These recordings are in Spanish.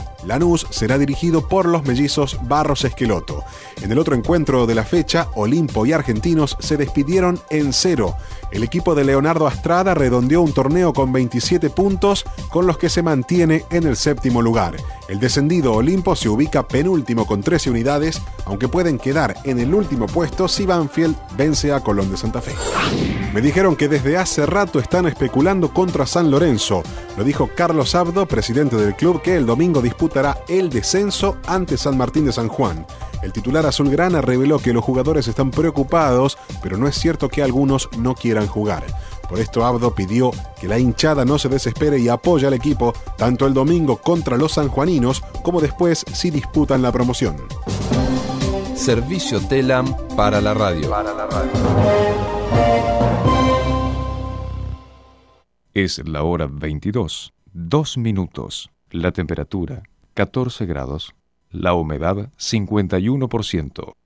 пока. Lanús será dirigido por los mellizos Barros Esqueloto. En el otro encuentro de la fecha, Olimpo y Argentinos se despidieron en cero. El equipo de Leonardo Astrada redondeó un torneo con 27 puntos, con los que se mantiene en el séptimo lugar. El descendido Olimpo se ubica penúltimo con 13 unidades, aunque pueden quedar en el último puesto si Banfield vence a Colón de Santa Fe. Me dijeron que desde hace rato están especulando contra San Lorenzo. Lo dijo Carlos Abdo, presidente del club, que el domingo disputará el descenso ante San Martín de San Juan. El titular azulgrana reveló que los jugadores están preocupados, pero no es cierto que algunos no quieran jugar. Por esto Abdo pidió que la hinchada no se desespere y apoye al equipo tanto el domingo contra los sanjuaninos como después si disputan la promoción. Servicio Telam para la radio. Para la radio. Es la hora 22, 2 minutos. La temperatura 14 grados. La humedad 51%.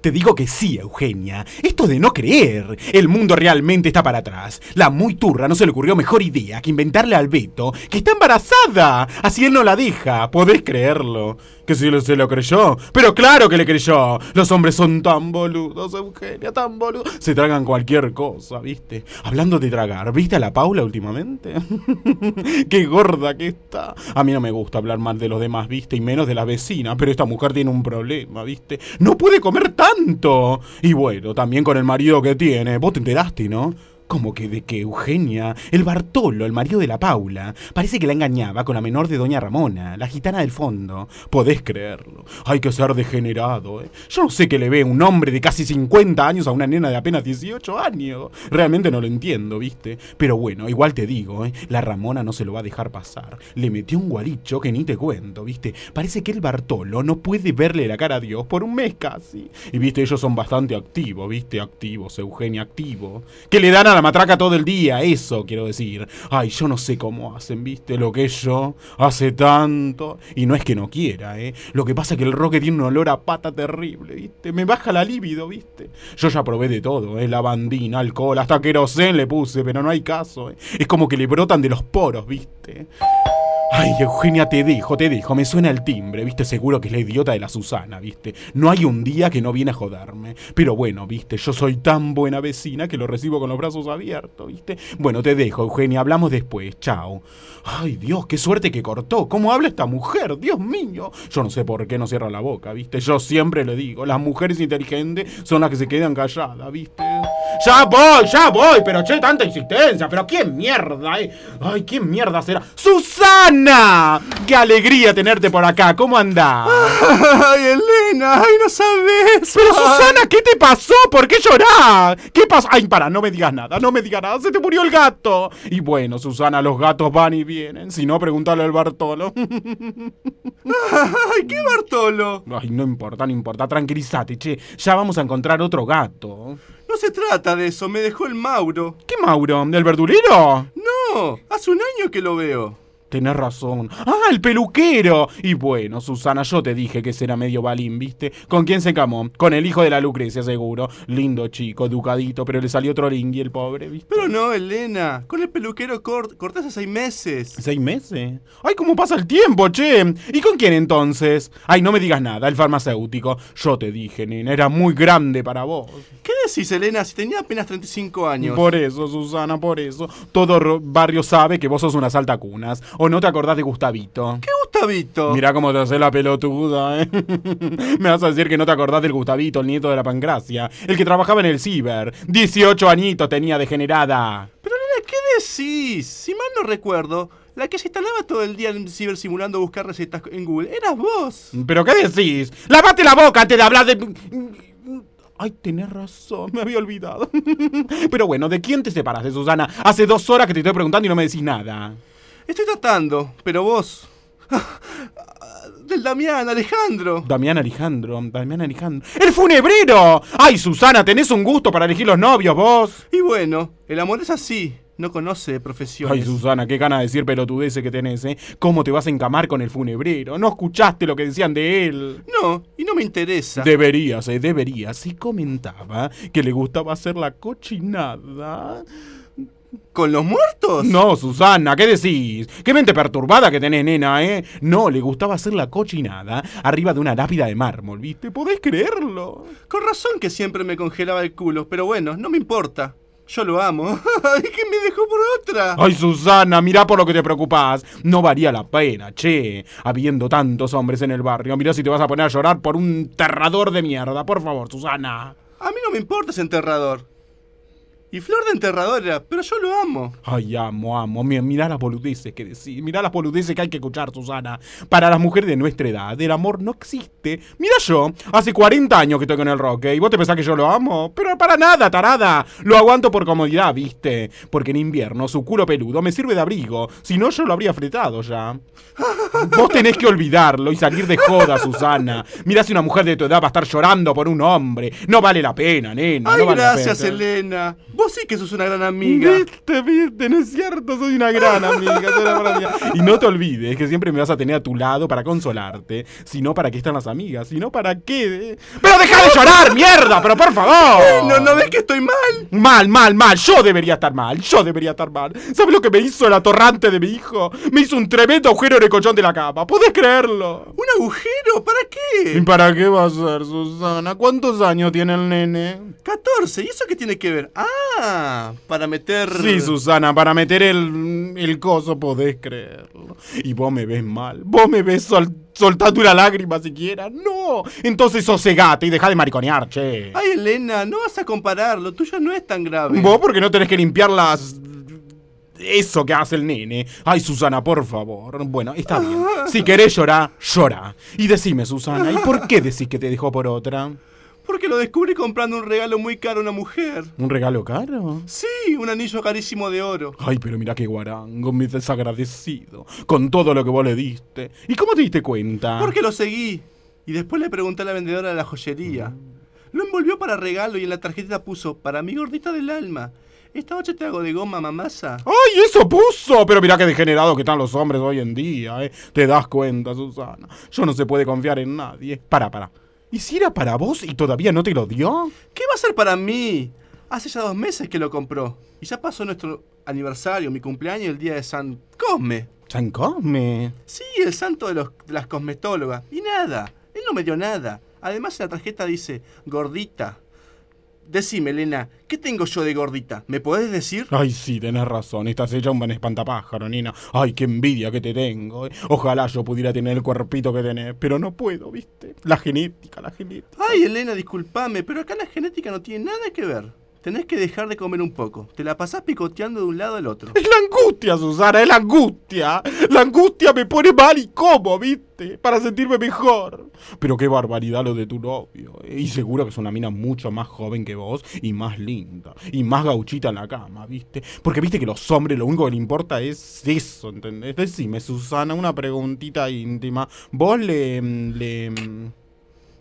Te digo que sí, Eugenia. Esto de no creer. El mundo realmente está para atrás. La muy turra no se le ocurrió mejor idea que inventarle al Beto que está embarazada. Así él no la deja. ¿Podés creerlo? Que si se lo creyó. Pero claro que le creyó. Los hombres son tan boludos, Eugenia, tan boludos. Se tragan cualquier cosa, ¿viste? Hablando de tragar, ¿viste a la Paula últimamente? Qué gorda que está. A mí no me gusta hablar mal de los demás, ¿viste? Y menos de la vecina. Pero esta mujer tiene un problema, ¿viste? No puede comer tanto. Y bueno, también con el marido que tiene. Vos te enteraste, ¿no? ¿Cómo que de que Eugenia? El Bartolo, el marido de la Paula, parece que la engañaba con la menor de Doña Ramona, la gitana del fondo. Podés creerlo. Hay que ser degenerado, ¿eh? Yo no sé qué le ve un hombre de casi 50 años a una nena de apenas 18 años. Realmente no lo entiendo, ¿viste? Pero bueno, igual te digo, ¿eh? La Ramona no se lo va a dejar pasar. Le metió un guaricho que ni te cuento, ¿viste? Parece que el Bartolo no puede verle la cara a Dios por un mes casi. Y viste, ellos son bastante activos, ¿viste? Activos, Eugenia, activo. Que le dan a la matraca todo el día, eso quiero decir. Ay, yo no sé cómo hacen, ¿viste? Lo que yo hace tanto. Y no es que no quiera, ¿eh? Lo que pasa es que el roque tiene un olor a pata terrible, ¿viste? Me baja la libido, ¿viste? Yo ya probé de todo, ¿eh? Lavandina, alcohol, hasta querosén le puse, pero no hay caso, ¿eh? Es como que le brotan de los poros, ¿viste? Ay, Eugenia, te dejo, te dejo. Me suena el timbre, viste, seguro que es la idiota de la Susana, viste. No hay un día que no viene a joderme. Pero bueno, viste, yo soy tan buena vecina que lo recibo con los brazos abiertos, viste. Bueno, te dejo, Eugenia, hablamos después. Chao. Ay, Dios, qué suerte que cortó. ¿Cómo habla esta mujer? Dios mío. Yo no sé por qué no cierra la boca, viste. Yo siempre le digo, las mujeres inteligentes son las que se quedan calladas, viste. Ya voy, ya voy, pero che, tanta insistencia. Pero quién mierda, eh. Ay, quién mierda será. ¡Susana! ¡Qué alegría tenerte por acá! ¿Cómo andás? Ay, Elena, ay, no sabes. Pero Susana, ¿qué te pasó? ¿Por qué llorás? ¿Qué pasó? Ay, para, no me digas nada, no me digas nada. Se te murió el gato. Y bueno, Susana, los gatos van y vienen. Si no, pregúntale al Bartolo. Ay, ¿qué Bartolo? Ay, no importa, no importa. Tranquilízate, che. Ya vamos a encontrar otro gato. No se trata de eso, me dejó el Mauro. ¿Qué Mauro? ¿Del verdulero? No, hace un año que lo veo. Tenés razón. ¡Ah, el peluquero! Y bueno, Susana, yo te dije que será medio balín, ¿viste? ¿Con quién se camó? Con el hijo de la Lucrecia, seguro. Lindo chico, educadito, pero le salió otro lingui el pobre, ¿viste? Pero no, Elena. Con el peluquero cort corté hace seis meses. ¿Seis meses? ¡Ay, cómo pasa el tiempo, che! ¿Y con quién entonces? Ay, no me digas nada, el farmacéutico. Yo te dije, nena, era muy grande para vos. ¿Qué decís, Elena, si tenía apenas 35 años? Por eso, Susana, por eso. Todo barrio sabe que vos sos una saltacunas. ¿O no te acordás de Gustavito? ¿Qué Gustavito? Mirá cómo te hace la pelotuda, ¿eh? Me vas a decir que no te acordás del Gustavito, el nieto de la Pancracia. El que trabajaba en el ciber. 18 añitos tenía degenerada. Pero, nena, ¿qué decís? Si mal no recuerdo, la que se instalaba todo el día en el ciber simulando buscar recetas en Google, eras vos. ¿Pero qué decís? ¡Lavate la boca antes de hablar de... Ay, tenés razón, me había olvidado. Pero bueno, ¿de quién te separaste, Susana? Hace dos horas que te estoy preguntando y no me decís nada. Estoy tratando, pero vos. Del Damián Alejandro. Damián Alejandro, Damián Alejandro. ¡El funebrero! ¡Ay, Susana, tenés un gusto para elegir los novios, vos! Y bueno, el amor es así. No conoce profesiones. Ay, Susana, qué gana de decir pelotudeces que tenés, ¿eh? ¿Cómo te vas a encamar con el funebrero? ¿No escuchaste lo que decían de él? No, y no me interesa. Deberías, eh, deberías. Y comentaba que le gustaba hacer la cochinada. ¿Con los muertos? No, Susana, ¿qué decís? Qué mente perturbada que tenés, nena, ¿eh? No, le gustaba hacer la cochinada arriba de una lápida de mármol, ¿viste? ¿Podés creerlo? Con razón que siempre me congelaba el culo, pero bueno, no me importa. Yo lo amo. ¿Y que me dejó por otra? Ay, Susana, mirá por lo que te preocupás. No valía la pena, che. Habiendo tantos hombres en el barrio, mirá si te vas a poner a llorar por un enterrador de mierda. Por favor, Susana. A mí no me importa ese enterrador. Y flor de enterradora, pero yo lo amo. Ay, amo, amo. Mi- Mirá las boludeces que decís. Mirá las boludeces que hay que escuchar, Susana. Para las mujeres de nuestra edad, el amor no existe. Mira yo, hace 40 años que estoy con el rock, ¿eh? ¿y vos te pensás que yo lo amo? Pero para nada, tarada. Lo aguanto por comodidad, ¿viste? Porque en invierno su culo peludo me sirve de abrigo. Si no, yo lo habría fretado ya. Vos tenés que olvidarlo y salir de joda, Susana. Mirá si una mujer de tu edad va a estar llorando por un hombre. No vale la pena, nena. Ay, no vale la gracias, pena. Elena. Vos sí que sos una gran amiga. Viste, viste, no es cierto, soy una gran amiga, soy una gran amiga. Y no te olvides que siempre me vas a tener a tu lado para consolarte. Si no, ¿para qué están las amigas? Si no, ¿para qué? ¡Pero deja de llorar, mierda! ¡Pero por favor! No, no ves que estoy mal. Mal, mal, mal. Yo debería estar mal. Yo debería estar mal. ¿Sabes lo que me hizo el atorrante de mi hijo? Me hizo un tremendo agujero en el colchón de la cama. ¿Podés creerlo? ¿Un agujero? ¿Para ¿Y qué? para qué va a ser, Susana? ¿Cuántos años tiene el nene? 14. ¿Y eso qué tiene que ver? Ah, para meter. Sí, Susana, para meter el, el coso podés creerlo. Y vos me ves mal. Vos me ves sol- soltando una lágrima siquiera. No. Entonces sosegate y deja de mariconear, che. Ay, Elena, no vas a comparar. Lo tuyo no es tan grave. Vos porque no tenés que limpiar las... Eso que hace el nene. Ay, Susana, por favor. Bueno, está bien. Si querés llorar, llora. Y decime, Susana, ¿y por qué decís que te dejó por otra? Porque lo descubrí comprando un regalo muy caro a una mujer. ¿Un regalo caro? Sí, un anillo carísimo de oro. Ay, pero mira qué guarango, mi desagradecido, con todo lo que vos le diste. ¿Y cómo te diste cuenta? Porque lo seguí. Y después le pregunté a la vendedora de la joyería. Lo envolvió para regalo y en la tarjetita puso para mi gordita del alma. Esta noche te hago de goma mamasa. ¡Ay, eso puso! Pero mira qué degenerados que están los hombres hoy en día, ¿eh? Te das cuenta, Susana. Yo no se puede confiar en nadie. Para, para. ¿Y si era para vos y todavía no te lo dio? ¿Qué va a ser para mí? Hace ya dos meses que lo compró. Y ya pasó nuestro aniversario, mi cumpleaños el día de San Cosme. San Cosme. Sí, el santo de, los, de las cosmetólogas. Y nada, él no me dio nada. Además en la tarjeta dice, gordita. Decime, Elena, ¿qué tengo yo de gordita? ¿Me podés decir? Ay, sí, tenés razón. Estás hecha un buen espantapájaro, nena. Ay, qué envidia que te tengo. ¿eh? Ojalá yo pudiera tener el cuerpito que tenés, pero no puedo, ¿viste? La genética, la genética. Ay, Elena, discúlpame, pero acá la genética no tiene nada que ver. Tenés que dejar de comer un poco. Te la pasás picoteando de un lado al otro. Es la angustia, Susana, es la angustia. La angustia me pone mal y como, ¿viste? Para sentirme mejor. Pero qué barbaridad lo de tu novio. Y seguro que es una mina mucho más joven que vos y más linda. Y más gauchita en la cama, ¿viste? Porque viste que los hombres lo único que le importa es eso, ¿entendés? Decime, Susana, una preguntita íntima. Vos le... le...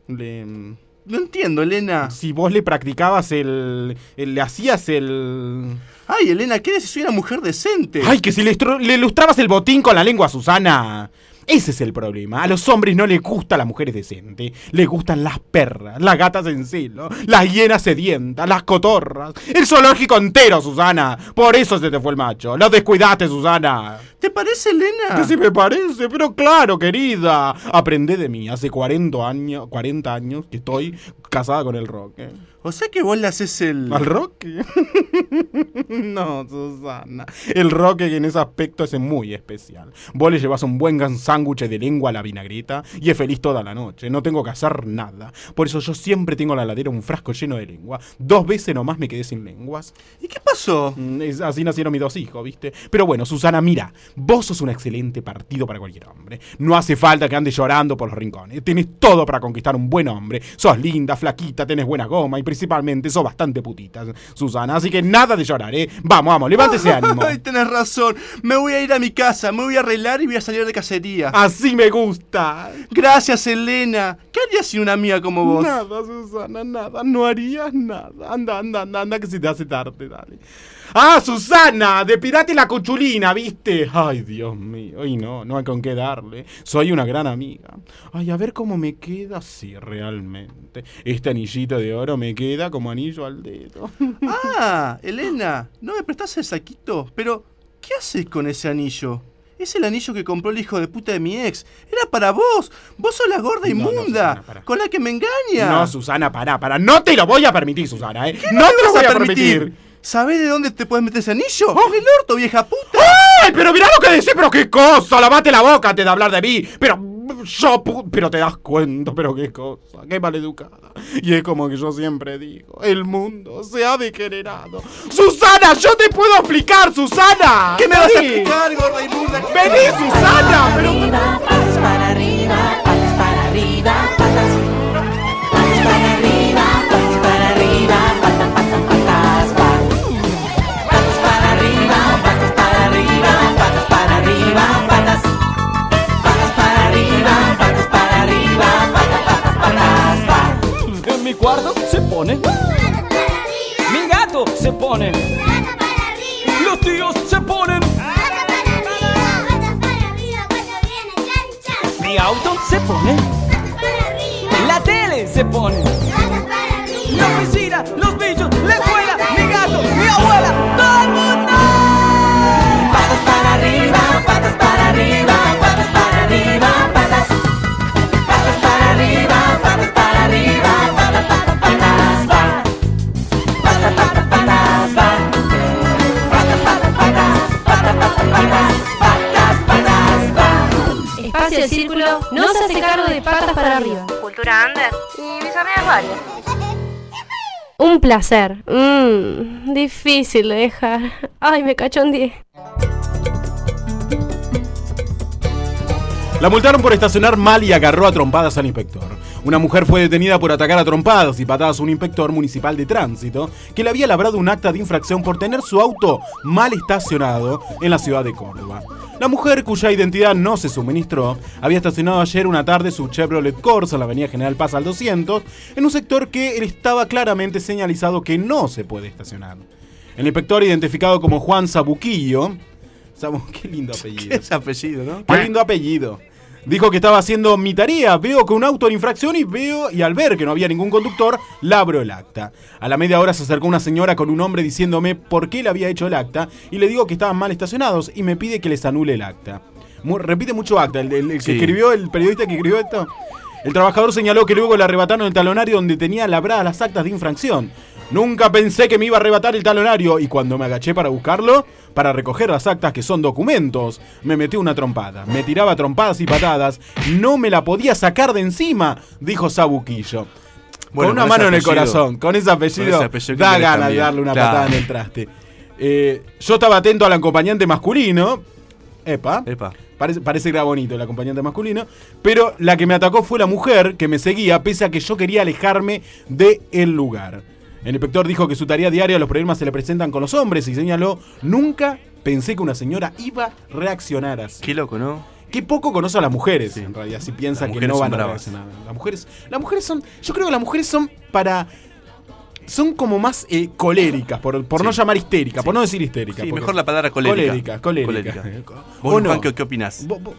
le... No entiendo, Elena. Si vos le practicabas el... el- le hacías el... Ay, Elena, ¿qué decís? Soy una mujer decente. Ay, que si le, le ilustrabas el botín con la lengua, Susana. Ese es el problema. A los hombres no les gustan las mujeres decentes. Les gustan las perras, las gatas en celo, las hienas sedientas, las cotorras. El zoológico entero, Susana. Por eso se te fue el macho. Lo descuidaste, Susana. ¿Te parece, Elena? Que sí me parece, pero claro, querida. Aprendé de mí. Hace 40 años, 40 años que estoy casada con el Roque. O sea que vos le haces el... ¿Al Roque? no, Susana. El Roque en ese aspecto es muy especial. Vos le llevas un buen sándwich de lengua a la vinagreta y es feliz toda la noche. No tengo que hacer nada. Por eso yo siempre tengo en la ladera un frasco lleno de lengua. Dos veces nomás me quedé sin lenguas. ¿Y qué pasó? Mm, es- así nacieron mis dos hijos, ¿viste? Pero bueno, Susana, mira, vos sos un excelente partido para cualquier hombre. No hace falta que andes llorando por los rincones. Tenés todo para conquistar un buen hombre. Sos linda, flaquita, tenés buena goma y principalmente sos bastante putita, Susana. Así que nada de llorar, ¿eh? Vamos, vamos, levántese ánimo. Ay, tenés razón. Me voy a ir a mi casa, me voy a arreglar y voy a salir de cacería. Así me gusta. Gracias, Elena. ¿Qué harías sin una amiga como vos? Nada, Susana, nada. No harías nada. Anda, anda, anda, anda, que se te hace tarde, dale. Ah, Susana, de Pirata y la Cuchulina, ¿viste? Ay, Dios mío. Ay, no, no hay con qué darle. Soy una gran amiga. Ay, a ver cómo me queda así realmente. Este anillito de oro me queda como anillo al dedo. Ah, Elena, ¿no me prestás el saquito? Pero, ¿qué haces con ese anillo? Es el anillo que compró el hijo de puta de mi ex. Era para vos. Vos sos la gorda No, no, inmunda. Susana, pará. con la que me engaña. No, Susana, pará, pará. No te lo voy a permitir, Susana, ¿eh? ¿Qué No te lo voy a a permitir. ¿Sabés de dónde te puedes meter ese anillo? ¡El orto, vieja puta! ¡Ay, pero mirá lo que decís! ¡Pero qué cosa! ¡Lavate la boca antes de hablar de mí! Pero yo... Pero te das cuenta, pero qué cosa. Qué maleducada. Y es como que yo siempre digo, el mundo se ha degenerado. ¡Susana! ¡Yo te puedo explicar, Susana! ¿Qué me vas a explicar, gorda inmunda? ¡Vení, Susana! Pero... arriba, patas para arriba, patas para arriba. Patas mi cuarto se pone. Mi gato se pone. Los tíos se ponen. Mi auto se pone. La tele se pone. La oficina, los bichos, la escuela, mi gato, mi abuela, Círculo no se hace cargo de patas para arriba. Cultura under y mis amigas varias. Un placer. Mmm, difícil de dejar. Ay, me cachondeé. La multaron por estacionar mal y agarró a trompadas al inspector. Una mujer fue detenida por atacar a trompadas y patadas a un inspector municipal de tránsito que le había labrado un acta de infracción por tener su auto mal estacionado en la ciudad de Córdoba. La mujer, cuya identidad no se suministró, había estacionado ayer una tarde su Chevrolet Corsa en la avenida General Paz al 200, en un sector que estaba claramente señalizado que no se puede estacionar. El inspector, identificado como Juan Sabuquillo, Sabu- qué lindo apellido. Ese apellido, ¿no? Qué lindo apellido. Dijo que estaba haciendo mi tarea, veo que un auto en infracción y veo y al ver que no había ningún conductor, labro el acta. A la media hora se acercó una señora con un hombre diciéndome por qué le había hecho el acta y le digo que estaban mal estacionados y me pide que les anule el acta. Mu- repite mucho acta, el, el- el que Sí. escribió, el periodista que escribió esto. El trabajador señaló que luego le arrebataron el talonario donde tenía labradas las actas de infracción. Nunca pensé que me iba a arrebatar el talonario y cuando me agaché para buscarlo, para recoger las actas que son documentos, me metí una trompada. Me tiraba trompadas y patadas. No me la podía sacar de encima, dijo Sabuquillo. Bueno, con una con mano en el corazón, con ese apellido, con ese apellido, ¿qué da ganas de darle una Claro. patada en el traste. Eh, yo estaba atento al acompañante masculino. Epa. Epa. Parece, parece que era bonito el acompañante masculino. Pero la que me atacó fue la mujer que me seguía, pese a que yo quería alejarme del lugar. El inspector dijo que su tarea diaria los problemas se le presentan con los hombres y señaló: Nunca pensé que una señora iba a reaccionar así. Qué loco, ¿no? Qué poco conoce a las mujeres, Sí. en realidad, si piensa que no van a reaccionar. Las mujeres, las mujeres son. Yo creo que las mujeres son para. Son como más eh, coléricas, por, por Sí. no llamar histéricas, Sí. por no decir histéricas. Sí, mejor la palabra colérica. Colérica, colérica. Colérica. ¿O ¿Vos, no? Juan, qué, qué opinás? Vos- vos-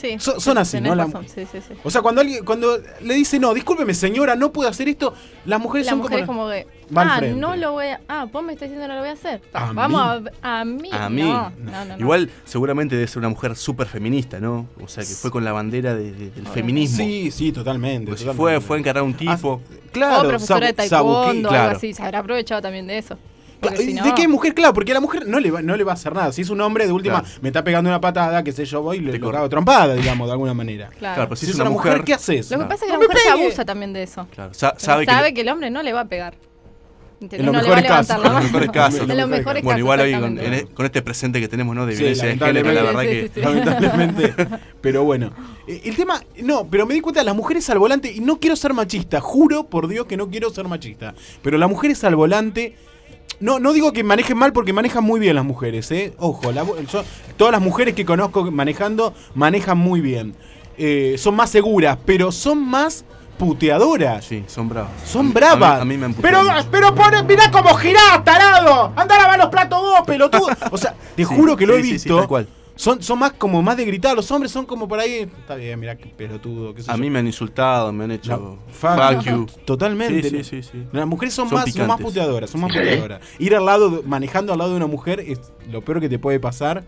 Sí. Son- son así, ¿no? La- razón, Sí, sí, sí. O sea, cuando alguien, cuando le dice, no, discúlpeme señora, no puedo hacer esto, las mujeres La son mujer es como... como que. Ah, frente. no lo voy a. Ah, vos me estás diciendo no lo voy a hacer. ¿A Vamos mí? a. A mí. A mí. No, no, no, no. Igual, seguramente debe ser una mujer súper feminista, ¿no? O sea, que fue con la bandera de- de- del feminismo. Sí, sí, totalmente. Pues totalmente. fue, fue a encarar un tipo. Ah, claro, o profesora de taekwondo claro. algo así. Se habrá aprovechado también de eso. Porque Claro, si no. ¿De qué mujer? Claro, porque a la mujer no le va, no le va a hacer nada. Si es un hombre, de última, Claro. me está pegando una patada, que sé yo, voy y le cago trompada, digamos, de alguna manera. Claro. Claro, pues Si, si es una una mujer, mujer- ¿qué haces? Lo que pasa es que No la mujer se abusa también de eso. Claro, sa- Pero sabe, sabe, que. que... el hombre no le va a pegar. En los no le va a mejores levantar casos. En los mejores casos. En los mejores Bueno, igual hoy con, exactamente. en e- con este presente que tenemos, ¿no? De Sí, violencia de género, la verdad Sí, que. sí, sí. Lamentablemente. pero bueno. Eh, El tema. No, pero me di cuenta de las mujeres al volante. Y no quiero ser machista. Juro por Dios que no quiero ser machista. Pero las mujeres al volante. No, no digo que manejen mal porque manejan muy bien las mujeres, ¿eh? Ojo, la- yo- todas las mujeres que conozco manejando manejan muy bien. Eh, son más seguras, pero son más puteadoras. Sí, son bravas. Son A mí- bravas. A mí, me han pero, pero pone, mirá cómo girás, tarado. Anda a lavar los platos vos, pelotudo. O sea, te Sí, juro que lo he sí, sí, sí, visto. tal cual. Son, son más como más de gritar. Los hombres son como por ahí. Está bien, mirá qué pelotudo. Qué sé A yo. mí me han insultado, me han hecho No, fuck, you. Totalmente. Sí, sí, sí, sí. Las mujeres son, Son más, son más puteadoras, son más puteadoras. Ir al lado, manejando al lado de una mujer es lo peor que te puede pasar.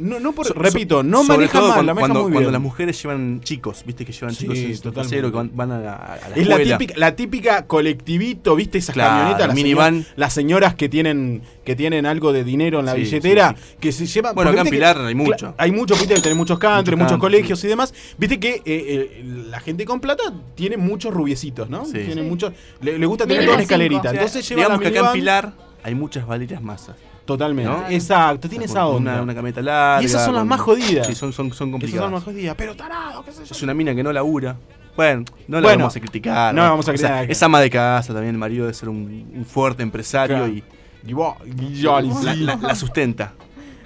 No, no por, So- repito, no sobre maneja todo mal, cuando, la maneja cuando, muy cuando bien. las mujeres llevan chicos, viste que llevan Sí, chicos en su trasero, que van, van a, la- a la Es la típica, la típica colectivito, ¿viste? Esas Claro, camionetas, las, minivan. señor- las señoras que tienen que tienen algo de dinero en la Sí, billetera, sí, que se llevan. Bueno, acá en viste hay mucho. Hay mucho, viste, tenés muchos country, Mucho muchos country, colegios y demás. Viste que eh, eh, la gente con plata tiene muchos rubiecitos, ¿no? Sí. Tiene Sí. muchos. Le, le gusta tener toda una escalerita. O sea, Entonces lleva digamos la que acá en Pilar hay muchas Valerias masas. Totalmente. ¿no? Exacto, tiene esa onda. Una, una camioneta larga. Y esas son las más jodidas. Sí, son, son, son Esas son complicadas. las más jodidas. Pero tarado, qué sé yo. Es una mina que no labura. Bueno, no la Bueno, vamos a criticar. no la vamos a O sea, criticar. es ama de casa también, el marido debe ser un, un fuerte empresario Claro. y Y vos, y Johnny, la, sí. la- la sustenta.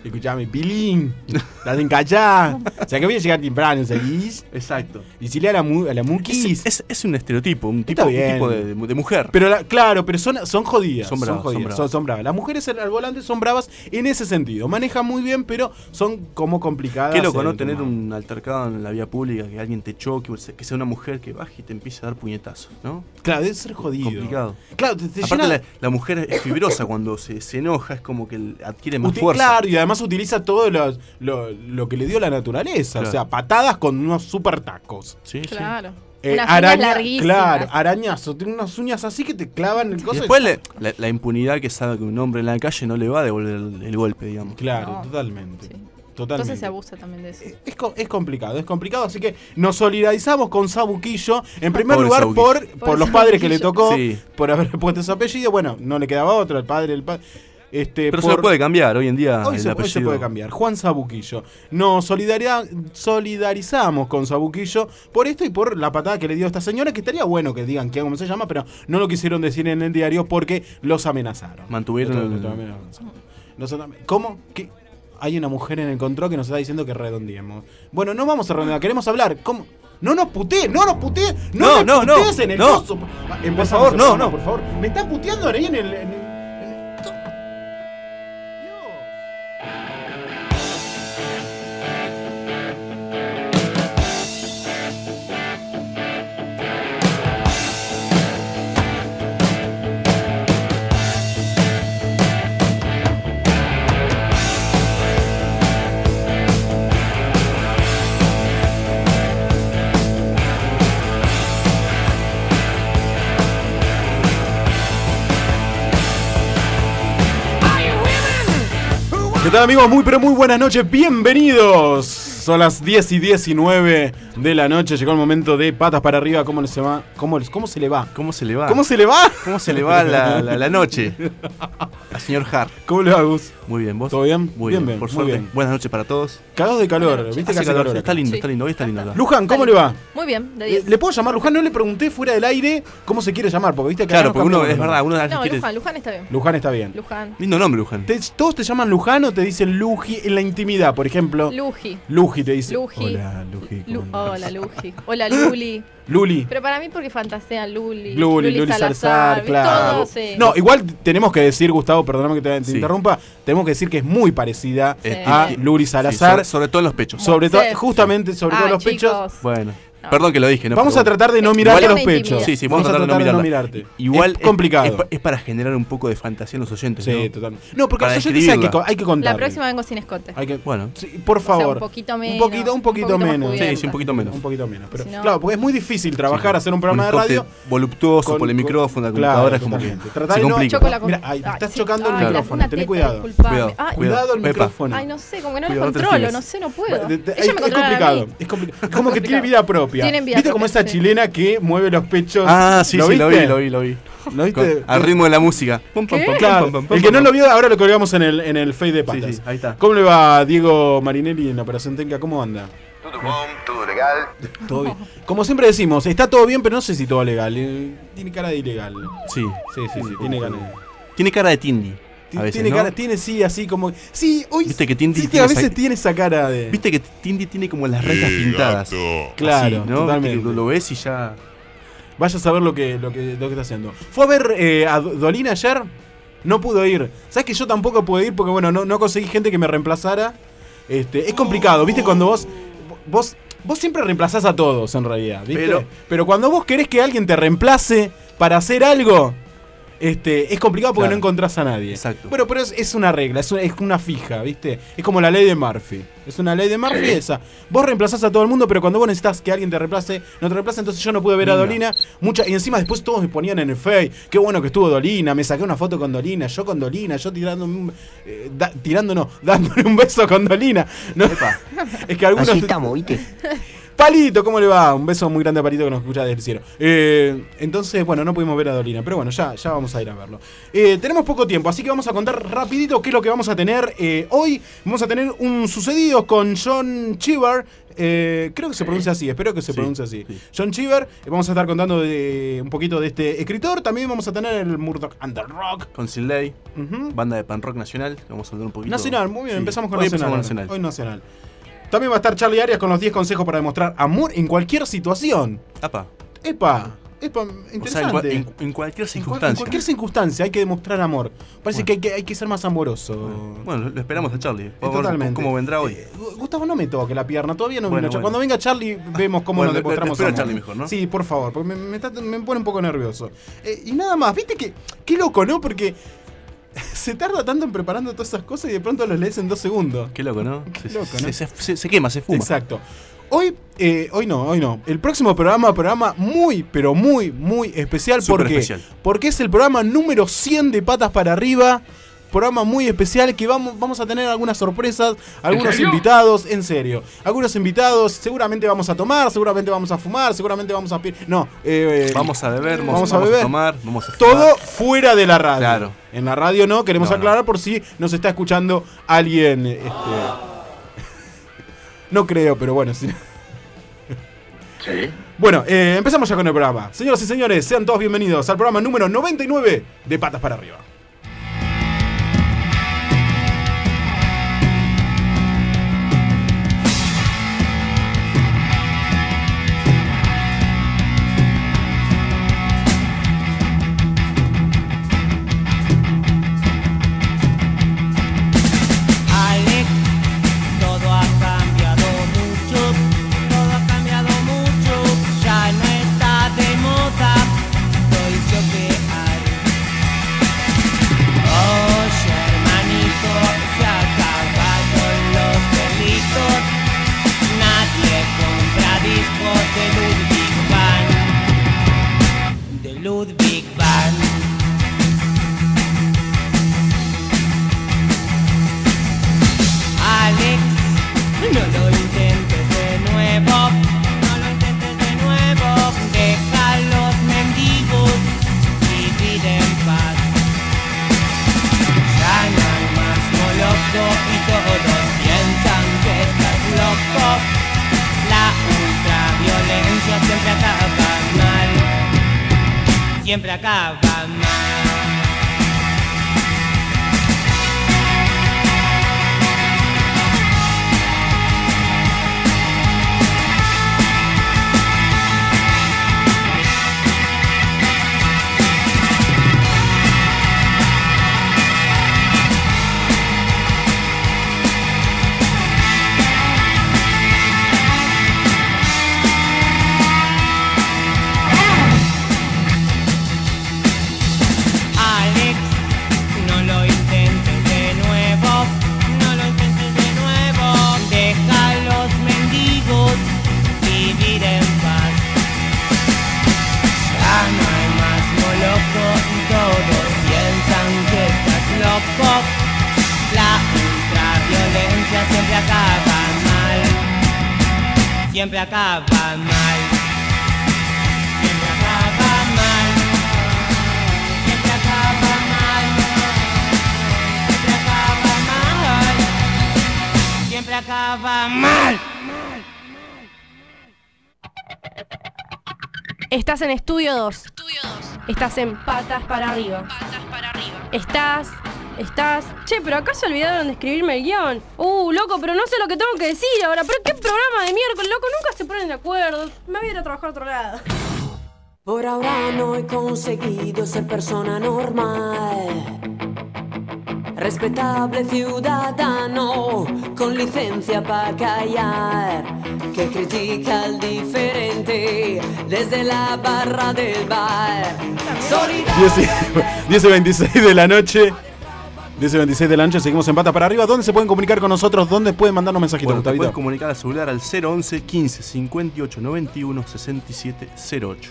Escuchame, Pilín. La hacen cachar. O sea que voy a llegar temprano, ¿sabís? Exacto. Decirle a la, mu a la Mukis. Es, es, es un estereotipo, un tipo, un de, de- de mujer. Pero la- claro, pero son, son jodidas. Son bravas, jodidas, son bravas. son- son bravas. Las mujeres al volante son bravas en ese sentido. Manejan muy bien, pero son como complicadas. Qué loco, ¿no? Tener un altercado en la vía pública, que alguien te choque, que sea una mujer que baje y te empiece a dar puñetazos, ¿no? Claro, debe ser jodido. Complicado. Claro, te, te Aparte, llena- la, la mujer es fibrosa cuando se, se enoja, es como que adquiere más Uti- fuerza. Claro, y además utiliza todo lo, lo- lo que le dio la naturaleza. Claro. O sea, patadas con unos super tacos. Sí, sí. Claro. Eh, Unas uñas larguísimas. Claro, arañazo. Tiene unas uñas así que te clavan el Y coso. después le- la, la impunidad que sabe que un hombre en la calle no le va a devolver el, el golpe, digamos. Claro, No. totalmente. Sí. Totalmente. Entonces se abusa también de eso. Es, co- es complicado, es complicado, así que nos solidarizamos con Sabuquillo, en primer Pobre lugar Sabuquillo. por, por los padres que le tocó, Sí. por haber puesto ese apellido, bueno, no le quedaba otro, el padre, el padre. Este, Pero por- se lo puede cambiar hoy en día Hoy el se, hoy apellido. se puede cambiar. Juan Sabuquillo. Nos solidarizamos con Sabuquillo por esto y por la patada que le dio esta señora, que estaría bueno que digan que cómo se llama, pero no lo quisieron decir en el diario porque los amenazaron. Mantuvieron Los- el- ¿Cómo? ¿Qué? Hay una mujer en el control que nos está diciendo que redondeemos. Bueno, no vamos a redondear, queremos hablar. ¿Cómo? No nos putees, no nos putees, No, no, no, no, en el no. coso. Por favor, no, no. Por favor, me está puteando ahí en el. en el- tal amigos? Muy pero muy buenas noches, bienvenidos. Son las 10 y 19 de la noche, llegó el momento de patas para arriba. ¿Cómo se va? ¿Cómo, cómo se le va? ¿Cómo se le va? ¿Cómo se le va? ¿Cómo se le va la, la- la noche? Al señor Hart. ¿Cómo le va, Gus? Muy bien, ¿vos? ¿Todo bien? Muy Bien, bien, por muy suerte. bien. Buenas noches para todos. Cagados de calor, ¿viste que Hace calor, calor? está lindo, Sí. está lindo, hoy está lindo acá. Luján, ¿cómo le va? Muy bien, de 10. ¿Le puedo llamar Luján? No le pregunté fuera del aire cómo se quiere llamar, porque viste que Claro, porque uno, es verdad, uno No, quiere... Luján, Luján está bien. Luján está bien. Luján. Lindo nombre, Luján. Te- ¿Todos te llaman Luján o te dicen Luji en la intimidad? Por ejemplo, Luji. Luji te dice. Luji. Hola, Luji. Hola, Luji. Hola, Luli. Luli. Pero para mí porque fantasean Luli. Luli, Luli Salazar, claro. Todo, sí. No, igual tenemos que decir, Gustavo, perdóname que te, te Sí. interrumpa, tenemos que decir que es muy parecida a. Luli Sí, Salazar, sobre, sobre todo en los pechos. sobre todo, Sí. justamente sobre todo Ay, los pechos. Bueno, No. perdón que lo dije, ¿no? Vamos a tratar de no mirarte los pechos. Sí, sí, vamos, a tratar de no mirarte. Igual es complicado. Es, pa- es para generar un poco de fantasía en los oyentes. sí, ¿no? totalmente. No, porque Para los oyentes hay que, hay que contar. La próxima vengo sin escote. Hay que, Bueno. sí, por sea, favor. un poquito Un menos, poquito, un poquito un poquito menos. Sí, sí, un poquito menos. Un poquito menos. Pero, Si no- Claro, porque es muy difícil trabajar, hacer un programa de radio. voluptuoso con- por el con- micrófono, la claro, computadora, es como que se de no- estás chocando el micrófono, teta, cuidado. Cuidado, el micrófono. Ay, no sé, como que no lo controlo, no sé, no puedo. Es, complicado. Es, compli- es como que tiene complicado. vida propia. Tienen vida ¿Viste como esa sí. chilena que mueve los pechos? Ah, sí, sí, lo vi, lo vi, lo vi. ¿Lo viste? Con- al ritmo de la música. Pum, pum, ¿Qué? pum, Claro, el que no lo vio, ahora lo colgamos en el, en el Face de patas. Sí, sí, ahí está. ¿Cómo le va Diego Marinelli en Operación Tenca? ¿Cómo anda? Todo bom, todo legal. Todo bien. Como siempre decimos, está todo bien, pero no sé si todo legal. Eh, Tiene cara de ilegal. Sí, Sí, sí, sí, tiene cara. Tiene cara de Tindy. A veces, tiene ¿no? cara, tiene sí, así como. Sí, hoy. Viste que Tindy sí, tiene a veces esa- tiene esa cara de. Viste que Tindy tiene como las rectas pintadas. Claro, Así, ¿no? totalmente. Lo, lo ves y ya. vaya a saber lo que, lo que, lo que está haciendo. Fue a ver eh, a Do- Dolina ayer, no pudo ir. ¿Sabes que yo tampoco pude ir porque, bueno, no, no conseguí gente que me reemplazara? Este, es complicado, ¿viste? Cuando vos, vos, vos siempre reemplazás a todos, en realidad, ¿viste? Pero- Pero cuando vos querés que alguien te reemplace para hacer algo, este, es complicado porque Claro. no encontrás a nadie. Exacto. Bueno, pero es, es una regla, es una, es una fija, ¿viste? Es como la ley de Murphy. Es una ley de Murphy esa. Vos reemplazás a todo el mundo, pero cuando vos necesitas que alguien te reemplace, no te reemplace, entonces yo no pude ver a. Dolina. Mucha, y encima después todos me ponían en el Face, qué bueno que estuvo Dolina, me saqué una foto con Dolina, yo con Dolina, yo tirando un, eh, da- tirando no, dándole un beso con Dolina. No, es que algunos Así estamos, ¿viste? Palito, ¿cómo le va? Un beso muy grande a Palito que nos escucha desde el cielo. Eh, entonces, bueno, no pudimos ver a Dolina, pero bueno, ya, ya vamos a ir a verlo. Eh, tenemos poco tiempo, así que vamos a contar rapidito qué es lo que vamos a tener eh, hoy. Vamos a tener un sucedido con John eh, creo que se pronuncia así, espero que se Sí, pronuncie así. sí. John Cheever, eh, vamos a estar contando de, un poquito de este escritor. También vamos a tener el Murdoch Under Rock. Con Sin Ley, Ujú. banda de pan rock nacional. Vamos a hablar un poquito. Nacional, muy bien, Sí. empezamos con Hoy Nacional. empezamos con ahora. Nacional. Hoy Nacional. También va a estar Charlie Arias con los 10 consejos para demostrar amor en cualquier situación. Apa. Epa, epa, O sea, en, interesante. cua- en- en cualquier cual- en circunstancia. cualquier circunstancia hay que demostrar amor. Parece Bueno. que, hay que hay que ser más amoroso. Bueno, lo esperamos a Charlie. Eh, Vamos a ver Totalmente. cómo vendrá hoy. Eh, Gu- Gustavo, no me toque la pierna, todavía no Bueno, vino. Bueno. Cuando venga Charlie, vemos cómo nos demostramos espero a amor. Charlie mejor, ¿no? Sí, por favor, porque me, me está- me pone un poco nervioso. Eh, y nada más, viste que. Qué loco, ¿no? Porque se tarda tanto en preparando todas esas cosas y de pronto los lees en dos segundos. Qué loco, ¿no? Qué se, loco, ¿no? se- se- se- se quema, se fuma. Exacto. Hoy, eh, hoy no, hoy no. El próximo programa, programa muy, pero muy, muy especial. Súper porque, especial. Porque es el programa número 100 de Patas para Arriba. Programa muy especial que vamos, vamos a tener algunas sorpresas, algunos invitados, en serio. Algunos invitados, seguramente vamos a tomar, seguramente vamos a fumar, seguramente vamos a... No, eh, Vamos a beber, vamos, Vamos a vamos beber. tomar, vamos a fumar. todo fuera de la radio. Claro. En la radio no, queremos No, no. aclarar por si nos está escuchando alguien. Este... No creo, pero bueno, sí. Bueno, eh, empezamos ya con el programa. Señoras y señores, sean todos bienvenidos al programa número 99 de Patas para Arriba. Siempre acaba mal. Siempre acaba mal. Siempre acaba mal, siempre acaba mal, siempre acaba mal. Estás en Estudio 2. Estás en Patas para Arriba. Estás, estás. Che, pero acá se olvidaron de escribirme el guion. Uh, loco, pero no sé lo que tengo que decir ahora. Pero qué programa de miércoles, loco, nunca se ponen de acuerdo. Me voy a ir a trabajar a otro lado. Por ahora no he conseguido ser persona normal. Respetable ciudadano con licencia para callar. Que critica al diferente desde la barra del bar. Solidario. 10 y, 10 y 26 de la noche. 10 y 26 de la noche, seguimos en pata para arriba. ¿Dónde se pueden comunicar con nosotros? ¿Dónde pueden mandarnos mensajitos, Bueno, te puedes comunicar al celular al 011 15 58 91 67 08.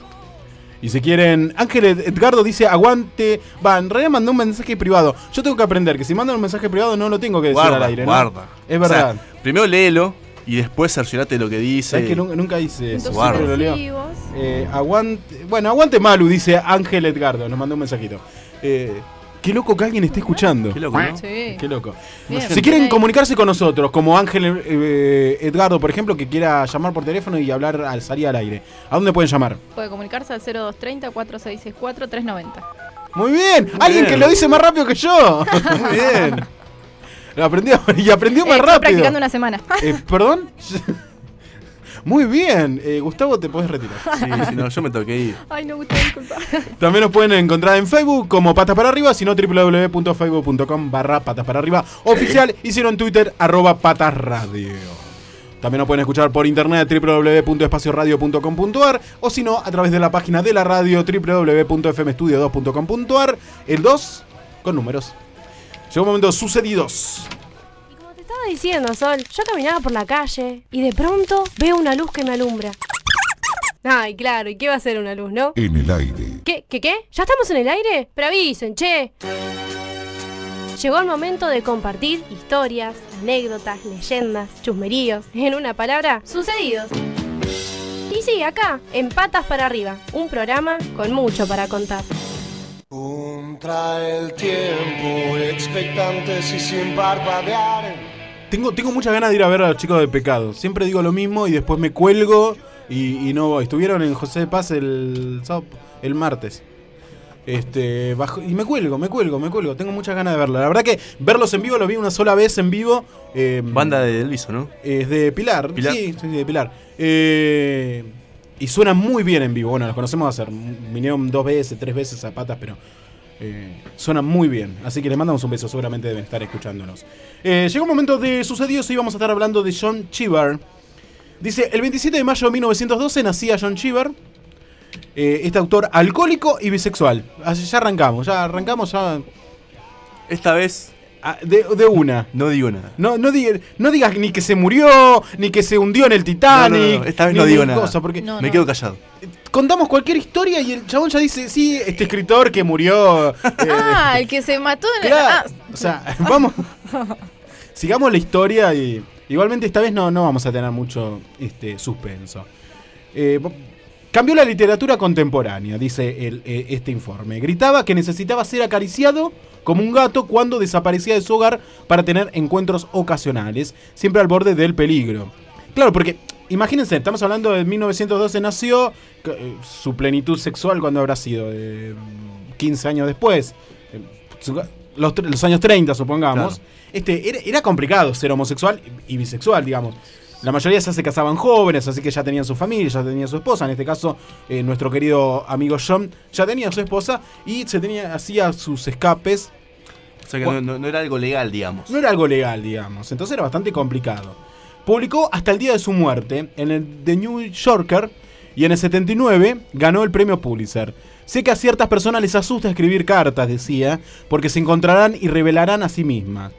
Y si quieren, Ángel Ed- Edgardo dice aguante. Va, en realidad mandó un mensaje privado. Yo tengo que aprender que si mandan un mensaje privado no lo tengo que decir Guarda, al aire, ¿no? guarda. Es O sea, verdad. primero léelo y después cerciorate lo que dice. ¿Sabes que nunca, nunca hice eso? Guarda. Eh, aguante. Bueno, aguante Malu, dice Ángel Edgardo. Nos mandó un mensajito. Eh, qué loco que alguien esté escuchando. Qué loco, ¿no? Sí. Qué loco. Bien. Si quieren comunicarse con nosotros, como Ángel eh, Edgardo, por ejemplo, que quiera llamar por teléfono y hablar al salir al aire, ¿a dónde pueden llamar? Puede comunicarse al 0230 4664 390. Muy bien, alguien bien. que lo dice más rápido que yo. Muy bien. Lo aprendió y aprendió más Eh, rápido. practicando una semana. Eh, ¿Perdón? Muy bien, Eh, Gustavo, te puedes retirar. Sí, sí, no, yo me tengo que ir. Ay, no, Gustavo, disculpa. También nos pueden encontrar en Facebook como Patas para Arriba, sino www.facebook.com barra Patas para Arriba oficial y si no en Twitter arroba Patas Radio. También nos pueden escuchar por internet www.espacioradio.com.ar o si no a través de la página de la radio www.fmstudio2.com.ar el 2 con números. Llegó un momento sucedidos. Estaba diciendo, Sol, yo caminaba por la calle y de pronto veo una luz que me alumbra. Ay, claro, ¿y qué va a ser una luz, no? En el aire. ¿Qué? ¿Qué qué? ¿Ya estamos en el aire? Pero avisen, che. Llegó el momento de compartir historias, anécdotas, leyendas, chusmeríos, en una palabra, sucedidos. Y sí, acá, en Patas para Arriba, un programa con mucho para contar. Contra el tiempo, expectantes y sin parpadear. Tengo, tengo muchas ganas de ir a ver a los chicos de Pecado. Siempre digo lo mismo y después me cuelgo y, y no voy. Estuvieron en José de Paz el, el martes. Este, bajo, y me cuelgo, me cuelgo, me cuelgo. Tengo muchas ganas de verlo. La verdad que verlos en vivo, lo vi una sola vez en vivo. eh, Banda de Elviso, ¿no? Es de Pilar. Pilar. Sí, sí, de Pilar. Eh, y suenan muy bien en vivo. Bueno, los conocemos hacer. Vinieron dos veces, tres veces a patas, pero eh, suenan muy bien. Así que les mandamos un beso. Seguramente deben estar escuchándonos. Eh, llegó un momento de sucedidos y vamos a estar hablando de John Cheever. Dice: El 27 de mayo de 1912 nacía John Cheever. eh, este autor alcohólico y bisexual. Así ya arrancamos, ya arrancamos ya. Esta vez ah, De, de una. no digo nada. No, no, diga- no digas ni que se murió, ni que se hundió en el Titanic. No, no, no, esta vez ni- no digo nada. cosa, porque No, Me quedo callado. Contamos cualquier historia y el chabón ya dice, sí, este escritor que murió. eh, Ah, el que se mató en claro. Ah, O sea, vamos. sigamos la historia y. Igualmente esta vez no, no vamos a tener mucho este, suspenso. Eh, cambió la literatura contemporánea, dice el, eh, este informe. Gritaba que necesitaba ser acariciado como un gato cuando desaparecía de su hogar para tener encuentros ocasionales, siempre al borde del peligro. Claro, porque imagínense, estamos hablando de 1912 nació, eh, su plenitud sexual cuando habrá sido, Eh, 15 años después, Eh, los, los años 30 supongamos. Claro. Este, era, era complicado ser homosexual y bisexual, digamos. La mayoría ya se casaban jóvenes, así que ya tenían su familia, ya tenían su esposa. En este caso, eh, nuestro querido amigo John ya tenía su esposa y se tenía, hacía sus escapes. O sea que no, no- no era algo legal, digamos. No era algo legal, digamos. Entonces era bastante complicado. Publicó hasta el día de su muerte en el The New Yorker y en el 79 ganó el premio Pulitzer. Sé que a ciertas personas les asusta escribir cartas, decía, porque se encontrarán y revelarán a sí mismas.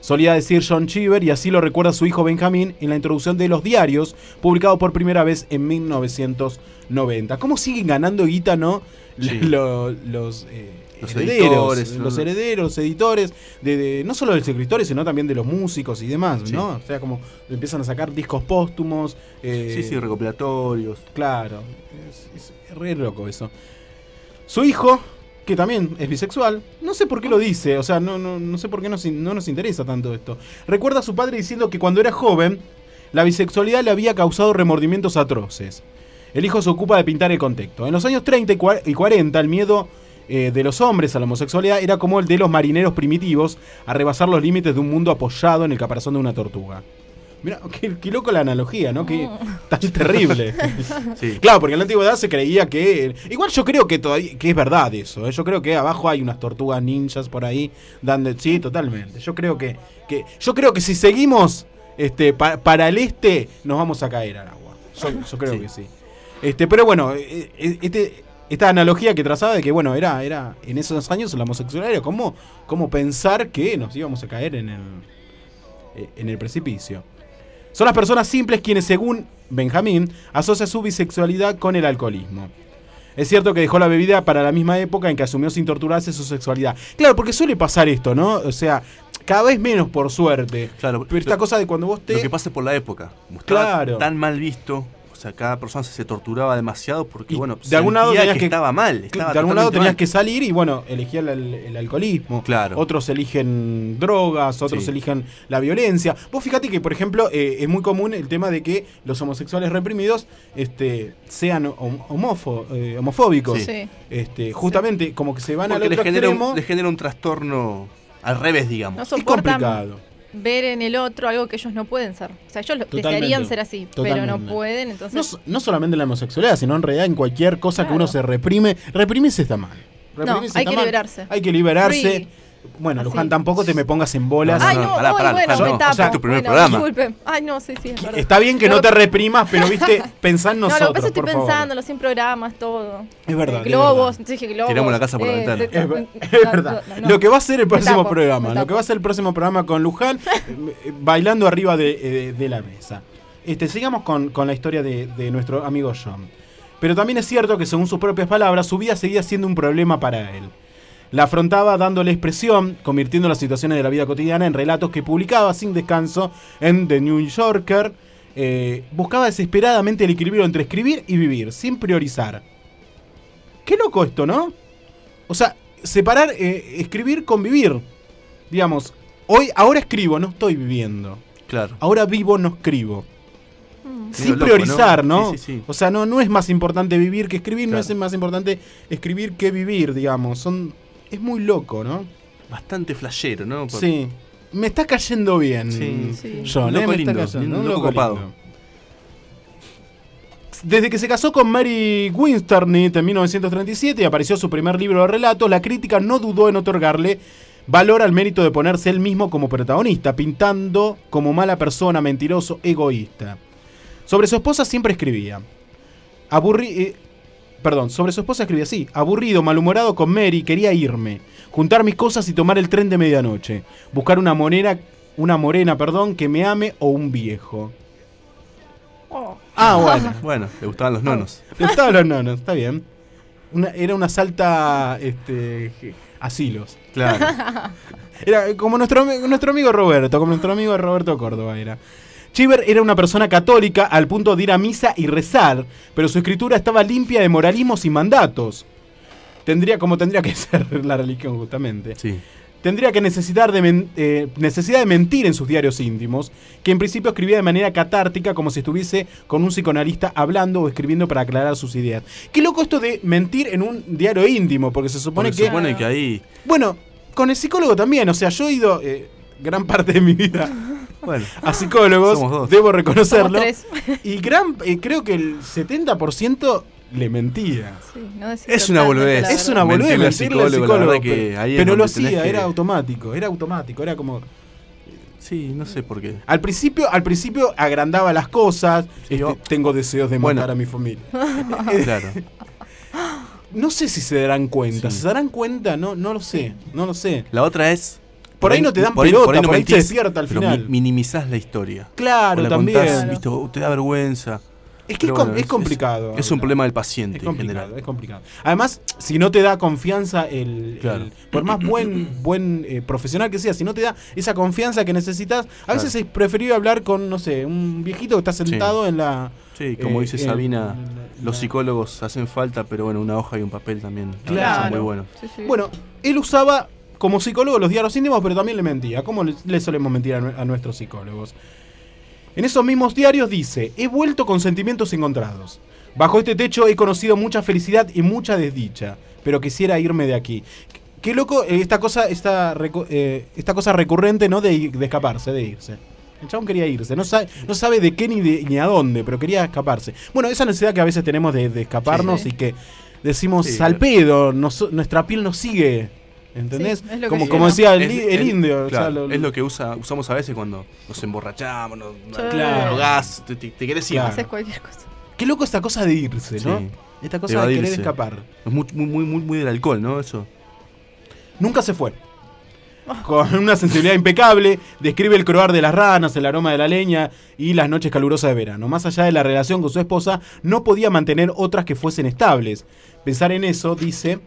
Solía decir John Cheever y así lo recuerda su hijo Benjamín en la introducción de Los Diarios, publicado por primera vez en 1990. ¿Cómo siguen ganando guita, no? Sí. Los eh, Los herederos, editores, los herederos, los editores, de, de- no solo de los escritores, sino también de los músicos y demás, Sí. ¿no? O sea, como empiezan a sacar discos póstumos. eh, Sí, sí, recopilatorios. Claro, es, es re loco eso. Su hijo, que también es bisexual, no sé por qué lo dice, o sea, no, no, no sé por qué nos no nos interesa tanto esto. Recuerda a su padre diciendo que cuando era joven, la bisexualidad le había causado remordimientos atroces. El hijo se ocupa de pintar el contexto. En los años 30 y cua- y 40, el miedo eh, de los hombres a la homosexualidad era como el de los marineros primitivos a rebasar los límites de un mundo apoyado en el caparazón de una tortuga. Mirá, qué, qué loco la analogía, ¿no? Qué tan terrible. Sí. Claro, porque en la antigüedad se creía que. Igual yo creo que todavía que es verdad eso. ¿eh? Yo creo que abajo hay unas tortugas ninjas por ahí dando. Sí, totalmente. Yo creo que. que yo creo que si seguimos este, pa- para el este, nos vamos a caer al agua. Yo, yo creo Sí. que sí. Este, pero bueno, eh, este, esta analogía que trazaba de que, bueno, era, era en esos años la homosexualidad era como, como pensar que nos íbamos a caer en el, eh, en el precipicio. Son las personas simples quienes, según Benjamín, asocia su bisexualidad con el alcoholismo. Es cierto que dejó la bebida para la misma época en que asumió sin torturarse su sexualidad. Claro, porque suele pasar esto, ¿no? O sea, cada vez menos por suerte. Claro, Pero esta cosa de cuando vos te... Lo que pase por la época. Como Claro. tan mal visto. O sea, cada persona se torturaba demasiado porque, bueno, de algún lado tenías que, que- estaba mal. estaba de algún lado tenías mal. que salir y bueno, elegía el, el- el alcoholismo. Claro. Otros eligen drogas, otros Sí. eligen la violencia. Vos fíjate que, por ejemplo, eh, es muy común el tema de que los homosexuales reprimidos este, sean hom- homófo- eh, homofóbicos. Sí. Sí. Este, justamente, como que se van Porque al otro genera, extremo. un, le genera un trastorno al revés, digamos. No es complicado. Ver en el otro algo que ellos no pueden ser. O sea, ellos Totalmente. desearían ser así, pero no pueden, No, entonces... so- no solamente en la homosexualidad, sino en realidad en cualquier cosa que uno se reprime. Reprimirse está mal. Reprimirse hay está que mal. liberarse. Hay que liberarse. Free. Bueno, Así. Luján, tampoco te me pongas en bolas. Ay, no, no, pará, pará, bueno, Luján, me no. tapo. O sea, es tu primer Bueno, programa. Disculpen. Ay, no, sí, sí, es. Está bien que no, te reprimas, pero viste, pensá en No, nosotros. lo que pasa es que por estoy favor. pensándolo, sin programas, todo. Es verdad, Eh, es globos, verdad. dije globos. Tiramos la casa por la ventana. de- Es, verdad. no, no. Lo que va a ser el próximo tapo, programa, lo que va a ser el próximo programa con Luján, eh, bailando arriba de, eh, de la mesa. Este, sigamos con, con la historia de, de nuestro amigo John. Pero también es cierto que según sus propias palabras, su vida seguía siendo un problema para él. La afrontaba dándole expresión, convirtiendo las situaciones de la vida cotidiana en relatos que publicaba sin descanso en The New Yorker. Eh, buscaba desesperadamente el equilibrio entre escribir y vivir, sin priorizar. Qué loco esto, ¿no? O sea, separar eh, escribir con vivir. Digamos, hoy, ahora escribo, no estoy viviendo. Claro. Ahora vivo, no escribo. Mm. Sin loco, priorizar, ¿no? ¿no? Sí, sí, sí. O sea, no, no es más importante vivir que escribir, no es más importante escribir que vivir, digamos. Son, es muy loco, ¿no? Bastante flashero, ¿no? Por- Sí. Me está cayendo bien, Sí. Sí. John, Un ¿eh? loco Me está lindo, cayendo, un loco copado. lindo. Desde que se casó con Mary Winsternit en 1937 y apareció su primer libro de relatos, la crítica no dudó en otorgarle valor al mérito de ponerse él mismo como protagonista, pintando como mala persona, mentiroso, egoísta. Sobre su esposa siempre escribía. Aburri eh, perdón, sobre su esposa escribía así. Aburrido, malhumorado con Mary, quería irme. Juntar mis cosas y tomar el tren de medianoche. Buscar una morena, una morena, perdón, que me ame o un viejo. Oh. Ah, bueno. Bueno, le gustaban los nonos. Le gustaban los nonos, está bien. Una- era una salta este, asilos. Claro. Era como nuestro, nuestro amigo Roberto, como nuestro amigo Roberto Córdoba era. Chiver era una persona católica al punto de ir a misa y rezar, pero su escritura estaba limpia de moralismos y mandatos. Tendría como tendría que ser la religión justamente. Sí. Tendría que necesitar de men- eh, necesidad de mentir en sus diarios íntimos, que en principio escribía de manera catártica como si estuviese con un psicoanalista hablando o escribiendo para aclarar sus ideas. Qué loco esto de mentir en un diario íntimo, porque se supone Porque que... se supone que ahí. Bueno, con el psicólogo también, o sea, yo he ido eh, gran parte de mi vida Bueno. a psicólogos, Somos dos. debo reconocerlo, Somos y gran, eh, creo que el 70% le mentía. Sí, no decís Es una boludez. Es una boludez Mentirle al psicólogo, la que pero, ahí es pero lo hacía, que- era automático, era automático, era como... Sí, no sé por qué. Al principio, al principio agrandaba las cosas, Sí, este, yo- tengo deseos de Bueno. matar a mi familia. Claro. No sé si se darán cuenta, Sí. ¿se darán cuenta? No, no lo sé, no lo sé. La otra es. Por ahí no te dan por ahí- pelota, por ahí no por ahí se mentís, despierta al final. mi- minimizás la historia. Claro, la también. contás, ¿viste? o te da vergüenza. Es que es, com- bueno, es complicado. Es, un problema del paciente Es en complicado, general. es complicado. Además, si no te da confianza el, Claro. el- por más buen buen eh, profesional que sea, si no te da esa confianza que necesitas, a veces es preferible hablar con, no sé, un viejito que está sentado en la Sí, como eh, dice en- Sabina, en la- los psicólogos hacen falta, pero bueno, una hoja y un papel también Claro. son muy buenos. Sí, sí. Bueno, él usaba como psicólogo los diarios íntimos, pero también le mentía. ¿Cómo le, le solemos mentir a, nue- a nuestros psicólogos? En esos mismos diarios dice, he vuelto con sentimientos encontrados. Bajo este techo he conocido mucha felicidad y mucha desdicha, pero quisiera irme de aquí. Qué- loco eh, esta cosa, esta, eh, esta cosa recurrente, ¿no? De, de escaparse, de irse. El chabón quería irse, no sabe, no sabe de qué ni, de- ni a dónde, pero quería escaparse. Bueno, esa necesidad que a veces tenemos de, de escaparnos Sí. y que decimos Sí. al pedo, nos- nuestra piel nos sigue. ¿Entendés? Sí, es lo que como, decía el, Es- indio. o sea, claro, lo- es lo que usa, usamos a veces cuando nos emborrachamos, nos, nos Claro. drogás, te, te, te querés ir. Claro. Haces cualquier cosa. Qué loco esta cosa de irse, ¿no? Sí. Esta cosa de querer escapar. Es muy, muy, muy, muy, muy del alcohol, ¿no? Eso. Nunca se fue. Con una sensibilidad impecable, describe el croar de las ranas, el aroma de la leña y las noches calurosas de verano. Más allá de la relación con su esposa, no podía mantener otras que fuesen estables. Pensar en eso, dice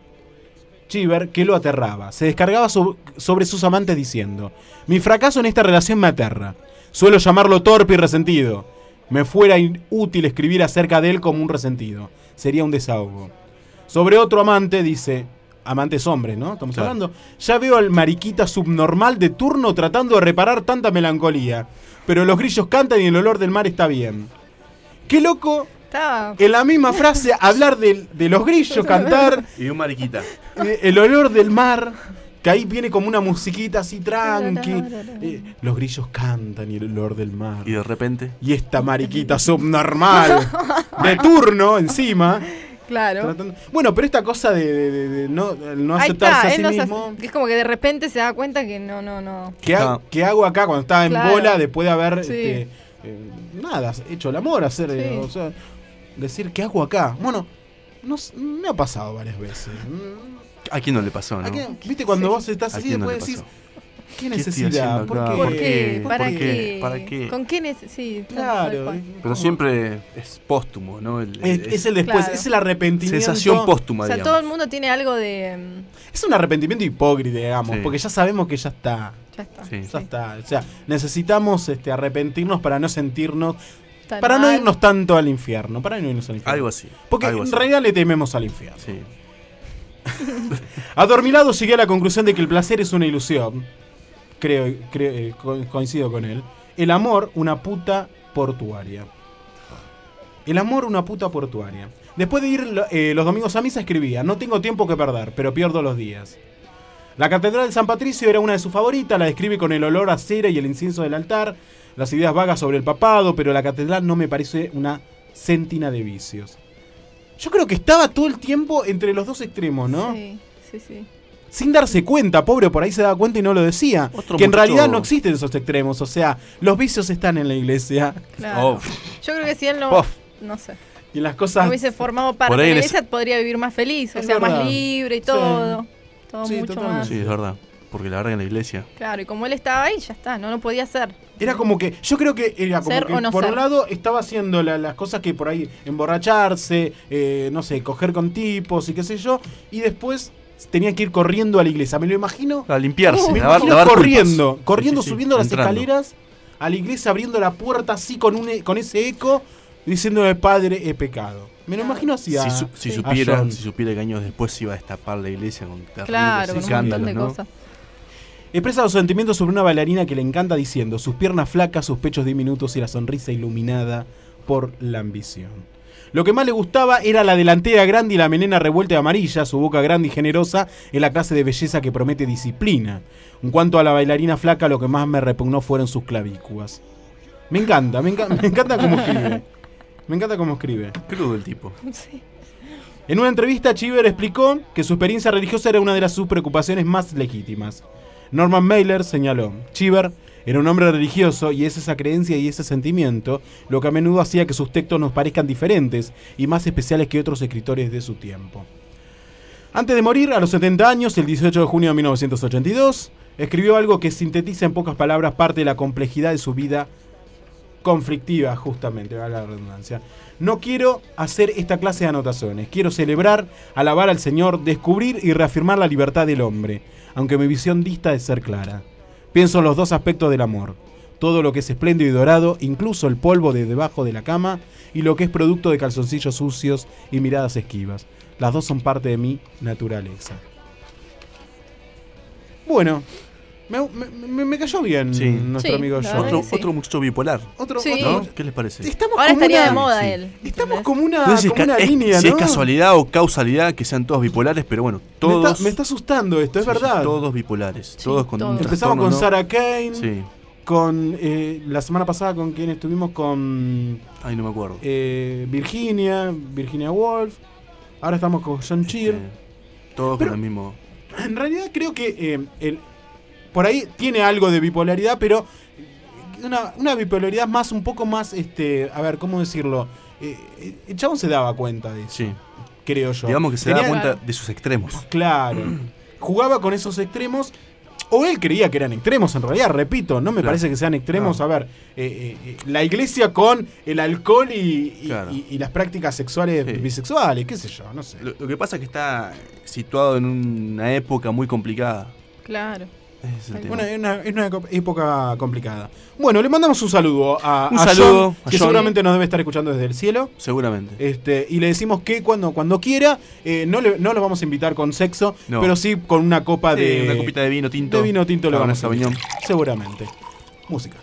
Chiver, que lo aterraba. Se descargaba so- sobre sus amantes diciendo, mi fracaso en esta relación me aterra. Suelo llamarlo torpe y resentido. Me fuera inútil escribir acerca de él como un resentido. Sería un desahogo. Sobre otro amante dice, amantes hombres, ¿no? Estamos Claro. hablando. Ya veo al mariquita subnormal de turno tratando de reparar tanta melancolía. Pero los grillos cantan y el olor del mar está bien. Qué loco Estaba. en la misma frase hablar de, los grillos cantar, Y un mariquita. eh, el olor del mar, que ahí viene como una musiquita así tranqui. Eh, los grillos cantan y el olor del mar. Y de repente. Y esta mariquita subnormal de turno encima. Claro. tratando- Bueno, pero esta cosa de, de- de- de no, no aceptarse está, a sí no mismo. es como que de repente se da cuenta que no, no, no. ¿Qué, ha- qué hago acá cuando estaba en Claro. bola después de haber Sí. este, eh, nada, hecho el amor, hacer, eh, Sí. o sea, decir qué hago acá? Bueno, no, me ha pasado varias veces. ¿A quién no le pasó, no? ¿a qué- ¿Viste cuando vos estás ¿A así no después le decís, qué ¿Qué necesidad? haciendo ¿Por qué? ¿Por ¿Por qué? qué? ¿Para ¿Por qué? qué? ¿Para qué? ¿Con? Sí, tal- Claro, Pero siempre es póstumo, ¿no? El- Es, es el después, Claro. es el arrepentimiento. sensación póstuma, O sea, digamos. todo el mundo tiene algo de. mm, Es un arrepentimiento hipócrita, digamos, Sí. porque ya sabemos que ya está. Ya está. Sí. Ya está. O sea, necesitamos este, arrepentirnos para no sentirnos. Tan para no irnos tanto al infierno. Para no irnos al infierno. Algo así. Porque algo en así. realidad le tememos al infierno. Sí. Adormilado llegué a la conclusión de que el placer es una ilusión. Creo, creo eh, co- coincido con él. El amor, una puta portuaria. El amor, una puta portuaria. Después de ir eh, los domingos a misa, escribía: No tengo tiempo que perder, pero pierdo los días. La Catedral de San Patricio era una de sus favoritas, la describe con el olor a cera y el incienso del altar, las ideas vagas sobre el papado, pero la catedral no me parece una céntina de vicios. Yo creo que estaba todo el tiempo entre los dos extremos, ¿no? Sí, sí, sí. Sin darse cuenta, pobre, por ahí se daba cuenta y no lo decía. Otro que en realidad no existen esos extremos, o sea, los vicios están en la iglesia Claro. Oh, Yo creo que si él no. No sé. y las No cosas... hubiese formado parte Por ahí de la iglesia, podría vivir más feliz, o Es sea, verdad. más libre y Sí. todo. Todo Sí, mucho totalmente. más. sí, es verdad. Porque la verdad en la iglesia. Claro, y como él estaba ahí, ya está, no lo podía hacer. Era como que, yo creo que era como Ser que no por ser. un lado estaba haciendo la- las cosas que por ahí, emborracharse, eh, no sé, coger con tipos y qué sé yo, y después tenía que ir corriendo a la iglesia. Me lo imagino, A limpiarse, me lavar, imagino lavar corriendo, culpas. corriendo, Sí, sí, sí, subiendo las entrando. escaleras a la iglesia, abriendo la puerta así con, un, e- con ese eco, diciéndole, Padre, he pecado. Me lo imagino así Si, su- si supiera, si supiera que años después se iba a destapar la iglesia con terribles Claro, con un montón escándalos, de ¿no? cosas. Expresa los sentimientos sobre una bailarina que le encanta diciendo sus piernas flacas, sus pechos diminutos y la sonrisa iluminada por la ambición. Lo que más le gustaba era la delantera grande y la melena revuelta de amarilla, su boca grande y generosa, en la clase de belleza que promete disciplina. En cuanto a la bailarina flaca, lo que más me repugnó fueron sus clavículas. Me encanta, me, enca- me encanta cómo escribe. Me encanta cómo escribe. Crudo el tipo. Sí. En una entrevista, Chiver explicó que su experiencia religiosa era una de las sus preocupaciones más legítimas. Norman Mailer señaló, Chiver era un hombre religioso y es esa creencia y ese sentimiento lo que a menudo hacía que sus textos nos parezcan diferentes y más especiales que otros escritores de su tiempo. Antes de morir, a los 70 años, el 18 de junio de 1982, escribió algo que sintetiza en pocas palabras parte de la complejidad de su vida conflictiva, justamente, valga la redundancia. No quiero hacer esta clase de anotaciones. Quiero celebrar, alabar al Señor, descubrir y reafirmar la libertad del hombre, aunque mi visión dista de ser clara. Pienso en los dos aspectos del amor. Todo lo que es espléndido y dorado, incluso el polvo de debajo de la cama, y lo que es producto de calzoncillos sucios y miradas esquivas. Las dos son parte de mi naturaleza. Bueno, me, me- me- me cayó bien Sí. nuestro Sí, amigo la John. verdad Otro, que sí. otro muchacho bipolar. Otro, Sí. otro- ¿No? ¿Qué les parece? Estamos Ahora como estaría una- de moda sí. él. Estamos como una, No sé si es, como ca- una es- línea, si es ¿no? casualidad o causalidad que sean todos bipolares, pero bueno, Me todos. está, me está asustando esto, es sí, sí, verdad. todos bipolares. Sí, todos con un todos. Empezamos trastorno, con ¿no? Sarah Kane, Sí. con eh, la semana pasada con quien estuvimos con Ay, no me acuerdo. eh, Virginia, Virginia Woolf. Ahora estamos con John Cheer. Todos Pero- con el mismo. En realidad creo que eh, el- por ahí tiene algo de bipolaridad, pero una, una bipolaridad más, un poco más, este, a ver, ¿cómo decirlo? Eh, eh, el chabón se daba cuenta de eso, Sí. creo yo. Digamos que se Tenía- da cuenta de sus extremos. Claro. Jugaba con esos extremos. O él creía que eran extremos, en realidad, repito, no me Claro. parece que sean extremos. No. A ver, eh, eh, eh, la iglesia con el alcohol y, y- Claro. y- y las prácticas sexuales Sí. bisexuales, qué sé yo, no sé. Lo, lo que pasa es que está situado en una época muy complicada. Claro. Es. Bueno, es una, es una eco- época complicada. Bueno, le mandamos un saludo a, Un a saludo John, a que John. seguramente nos debe estar escuchando desde el cielo. Seguramente. Este, y le decimos que cuando, cuando quiera, eh, no, le, no lo vamos a invitar con sexo, No. pero sí con una copa de. una copita de vino tinto. De vino tinto Cabernet vamos a invitar. Seguramente. Música.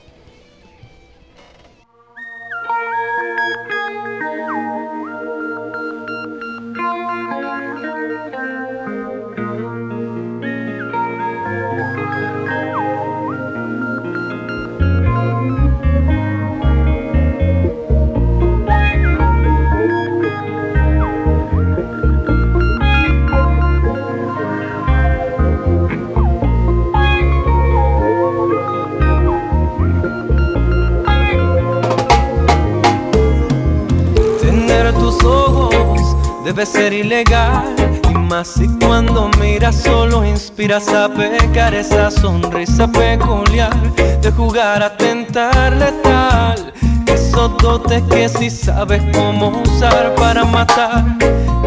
Debe ser ilegal y más si cuando miras solo inspiras a pecar. Esa sonrisa peculiar de jugar a tentar letal. Esos dotes que si sabes cómo usar para matar.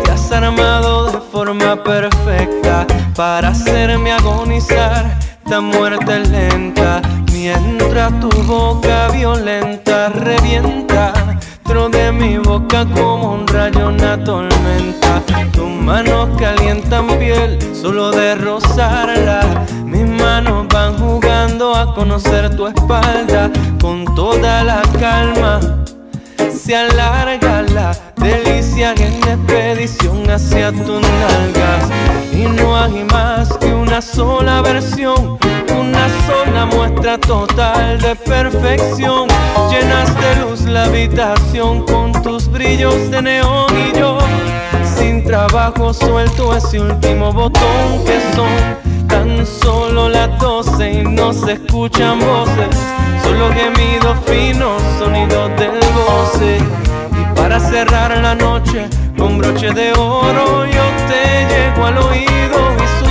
Te has armado de forma perfecta para hacerme agonizar. Esta muerte lenta mientras tu boca violenta revienta dentro de mi boca como un rayo una tormenta. Tus manos calientan piel solo de rozarla. Mis manos van jugando a conocer tu espalda. Con toda la calma se alarga la delicia en expedición hacia tus nalgas. Y no hay más una sola versión una sola muestra total de perfección. Llenas de luz la habitación con tus brillos de neón y yo sin trabajo suelto ese último botón que son. Tan solo las doce y no se escuchan voces solo gemidos finos sonidos del goce. Y para cerrar la noche con broche de oro yo te llego al oído y susurro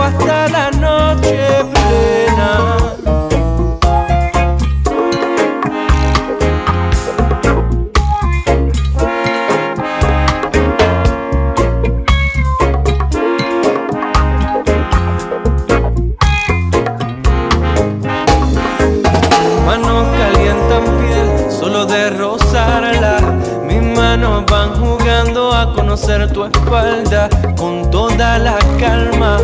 hasta la noche plena. manos calientan piel solo de rozarla. Mis manos van jugando a conocer tu espalda con toda la calma.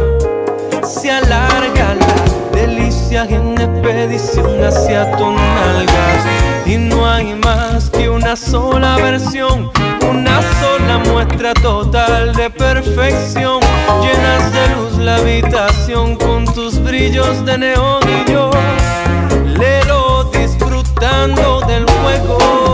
Se alarga la delicia en expedición hacia tus nalgas. Y no hay más que una sola versión, una sola muestra total de perfección. Llenas de luz la habitación con tus brillos de neón y yo lelo disfrutando del juego.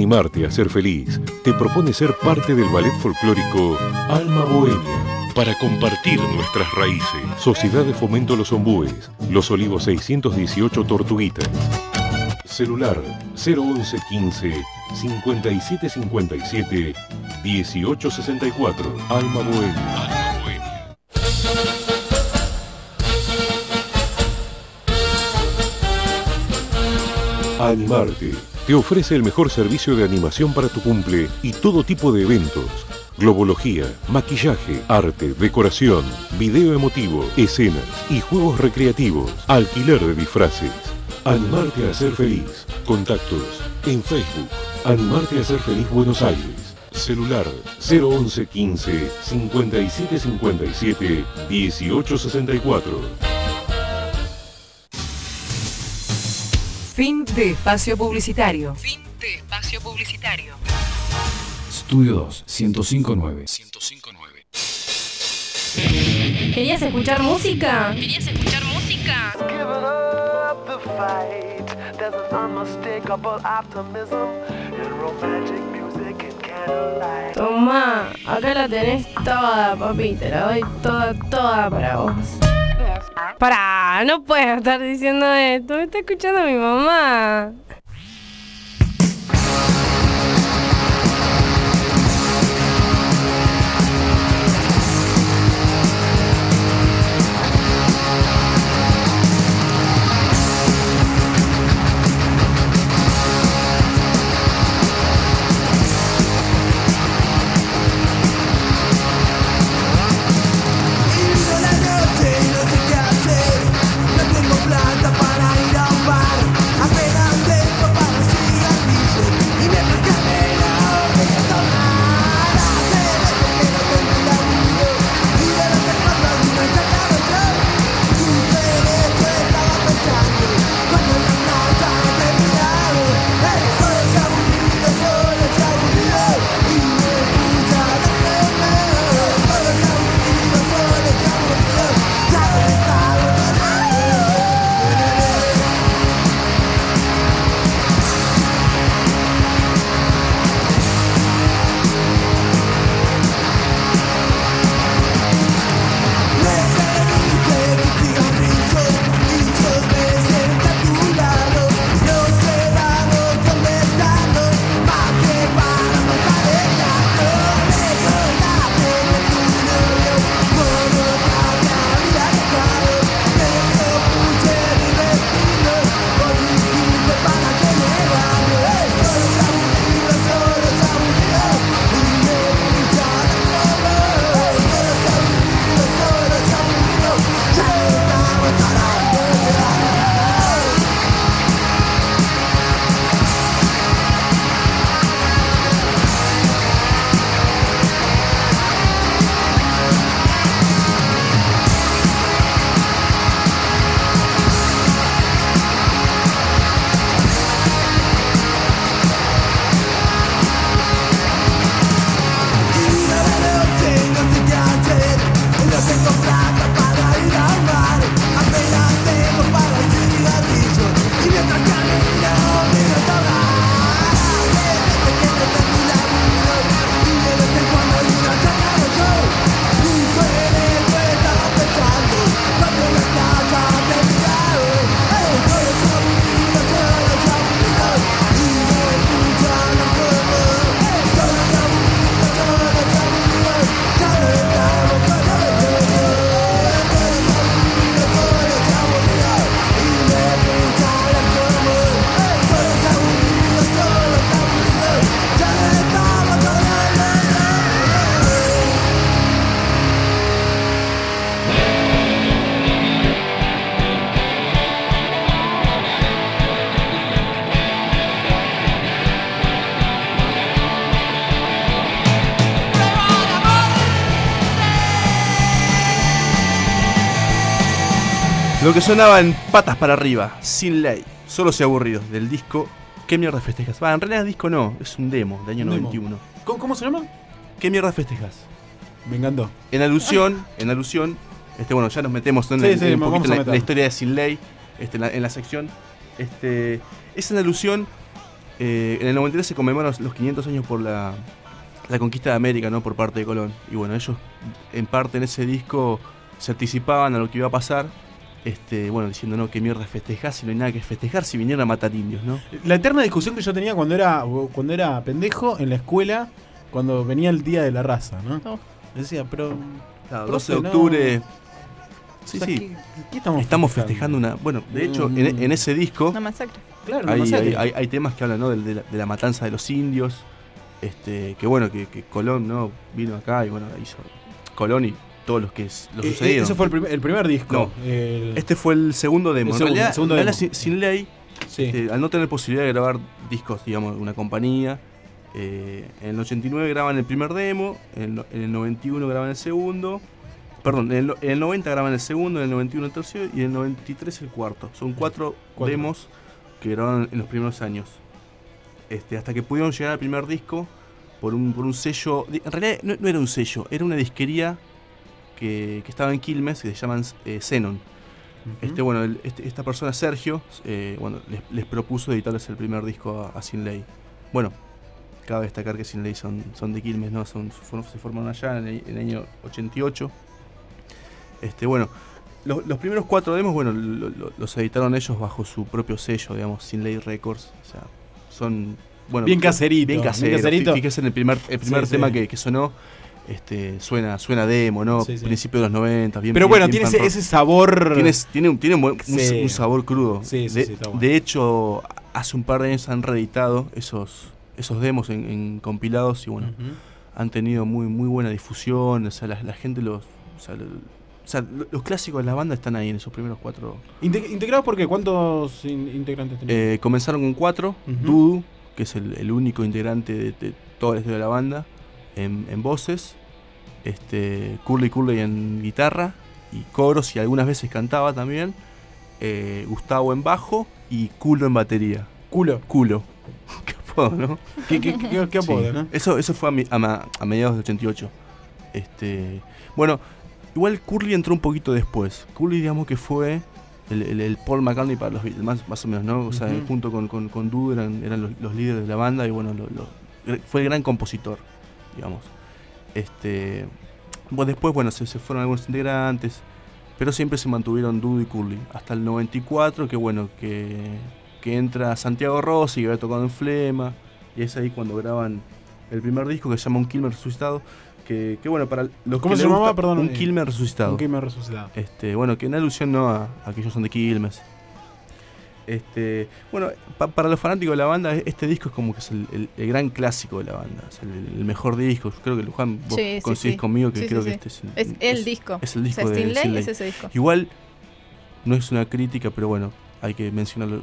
Animarte a ser feliz te propone ser parte del ballet folclórico Alma Bohemia para compartir nuestras raíces. Sociedad de Fomento Los Ombúes, Los Olivos 618 Tortuguitas. Celular 011 15 5757 1864. Alma Bohemia. Animarte te ofrece el mejor servicio de animación para tu cumple y todo tipo de eventos. Globología, maquillaje, arte, decoración, video emotivo, escenas y juegos recreativos. Alquiler de disfraces. Animarte a ser feliz. Contactos en Facebook. Animarte a ser feliz Buenos Aires. Celular 011 15 57 57 1864. Fin de espacio publicitario. Fin de espacio publicitario. Estudio 2, 1059. ¿Querías escuchar música? ¿Querías escuchar música? the fight. There's an unmistakable optimism in romantic music and candlelight. Toma, acá la tenés toda, papi. Te la doy toda, toda para vos. Pará, no puedes estar diciendo esto. Me está escuchando mi mamá. Lo que sonaba en patas para arriba, sin ley, solo se aburridos, del disco ¿Qué mierda festejas? Va, en realidad disco no, es un demo del año demo. 91. ¿Cómo, cómo se llama? ¿Qué mierda festejas? Me encantó. En alusión, en alusión, este, bueno, ya nos metemos en, Sí, en- sí, en un vamos poquito a en la, historia de Sin Ley, este, en, la, en la sección. Este, es en alusión, eh, en el 93 se conmemoran los 500 años por la, la conquista de América, ¿no? Por parte de Colón. Y bueno, ellos en parte en ese disco se anticipaban a lo que iba a pasar. Este, bueno, diciendo, no, qué mierda festejar si no hay nada que festejar si vinieron a matar indios, ¿no? La eterna discusión que yo tenía cuando era cuando era pendejo en la escuela, cuando venía el día de la raza, ¿no? Oh. Decía, pero. Claro, profe, 12 de no. octubre. Sí, O sea, sí. ¿qué- qué estamos estamos festejando? festejando una. Bueno, de hecho, Mm. en, en ese disco. Una masacre. Claro, una hay, masacre. hay, hay- hay temas que hablan ¿no? de, la, de la matanza de los indios. Este, que bueno, que, que Colón no vino acá y bueno, hizo Colón y todos los que lo Eh, eh, sucedieron. ese fue el, prim- el primer disco. No, El- Este fue el segundo demo. El en segundo- realidad, demo. sin, sin ley, Sí. este, al no tener posibilidad de grabar discos, digamos, de una compañía, eh, en el 89 graban el primer demo, en el, no- en el 91 graban el segundo, perdón, en el, no- en el 90 graban el segundo, en el 91 el tercero y en el 93 el cuarto. Son cuatro, Cuatro. demos que grabaron en los primeros años. Este, hasta que pudieron llegar al primer disco por un, por un sello. En realidad no, no era un sello, era una disquería que, que estaba en Quilmes que se llaman eh, Xenon. Este, bueno, el- este- esta persona, Sergio, eh, bueno, les, les propuso editarles el primer disco a, a Sin Ley. Bueno, cabe destacar que Sin Ley son, son de Quilmes, ¿no? Son, fueron- se formaron allá en el, en el año 88. Este, bueno, los, los primeros cuatro demos, bueno, lo- lo- los editaron ellos bajo su propio sello, digamos, Sin Ley Records. O sea, son. Bueno, Bien caserito, Bien caserito. Fí- Fíjese en el primer, el primer Sí, tema sí. Que, que sonó. Este, suena, suena demo, ¿no? Sí, sí. Principio de los 90, bien Pero bien- bueno, bien tiene ese, ese sabor. Tiene, tiene, un, tiene un, buen- un- Sí. un sabor crudo. Sí, sí, de, sí, está bueno. de hecho, hace un par de años han reeditado esos, esos demos en, en compilados y bueno, han tenido muy, muy buena difusión. O sea, la, la gente los. O sea, o los clásicos de la banda están ahí en esos primeros cuatro. Inte- ¿Integrados por qué? ¿Cuántos in- integrantes tenía? Eh, comenzaron con cuatro. Dudu, que es el, el único integrante de, de toda la historia de la banda, en, en voces. Este, Curly Curly en guitarra y coros y algunas veces cantaba también. eh, Gustavo en bajo y Culo en batería. Culo. Culo. qué apodo, ¿no? ¿Qué, qué, qué- qué apodo, Sí. no? Eso, eso fue a, mi- a mediados del 88. Este, bueno, igual Curly entró un poquito después. Curly, digamos que fue el, el- el Paul McCartney para los Beatles, más, más o menos, ¿no? O sea, junto con, con, con Dude eran, eran los, los líderes de la banda y bueno, lo- lo- fue el gran compositor, digamos. Este, bueno, después, bueno, se, se fueron algunos integrantes, pero siempre se mantuvieron Dude y Curly. Hasta el 94, que bueno, que, que entra Santiago Rossi, que había tocado en Flema, y es ahí cuando graban el primer disco que se llama Un Kilmer Resucitado. Que, que bueno, para los ¿Cómo que se llamaba? Perdón, Un eh, Kilmer Resucitado. Un Kilmer resucitado. Este, bueno, que en alusión no a, a que ellos son de Quilmes. Este, bueno, pa- para los fanáticos de la banda, este disco es como que es el, el- el gran clásico de la banda, es el, el mejor disco. Creo que Luján, vos Sí, coincidís sí. conmigo que Sí, creo sí, que sí. este es, Es el disco. Es el O disco sea, de Sin Ley Sin es ese disco. Igual no es una crítica, pero bueno, hay que mencionarlo.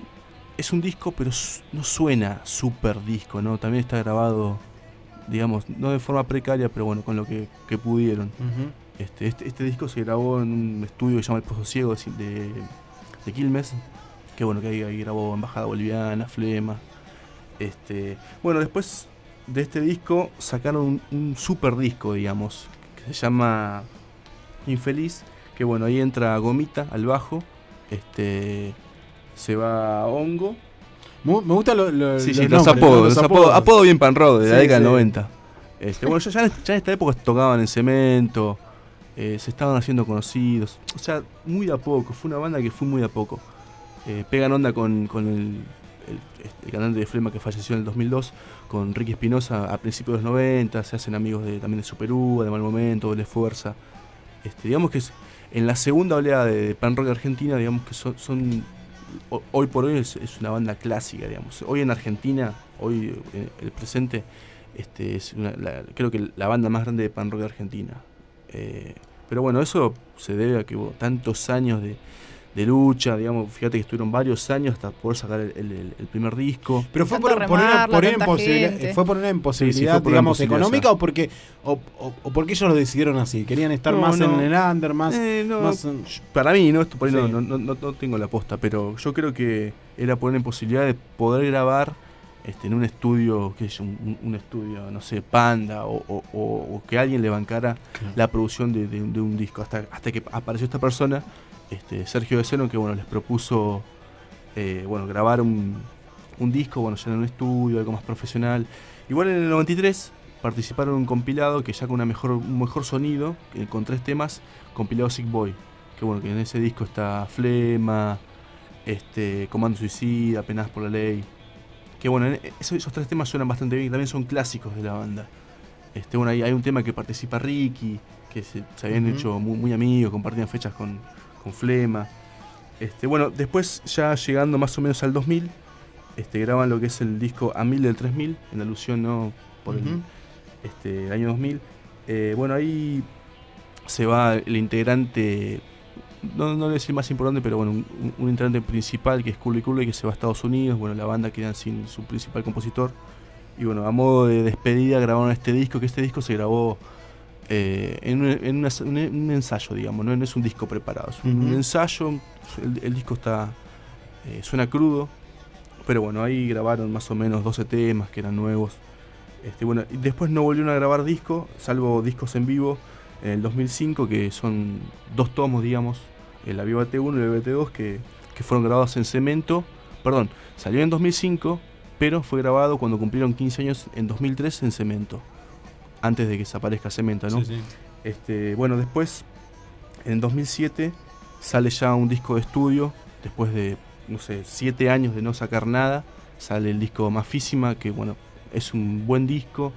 Es un disco, pero no suena súper disco, ¿no? También está grabado, digamos, no de forma precaria, pero bueno, con lo que, que pudieron. Este, este, este disco se grabó en un estudio que se llama El Pozo Ciego de, de, de Quilmes. Que bueno, que ahí, ahí grabó Embajada Boliviana, Flema. Este, bueno, después de este disco sacaron un, un super disco, digamos, que se llama Infeliz. Que bueno, ahí entra Gomita al bajo. Este, se va Hongo. Me gusta lo, lo- Sí, los sí, los apodos, los apodos, apodo bien pan rock de la década del sí. 90. Este, bueno, ya, ya en, ya en esta época tocaban en cemento, eh, se estaban haciendo conocidos, o sea, muy de a poco, fue una banda que fue muy de a poco. Eh, pegan onda con, el, el, cantante de Flema que falleció en el 2002, con Ricky Espinosa a principios de los 90, se hacen amigos de, también de Superúa, de Mal Momento, de Fuerza. Este, digamos que en la segunda oleada de, pan rock Argentina, digamos que son, son ho- hoy por hoy es, una banda clásica, digamos. Hoy en Argentina, hoy eh, el presente, este, es una- creo que la banda más grande de pan rock de Argentina. Eh, pero bueno, eso se debe a que hubo tantos años de, de lucha, digamos, fíjate que estuvieron varios años hasta poder sacar el, el- el primer disco. Pero fue por, por una, por imposibilidad, gente. fue por una imposibilidad, Sí, sí, fue por una digamos, imposibilidad, económica o porque o, o- o porque ellos lo decidieron así, querían estar No, más no. en el under, más, Eh, no, más en- Para mí, ¿no? Esto por ahí no, Sí. no, no, no- no tengo la posta, pero yo creo que era por una imposibilidad de poder grabar este, en un estudio, sé yo, un, un estudio, no sé, Panda, o, o- o- o que alguien le bancara la producción de, de un disco. Hasta, hasta que apareció esta persona, este, Sergio Deceno, que bueno, les propuso eh, bueno, grabar un, un disco, bueno, ya en un estudio, algo más profesional. Igual en el 93 participaron en un compilado que ya con una mejor, un mejor sonido, que con tres temas, compilado Sick Boy. Que bueno, que en ese disco está Flema, este, Comando Suicida, Penas por la Ley. Que bueno, en- esos, esos tres temas suenan bastante bien y también son clásicos de la banda. Este, bueno, hay, hay un tema que participa Ricky, que se, se habían hecho muy, muy amigos, compartían fechas con, con Flema. Este, bueno, después ya llegando más o menos al 2000, este, graban lo que es el disco A 1000 del 3000, en alusión ¿no? por el, este, el año 2000. Eh, bueno, ahí se va el integrante, no, no voy a decir más importante, pero bueno, un, un- un integrante principal que es Curly Curly, que se va a Estados Unidos. Bueno, la banda queda sin su principal compositor. Y bueno, a modo de despedida grabaron este disco, que este disco se grabó eh, en, un, en una- un- un ensayo, digamos, ¿no? No es un disco preparado, es un ensayo, el, el disco está eh, suena crudo, pero bueno, ahí grabaron más o menos 12 temas que eran nuevos. Este, bueno, y después no volvieron a grabar discos, salvo discos en vivo en el 2005, que son dos tomos, digamos, el Aviva T1 y el BT2, que, que fueron grabados en cemento. Perdón, salió en 2005, pero fue grabado cuando cumplieron 15 años en 2003 en cemento, antes de que desaparezca cemento, ¿no? Sí, sí. Este, bueno, después, en 2007, sale ya un disco de estudio, después de, no sé, 7 años de no sacar nada, sale el disco Mafísima, que bueno, es un buen disco.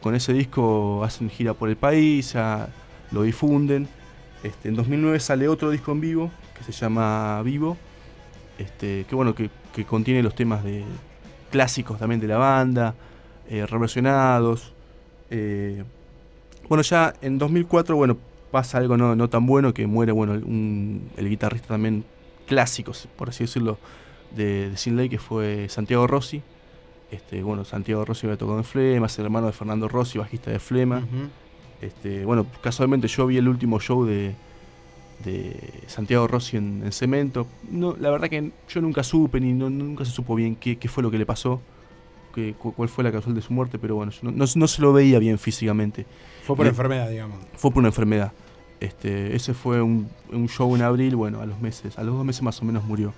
Con ese disco hacen gira por el país, ya lo difunden. Este, en 2009 sale otro disco en vivo, que se llama Vivo, este, que bueno, que, que contiene los temas de clásicos también de la banda, eh, reversionados. Eh, bueno, ya en 2004, bueno, pasa algo no, no tan bueno, que muere, bueno, un- el guitarrista también clásico, por así decirlo, de, de Sin Ley, que fue Santiago Rossi. Este, bueno, Santiago Rossi había tocado en Flema, es el hermano de Fernando Rossi, bajista de Flema. Este, bueno, casualmente yo vi el último show de, de Santiago Rossi en, en Cemento. No, la verdad que yo nunca supe, ni no- nunca se supo bien qué, qué fue lo que le pasó, cuál fue la causal de su muerte, pero bueno, no, no- no se lo veía bien físicamente. Fue por Le- enfermedad, digamos. Fue por una enfermedad. Este, ese fue un, un show en abril, bueno, a los meses, a los dos meses más o menos murió.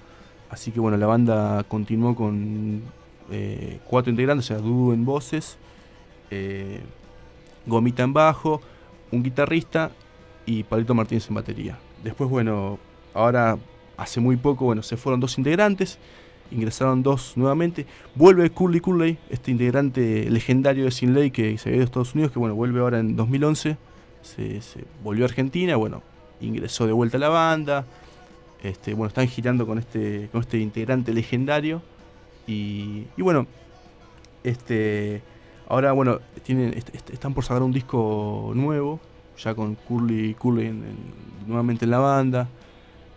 Así que bueno, la banda continuó con eh, cuatro integrantes, o sea, Dudu en voces, eh, Gomita en bajo, un guitarrista y Pablito Martínez en batería. Después, bueno, ahora hace muy poco, bueno, se fueron dos integrantes, ingresaron dos nuevamente. Vuelve Curly Curley, este integrante legendario de Sin Ley que se ido a Estados Unidos, que bueno, vuelve ahora en 2011. Se, volvió a Argentina, bueno, ingresó de vuelta a la banda. Este, bueno, están girando con este, con este integrante legendario. Y, y bueno, este, ahora bueno, tienen, est- est- están por sacar un disco nuevo, ya con Curly, Curly en- nuevamente en la banda.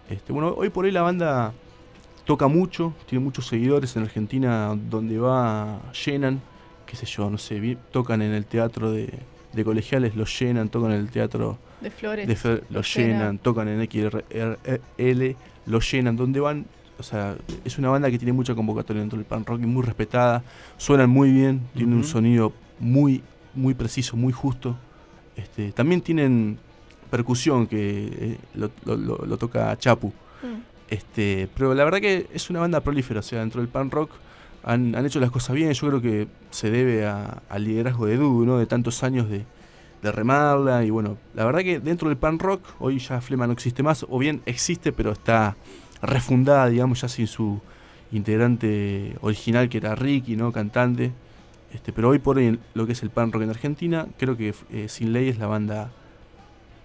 Este, bueno, hoy por hoy la banda toca mucho, tiene muchos seguidores en Argentina, donde va llenan, qué sé yo, no sé, tocan en el teatro de, de colegiales, los llenan, tocan en el teatro De Flores. de Flores, lo los llenan, tocan en XRL, los llenan, donde van, o sea, es una banda que tiene mucha convocatoria dentro del pan rock y muy respetada, suenan muy bien, tienen un sonido muy, muy preciso, muy justo. Este, también tienen percusión que eh, lo, lo- lo- lo toca Chapu. Este, pero la verdad que es una banda prolífera, o sea, dentro del pan rock han, han hecho las cosas bien. Yo creo que se debe al liderazgo de Dudu, ¿no? De tantos años de, de remarla. Y bueno, la verdad que dentro del pan rock, hoy ya Flema no existe más, o bien existe, pero está refundada, digamos, ya sin su integrante original, que era Ricky, ¿no? Cantante. Este, pero hoy por hoy, lo que es el pan rock en Argentina, creo que eh, Sin Ley es la banda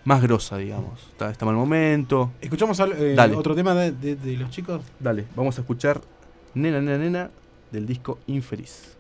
más grosa, digamos. Está, está mal momento. Escuchamos al- eh, otro tema de, de- de los chicos. Dale, vamos a escuchar Nena, Nena, Nena del disco Infeliz.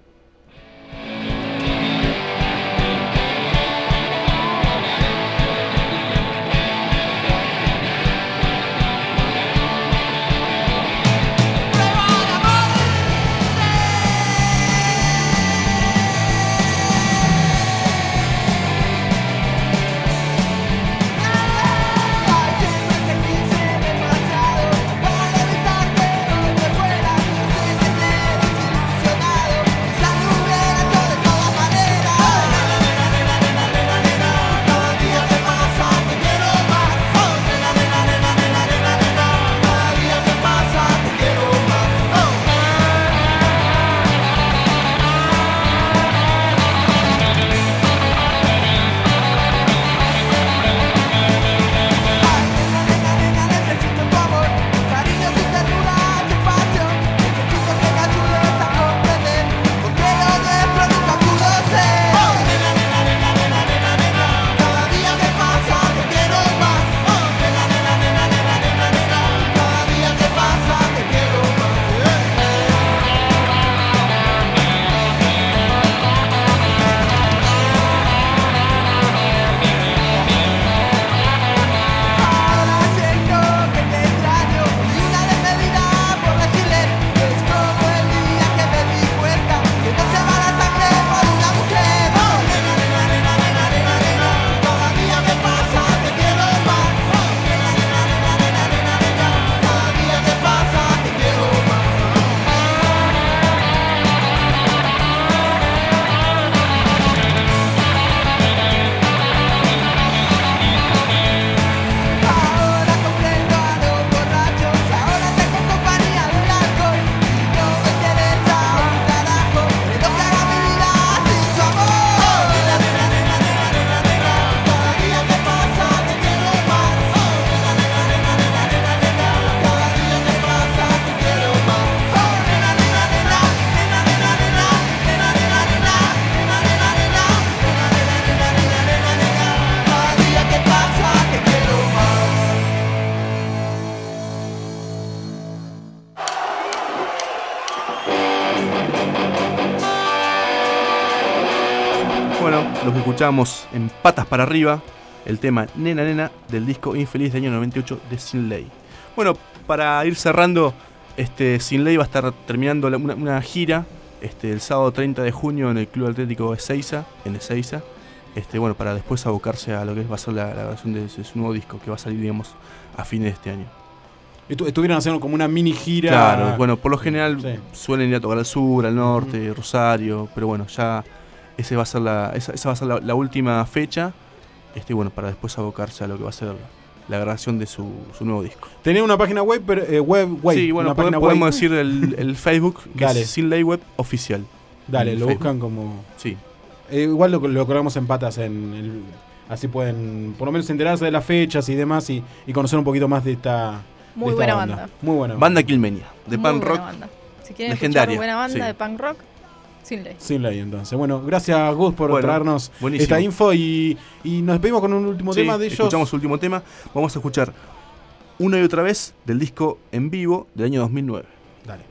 Escuchamos en Patas para Arriba, el tema Nena Nena del disco Infeliz del año 98 de Sin Ley. Bueno, para ir cerrando, este, Sin Ley va a estar terminando una, una gira este, el sábado 30 de junio en el Club Atlético Ezeiza, en Ezeiza. Este, bueno, para después abocarse a lo que va a ser la, la grabación de, su- su nuevo disco, que va a salir, digamos, a fines de este año. Estu- estuvieron haciendo como una mini gira. Claro, bueno, por lo general Sí. suelen ir a tocar al sur, al norte, Rosario, pero bueno, ya ese va a ser la, esa, esa va a ser la, la última fecha, este, bueno, para después abocarse a lo que va a ser la grabación de su, su nuevo disco. Tenía una página web, pero, eh, web, web, sí, bueno, una pode- página podemos web. decir el, el Facebook, que Dale. es Sin Ley Web Oficial. Dale, lo Facebook. buscan como. Sí. Eh, igual lo, lo colgamos en patas en el- Así pueden por lo menos enterarse de las fechas y demás y, y conocer un poquito más de esta. Muy de esta buena banda. Muy buena Banda Quilmenia, de Muy punk buena rock. banda. Si quieren legendaria, escuchar buena banda sí. de punk rock, sin ley. Sin ley, entonces. Bueno, gracias Gus por Bueno, traernos buenísimo. esta info y, y nos despedimos con un último Sí, tema de ellos. Escuchamos su último tema. Vamos a escuchar una y otra vez del disco en vivo del año 2009. Dale.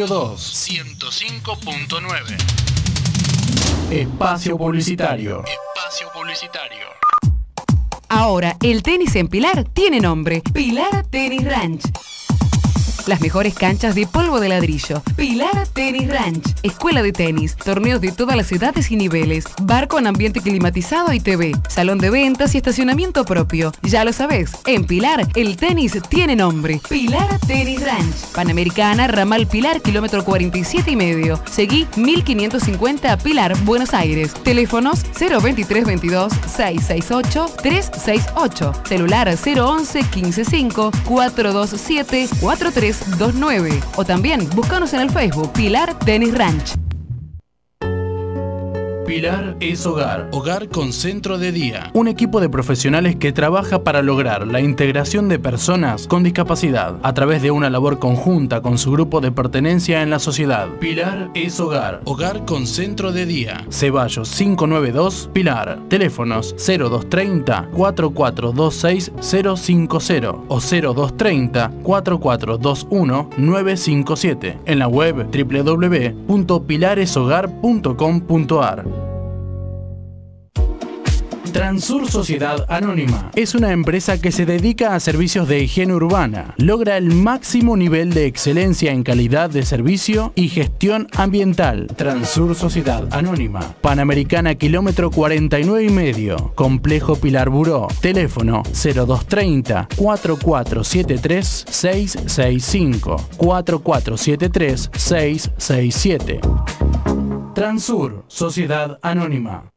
Estudio 2. 105.9. Espacio Publicitario. Espacio publicitario. Ahora, el tenis en Pilar tiene nombre. Pilar Tenis Ranch. Las mejores canchas de polvo de ladrillo. Pilar Tenis Ranch. Escuela de tenis. Torneos de todas las edades y niveles. Bar con ambiente climatizado y TV. Salón de ventas y estacionamiento propio. Ya lo sabes, en Pilar el tenis tiene nombre. Pilar Tenis Ranch. Panamericana, Ramal Pilar, kilómetro 47 y medio. Seguí 1550 Pilar, Buenos Aires. Teléfonos 02322 668 368. Celular 011 155 427 4329. O también búscanos en el Facebook Pilar Tenis Ranch. Pilar es hogar, hogar con centro de día. Un equipo de profesionales que trabaja para lograr la integración de personas con discapacidad a través de una labor conjunta con su grupo de pertenencia en la sociedad. Pilar es hogar, hogar con centro de día. Ceballos 592 Pilar. Teléfonos 0230 4426 050 o 0230 4421 957. En la web www.pilareshogar.com.ar. Transur Sociedad Anónima es una empresa que se dedica a servicios de higiene urbana. Logra el máximo nivel de excelencia en calidad de servicio y gestión ambiental. Transur Sociedad Anónima. Panamericana kilómetro 49 y medio. Complejo Pilar Buró. Teléfono 0230 4473 665 4473 667. Transur Sociedad Anónima.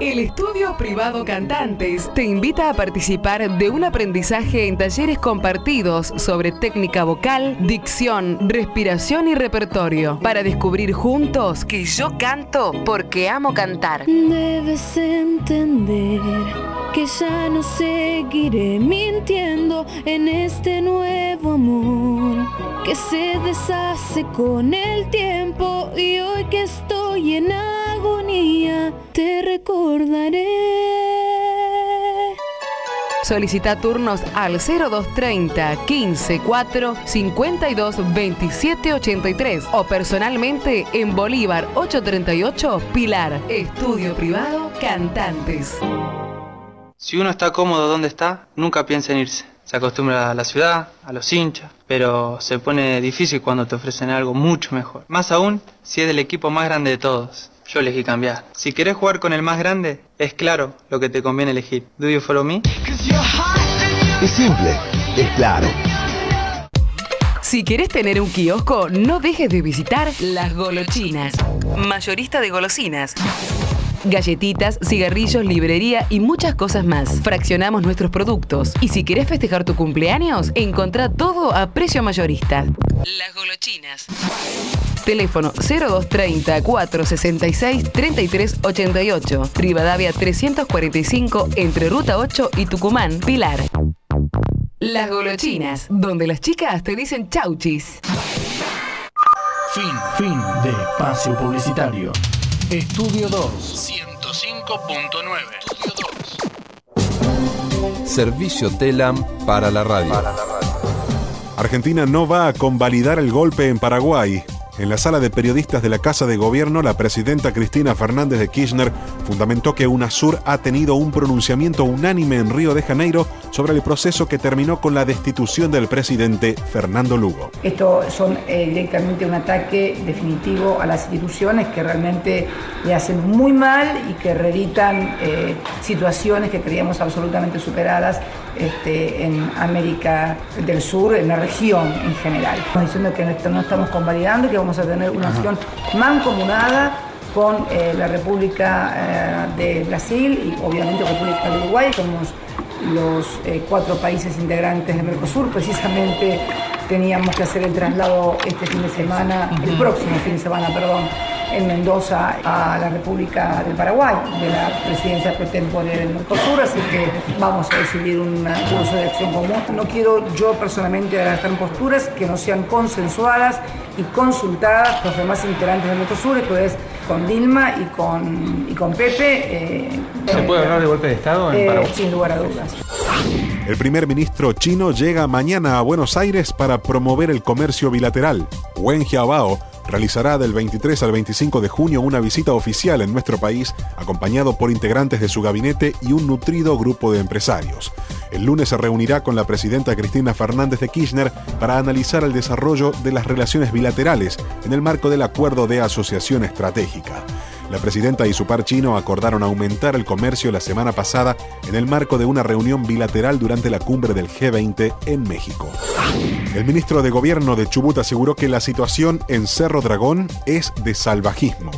El Estudio Privado Cantantes te invita a participar de un aprendizaje en talleres compartidos sobre técnica vocal, dicción, respiración y repertorio para descubrir juntos que yo canto porque amo cantar. Debes entender que ya no seguiré mintiendo en este nuevo amor que se deshace con el tiempo y hoy que estoy en agonía te recordaré. Solicita turnos al 0230 15 4 52 27 83 o personalmente en Bolívar 838 Pilar. Estudio privado Cantantes. Si uno está cómodo donde está, nunca piensa en irse. Se acostumbra a la ciudad, a los hinchas, pero se pone difícil cuando te ofrecen algo mucho mejor. Más aún si es del equipo más grande de todos. Yo elegí cambiar. Si querés jugar con el más grande, es claro lo que te conviene elegir. ¿Do you follow me? Es simple, es claro. Si querés tener un kiosco, no dejes de visitar Las Golochinas. Mayorista de golosinas. Galletitas, cigarrillos, librería y muchas cosas más. Fraccionamos nuestros productos. Y si querés festejar tu cumpleaños, encontrá todo a precio mayorista. Las Golochinas. Teléfono 0230 466 3388. Rivadavia 345 entre Ruta 8 y Tucumán, Pilar. Las Golochinas, donde las chicas te dicen chauchis. Fin, fin de espacio publicitario. Estudio 2. 105.9. Servicio TELAM para la radio. Argentina no va a convalidar el golpe en Paraguay. En la sala de periodistas de la Casa de Gobierno, la presidenta Cristina Fernández de Kirchner fundamentó que UNASUR ha tenido un pronunciamiento unánime en Río de Janeiro sobre el proceso que terminó con la destitución del presidente Fernando Lugo. Esto son eh, directamente un ataque definitivo a las instituciones que realmente le hacen muy mal y que reeditan eh, situaciones que creíamos absolutamente superadas este, en América del Sur, en la región en general. Estamos diciendo que no no estamos convalidando, que vamos a tener una acción mancomunada con eh, la República eh, de Brasil y obviamente República de Uruguay. Somos los eh, cuatro países integrantes de Mercosur. Precisamente teníamos que hacer el traslado este fin de semana, el próximo fin de semana, perdón, en Mendoza a la República del Paraguay, de la presidencia pro tempore del Mercosur, así que vamos a decidir un curso de acción común. No quiero yo personalmente adelantar posturas que no sean consensuadas y consultadas con los demás integrantes del Mercosur, esto es con Dilma y con, y con Pepe. eh, ¿Se puede hablar de golpe de Estado en eh, Paraguay? sin lugar a dudas. El primer ministro chino llega mañana a Buenos Aires para promover el comercio bilateral. Wen Jiabao realizará del 23 al 25 de junio una visita oficial en nuestro país, acompañado por integrantes de su gabinete y un nutrido grupo de empresarios. El lunes se reunirá con la presidenta Cristina Fernández de Kirchner para analizar el desarrollo de las relaciones bilaterales en el marco del Acuerdo de Asociación Estratégica. La presidenta y su par chino acordaron aumentar el comercio la semana pasada en el marco de una reunión bilateral durante la cumbre del G20 en México. El ministro de Gobierno de Chubut aseguró que la situación en Cerro Dragón es de salvajismo.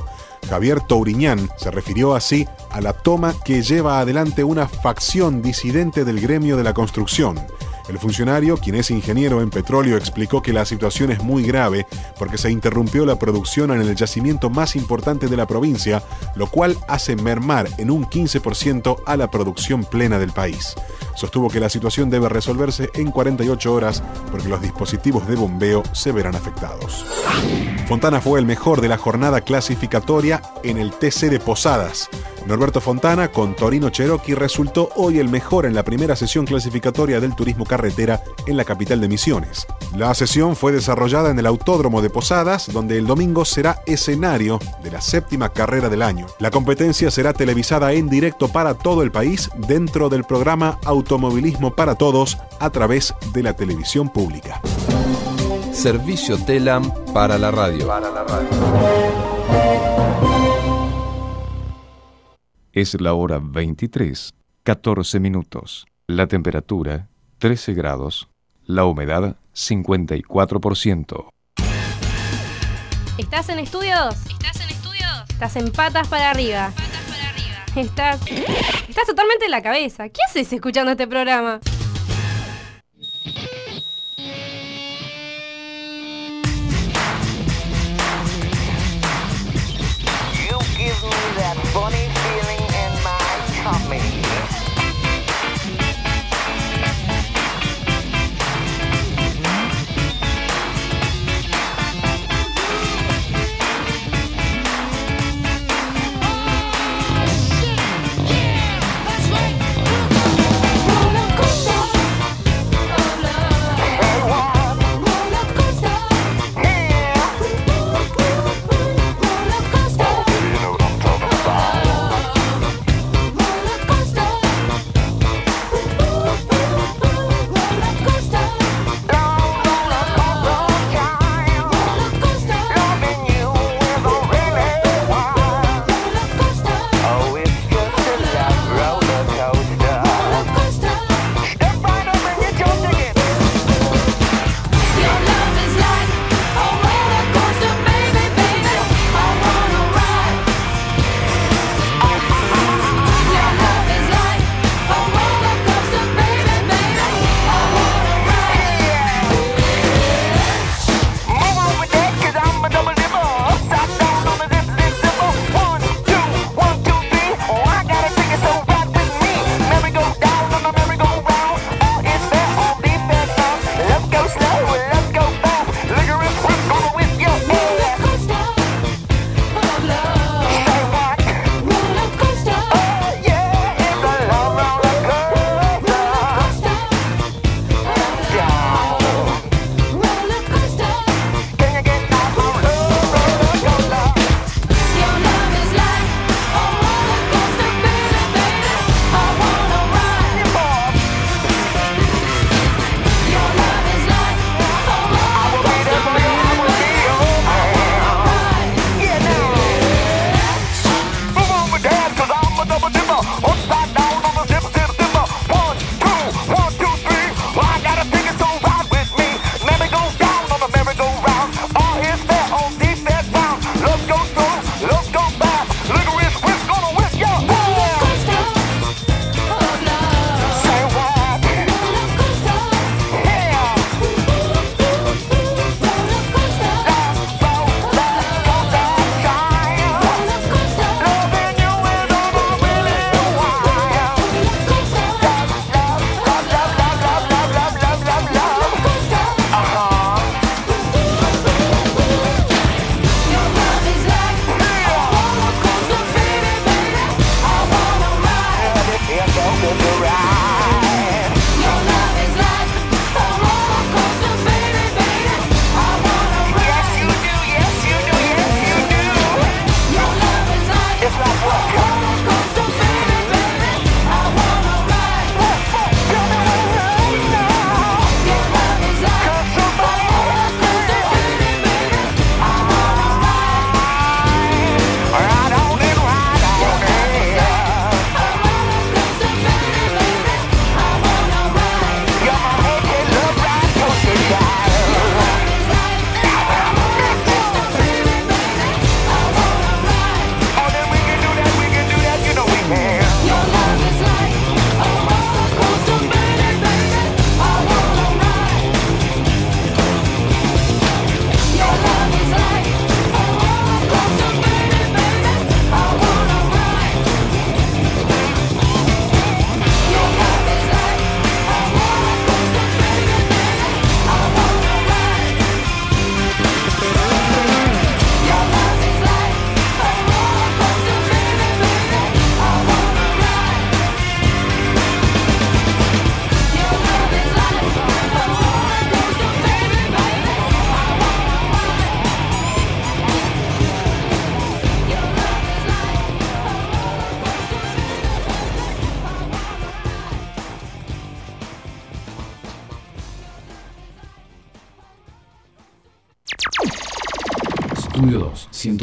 Javier Touriñán se refirió así a la toma que lleva adelante una facción disidente del gremio de la construcción. El funcionario, quien es ingeniero en petróleo, explicó que la situación es muy grave porque se interrumpió la producción en el yacimiento más importante de la provincia, lo cual hace mermar en un 15% a la producción plena del país. Sostuvo que la situación debe resolverse en 48 horas porque los dispositivos de bombeo se verán afectados. Fontana fue el mejor de la jornada clasificatoria en el TC de Posadas. Norberto Fontana con Torino Cherokee resultó hoy el mejor en la primera sesión clasificatoria del turismo carretera en la capital de Misiones. La sesión fue desarrollada en el Autódromo de Posadas, donde el domingo será escenario de la séptima carrera del año. La competencia será televisada en directo para todo el país dentro del programa Automovilismo para Todos a través de la televisión pública. Servicio Telam para la radio. Es la hora 23, 14 minutos. La temperatura 13 grados. La humedad 54%. ¿Estás en estudios? ¿Estás en estudios? Estás en patas para arriba. Patas para arriba. Estás. Estás totalmente en la cabeza. ¿Qué haces escuchando este programa?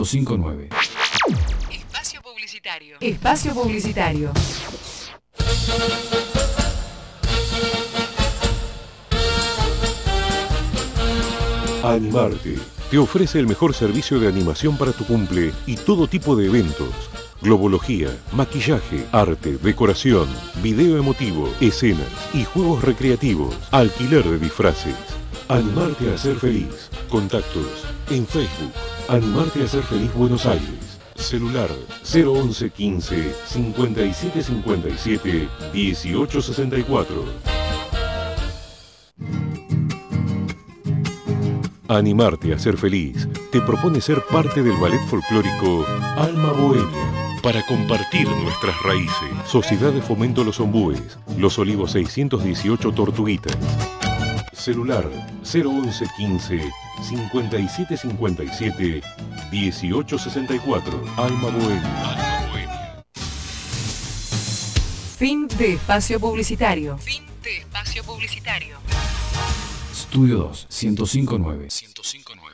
2, 1059. Espacio publicitario. Espacio publicitario. Animarte te ofrece el mejor servicio de animación para tu cumple y todo tipo de eventos. Globología, maquillaje, arte, decoración, video emotivo, escenas y juegos recreativos. Alquiler de disfraces. Animarte a ser feliz. Contactos en Facebook. Animarte a ser feliz Buenos Aires. Celular 011 15 57 57 18 64. Animarte a ser feliz te propone ser parte del ballet folclórico Alma Bohemia para compartir nuestras raíces. Sociedad de Fomento Los Ombúes, Los Olivos 618 Tortuguitas. Celular 01115 5757 1864. Alma Bohemia. Fin de espacio publicitario. Fin de espacio publicitario. Estudio 2, 1059. 1059.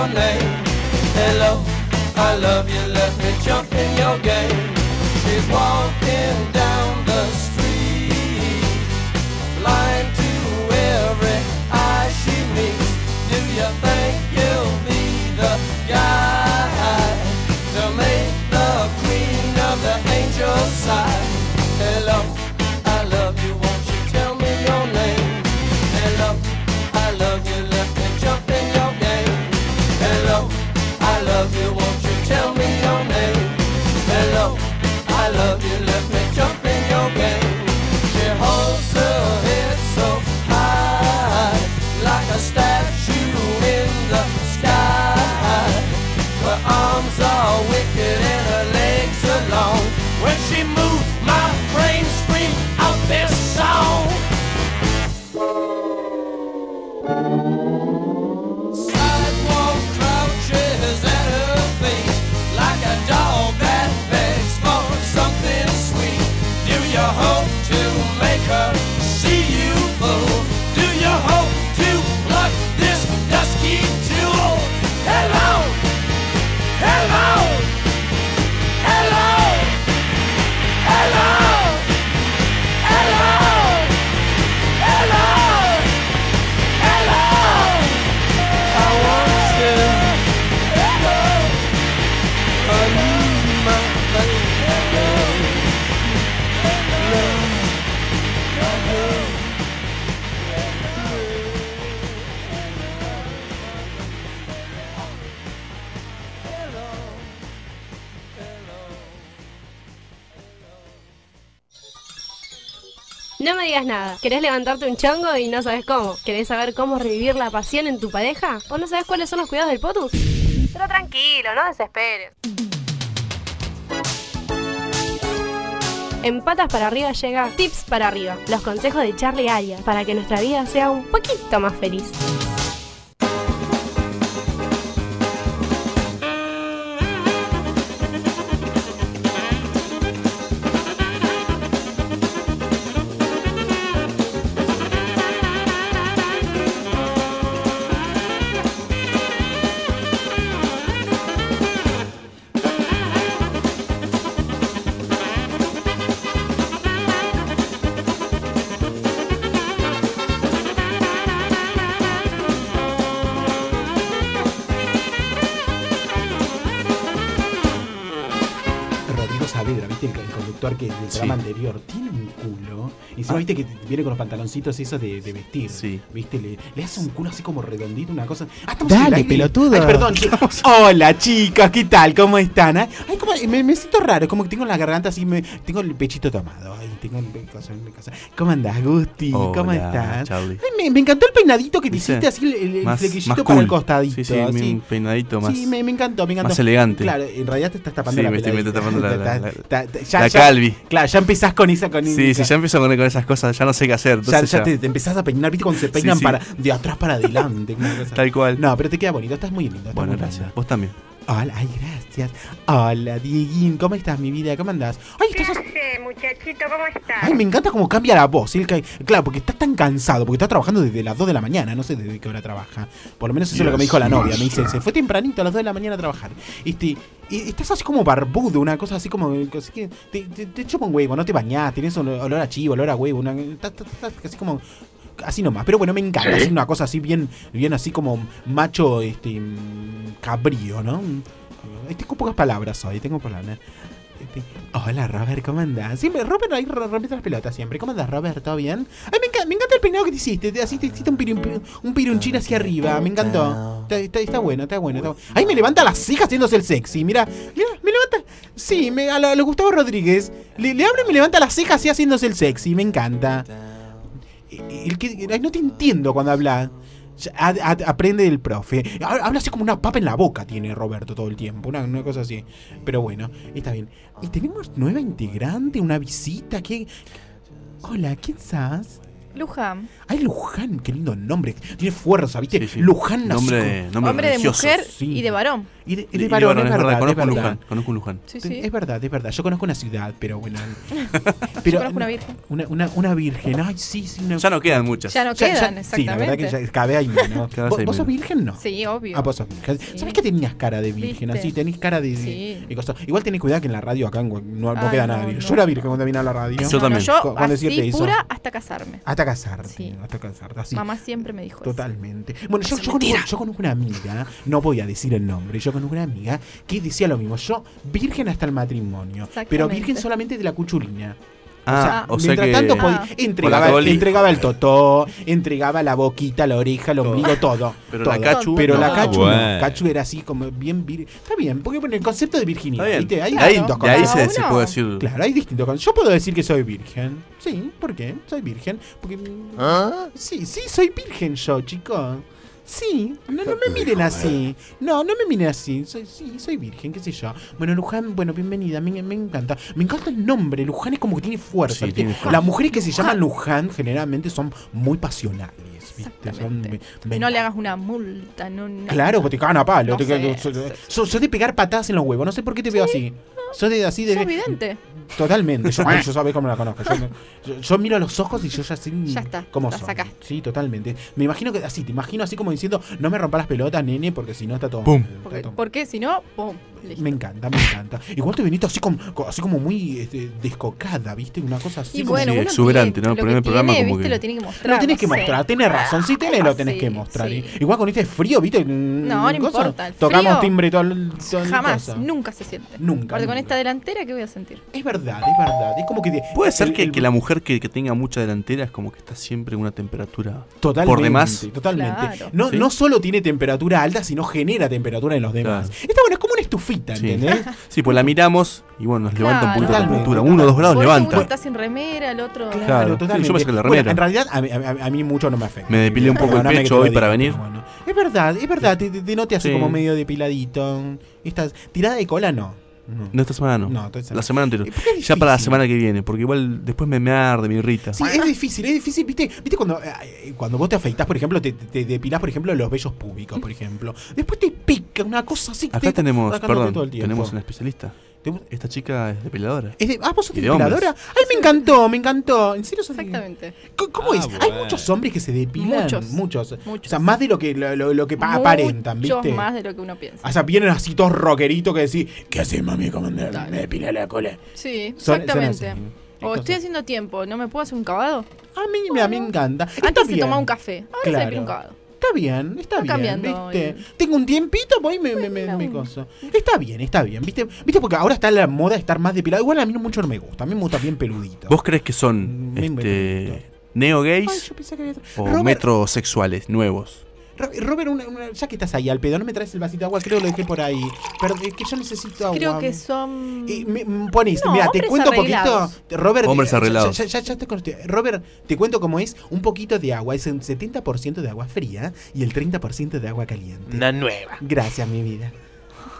Your name? Hello, I love you, let me jump in your game. She's walking down the street, blind to every eye she meets. Do you think you'll be the guy to make the queen of the angels sigh? ¿Querés levantarte un chongo y no sabes cómo? ¿Querés saber cómo revivir la pasión en tu pareja? ¿O no sabes cuáles son los cuidados del potus? Pero tranquilo, no desesperes. En Patas para Arriba llega Tips para Arriba, los consejos de Charlie Arias para que nuestra vida sea un poquito más feliz. Viene con los pantaloncitos esos de, de vestir. ¿Viste? Le, le hace un culo así como redondito, una cosa. Ah, estamos en el Dale, aire. pelotudo. Ay, perdón. Hola, chicas, ¿qué tal? ¿Cómo están? Ay, como, me, me siento raro, como que tengo la garganta así, me, tengo el pechito tomado. Tengo un cosa en mi casa. ¿Cómo andás, Gusti? ¿Cómo estás? Charlie. Ay, me, me encantó el peinadito que te ¿Viste? hiciste así, el, el- el Más- flequillito más para el costadito. Sí, sí, así. un peinadito más. Sí, me, me encantó, me encantó. más elegante. Claro, en realidad te estás tapando Sí, la me estoy- me estoy tapando la- la- la- ta- ta- ya- la ya- calvi. Claro, ya empezás con esa. Con Sí, sí, ya empiezo con, con esas cosas, ya no sé qué hacer. Ya, ya te, te empezás a peinar, viste, cuando se Sí, peinan sí. para de atrás para adelante. Tal cual. No, pero te queda bonito, estás muy lindo. estás Bueno, muy gracias. Vos también. Hola, ay, gracias. Hola, Dieguín, ¿cómo estás, mi vida? ¿Cómo andás? Ay, estás as- muchachito? ¿Cómo estás? Ay, me encanta cómo cambia la voz. Claro, porque está tan cansado, porque está trabajando desde las 2 de la mañana. No sé desde qué hora trabaja. Por lo menos eso es lo que me dijo la novia. Me dice, se fue tempranito a las 2 de la mañana a trabajar. Este, y estás así como barbudo, una cosa así como. Así que te, te, te chupa un huevo, no te bañás, olor olor a chivo, olor a huevo. Una, estás- estás- estás así como. Así nomás, pero bueno, me encanta. Sí. Así una cosa así bien, bien así como macho este cabrío, ¿no? Este, con pocas palabras hoy, tengo palabras. Este, Hola Robert, ¿cómo andás? Siempre, Robert ahí ro- rompiendo las pelotas siempre. ¿Cómo andás, Robert? ¿Todo bien? Ay, me encanta, me encanta el peinado que te hiciste. Te, así te hiciste un, pirun, un pirunchín hacia arriba. Me encantó. Está, está- está bueno, está bueno, está bueno. Ay, me levanta las cejas haciéndose el sexy. Mira, mira, me levanta. Sí, me, a, lo, a lo Gustavo Rodríguez. Le, le abre y me levanta las cejas así haciéndose el sexy. Me encanta. El que, no te entiendo cuando habla. Ya, a- a- aprende del profe. Ha- Habla así como una papa en la boca tiene Roberto todo el tiempo. Una, cosa así. Pero bueno, está bien. Y tenemos nueva integrante, una visita. ¿Qué? Hola, ¿quién sos? Luján. Ay, Luján, qué lindo nombre. Tiene fuerza, ¿viste? Luján nació Nombre- nombre Hombre de mujer Sí. y de varón. Y de, y Y de de varón, es es verdad, verdad, conozco es un verdad. Luján, conozco un Luján. Sí, sí. Es verdad, es verdad. Yo conozco una ciudad, pero bueno. Yo conozco una virgen. Una, una, una virgen. Ay, sí, sí. Una... Ya no quedan muchas. Ya no quedan, Sí, la verdad que exactamente. ya cada vez menos. ¿Vos, hay vos sos menos. virgen, no? Sí, obvio. Ah, vos sos virgen. ¿Sabés que tenías cara de virgen? ¿Viste? Así, tenés cara de. Sí. de cosa. Igual tenés cuidado que en la radio acá no, no Ay, queda no. Yo era virgen cuando vine a la radio. Yo también. yo así pura hasta casarme. Hasta casarte. Sí. Hasta casarte. Así. Mamá siempre me dijo eso. Totalmente. Bueno, yo, yo conozco, yo conozco una amiga, no voy a decir el nombre, yo conozco una amiga que decía lo mismo. Yo, virgen hasta el matrimonio, pero virgen solamente de la cuchulina. Ah, o sea mientras que- tanto podía- Ah. entregaba, el totó, entregaba la boquita, la oreja, el ombligo, todo. Pero todo. la cachu Pero no. la Ah, cachu bueno. no. Cachu era así como bien vir- Está bien, porque bueno, el concepto de virginidad. Hay ahí- distintos ahí se, se puede decir. Claro, hay distintos conceptos. Yo puedo decir que soy virgen. Sí, ¿por qué? Soy virgen. Porque. Sí, sí, soy virgen yo, chico. Sí, no, no me miren así. No, no me miren así. Soy, sí, soy virgen, qué sé yo. Bueno, Luján, bueno, bienvenida. Me, me encanta. Me encanta el nombre. Luján es como que tiene fuerza. Sí, tiene fuerza. Las mujeres que se llaman Luján generalmente son muy pasionales. No le hagas una multa, no, no. Claro, porque te cagan a palo. No te sé, so- so- so- sos de pegar patadas en los huevos. No sé por qué te veo así. Sos de así de. Vidente. Totalmente. Yo, yo sabés cómo la conozco. Yo, yo- yo miro a los ojos y yo ya sé. Ya está, ¿Cómo la son. sacaste. Sí, totalmente. Me imagino que así, te imagino así como diciendo, no me rompa las pelotas, nene, porque si no está todo. Pum. Porque, todo mal". ¿Por qué? Si no, pum. Listo. Me encanta, me encanta. Igual te viniste así como, co- así como muy este, descocada, ¿viste? Una cosa así. Y como- bueno, Sí, exuberante, tiene- ¿no? Lo Primer que programa tiene, como viste, que- lo tiene que mostrar. Lo tenés no que sé. mostrar, tenés razón, si tenés lo tenés Sí, que mostrar. sí. Igual con este frío, ¿viste? No, no importa, el Tocamos frío timbre todo el el Jamás, cosa. nunca se siente. Nunca, Porque con esta delantera, ¿qué voy a sentir? Es verdad, es verdad. Es como que. de- Puede ser el- que, el- que la mujer que, que tenga mucha delantera es como que está siempre en una temperatura Totalmente, por demás. totalmente. Claro. No, ¿Sí? no solo tiene temperatura alta, sino genera temperatura en los demás. Está bueno, es como una estufita, Sí. ¿entendés? Sí, pues la miramos y bueno, nos levanta un la Totalmente, temperatura. Uno o dos grados levanta. uno está sin remera, el otro. Claro, sí, yo me saqué la remera. Bueno, en realidad, a mí, a- a mí mucho no me afecta. Me depilé un poco el pecho hoy para venir. bueno. Es verdad, es verdad. Te, te- te noté así Sí. como medio depiladito. Estás, tirada de cola, no. No. No, esta semana no. No, esta La semana anterior. ¿Y por qué es Ya para la difícil? semana que viene, porque igual después me, me arde, me irrita. Sí, es difícil, es difícil, viste, viste cuando, eh, cuando vos te afeitas, por ejemplo, te, te depilás, por ejemplo, los vellos públicos, por ejemplo. Después te pica una cosa así. que Acá te- tenemos, perdón, todo el tiempo. tenemos una especialista. Esta chica es depiladora. Es de- ah, vos sos hombres. depiladora. Ay, me encantó, me encantó. ¿En serio sos Exactamente. ¿Cómo, cómo es? Hay muchos hombres que se depilan. Muchos. Muchos. Muchos. O sea, más de lo que, lo, lo- lo que pa- aparentan, Muchos ¿viste? más de lo que uno piensa. O sea, vienen así todos rockeritos que decís, ¿qué haces, mami? ¿Cómo me, me depila la cola? Sí, Son- son exactamente. o estoy haciendo tiempo, ¿no me puedo hacer un cavado? A mí, me- a mí me encanta. Antes se tomaba un café, ahora se Claro. depila un cavado. Está bien, está Va bien, cambiando ¿viste? Tengo un tiempito, voy y me, me, me, me coso. Está bien, está bien, ¿viste? ¿Viste? Porque ahora está la moda de estar más depilado. Igual a mí no mucho no me gusta, a mí me gusta bien peludito. ¿Vos crees que son Bien este, neo Ay, gays yo pensé que había- o Robert- metrosexuales nuevos? Ro- Robert, una- una- ya que estás ahí al pedo, no me traes el vasito de agua, creo que lo dejé por ahí. Pero es que yo necesito agua. Creo que son. Y me, pones, No, mira, te cuento un poquito. Robert, Hombres eh, arreglados. Ya, ya, ya te conté. Robert, te cuento cómo es un poquito de agua. Es un 70% de agua fría y el 30% de agua caliente. Una nueva. Gracias, mi vida.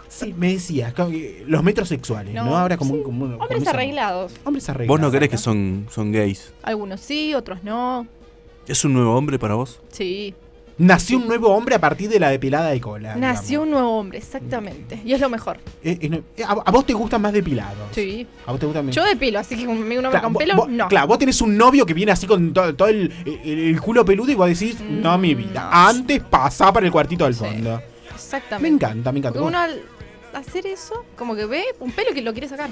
Sí, me decías, que los metrosexuales, ¿no? No, Ahora como, como Hombres arreglados. Hombres arreglados. Vos no crees que son, son gays. Algunos sí, otros no. ¿Es un nuevo hombre para vos? Sí. Nació un nuevo hombre a partir de la depilada de cola. Nació un nuevo hombre, exactamente. Y es lo mejor. Eh, eh, a, a vos te gustan más depilados. Sí. A vos te gustan Yo de pelo, así que un hombre Claro, con vos- pelo, vos- no. Claro, vos tenés un novio que viene así con todo, todo el, el- el culo peludo y vos decís, no, mi vida. Antes pasá para el cuartito del fondo. Exactamente. Me encanta, me encanta. Uno al hacer eso, como que ve un pelo que lo quiere sacar.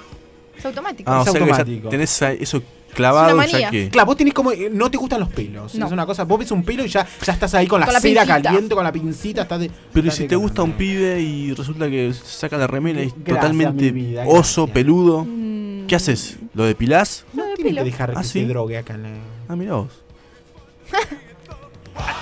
Es automático. Ah, o Es sea que ya automático. tenés eso clavado Es una ya que. Claro, vos tenés como. eh, No te gustan los pelos. No. Es una cosa. Vos ves un pelo y ya, ya estás ahí con la, Con la cera pincita. caliente, con la pincita. Estás de, Pero ¿y estás si de te gusta un pibe y resulta que saca la remera y es totalmente vida, oso, gracias. peludo? Mm, ¿Qué haces? ¿Lo depilás? No tienen que dejar ¿Ah, que sí? se drogue acá en la- Ah, mirá vos.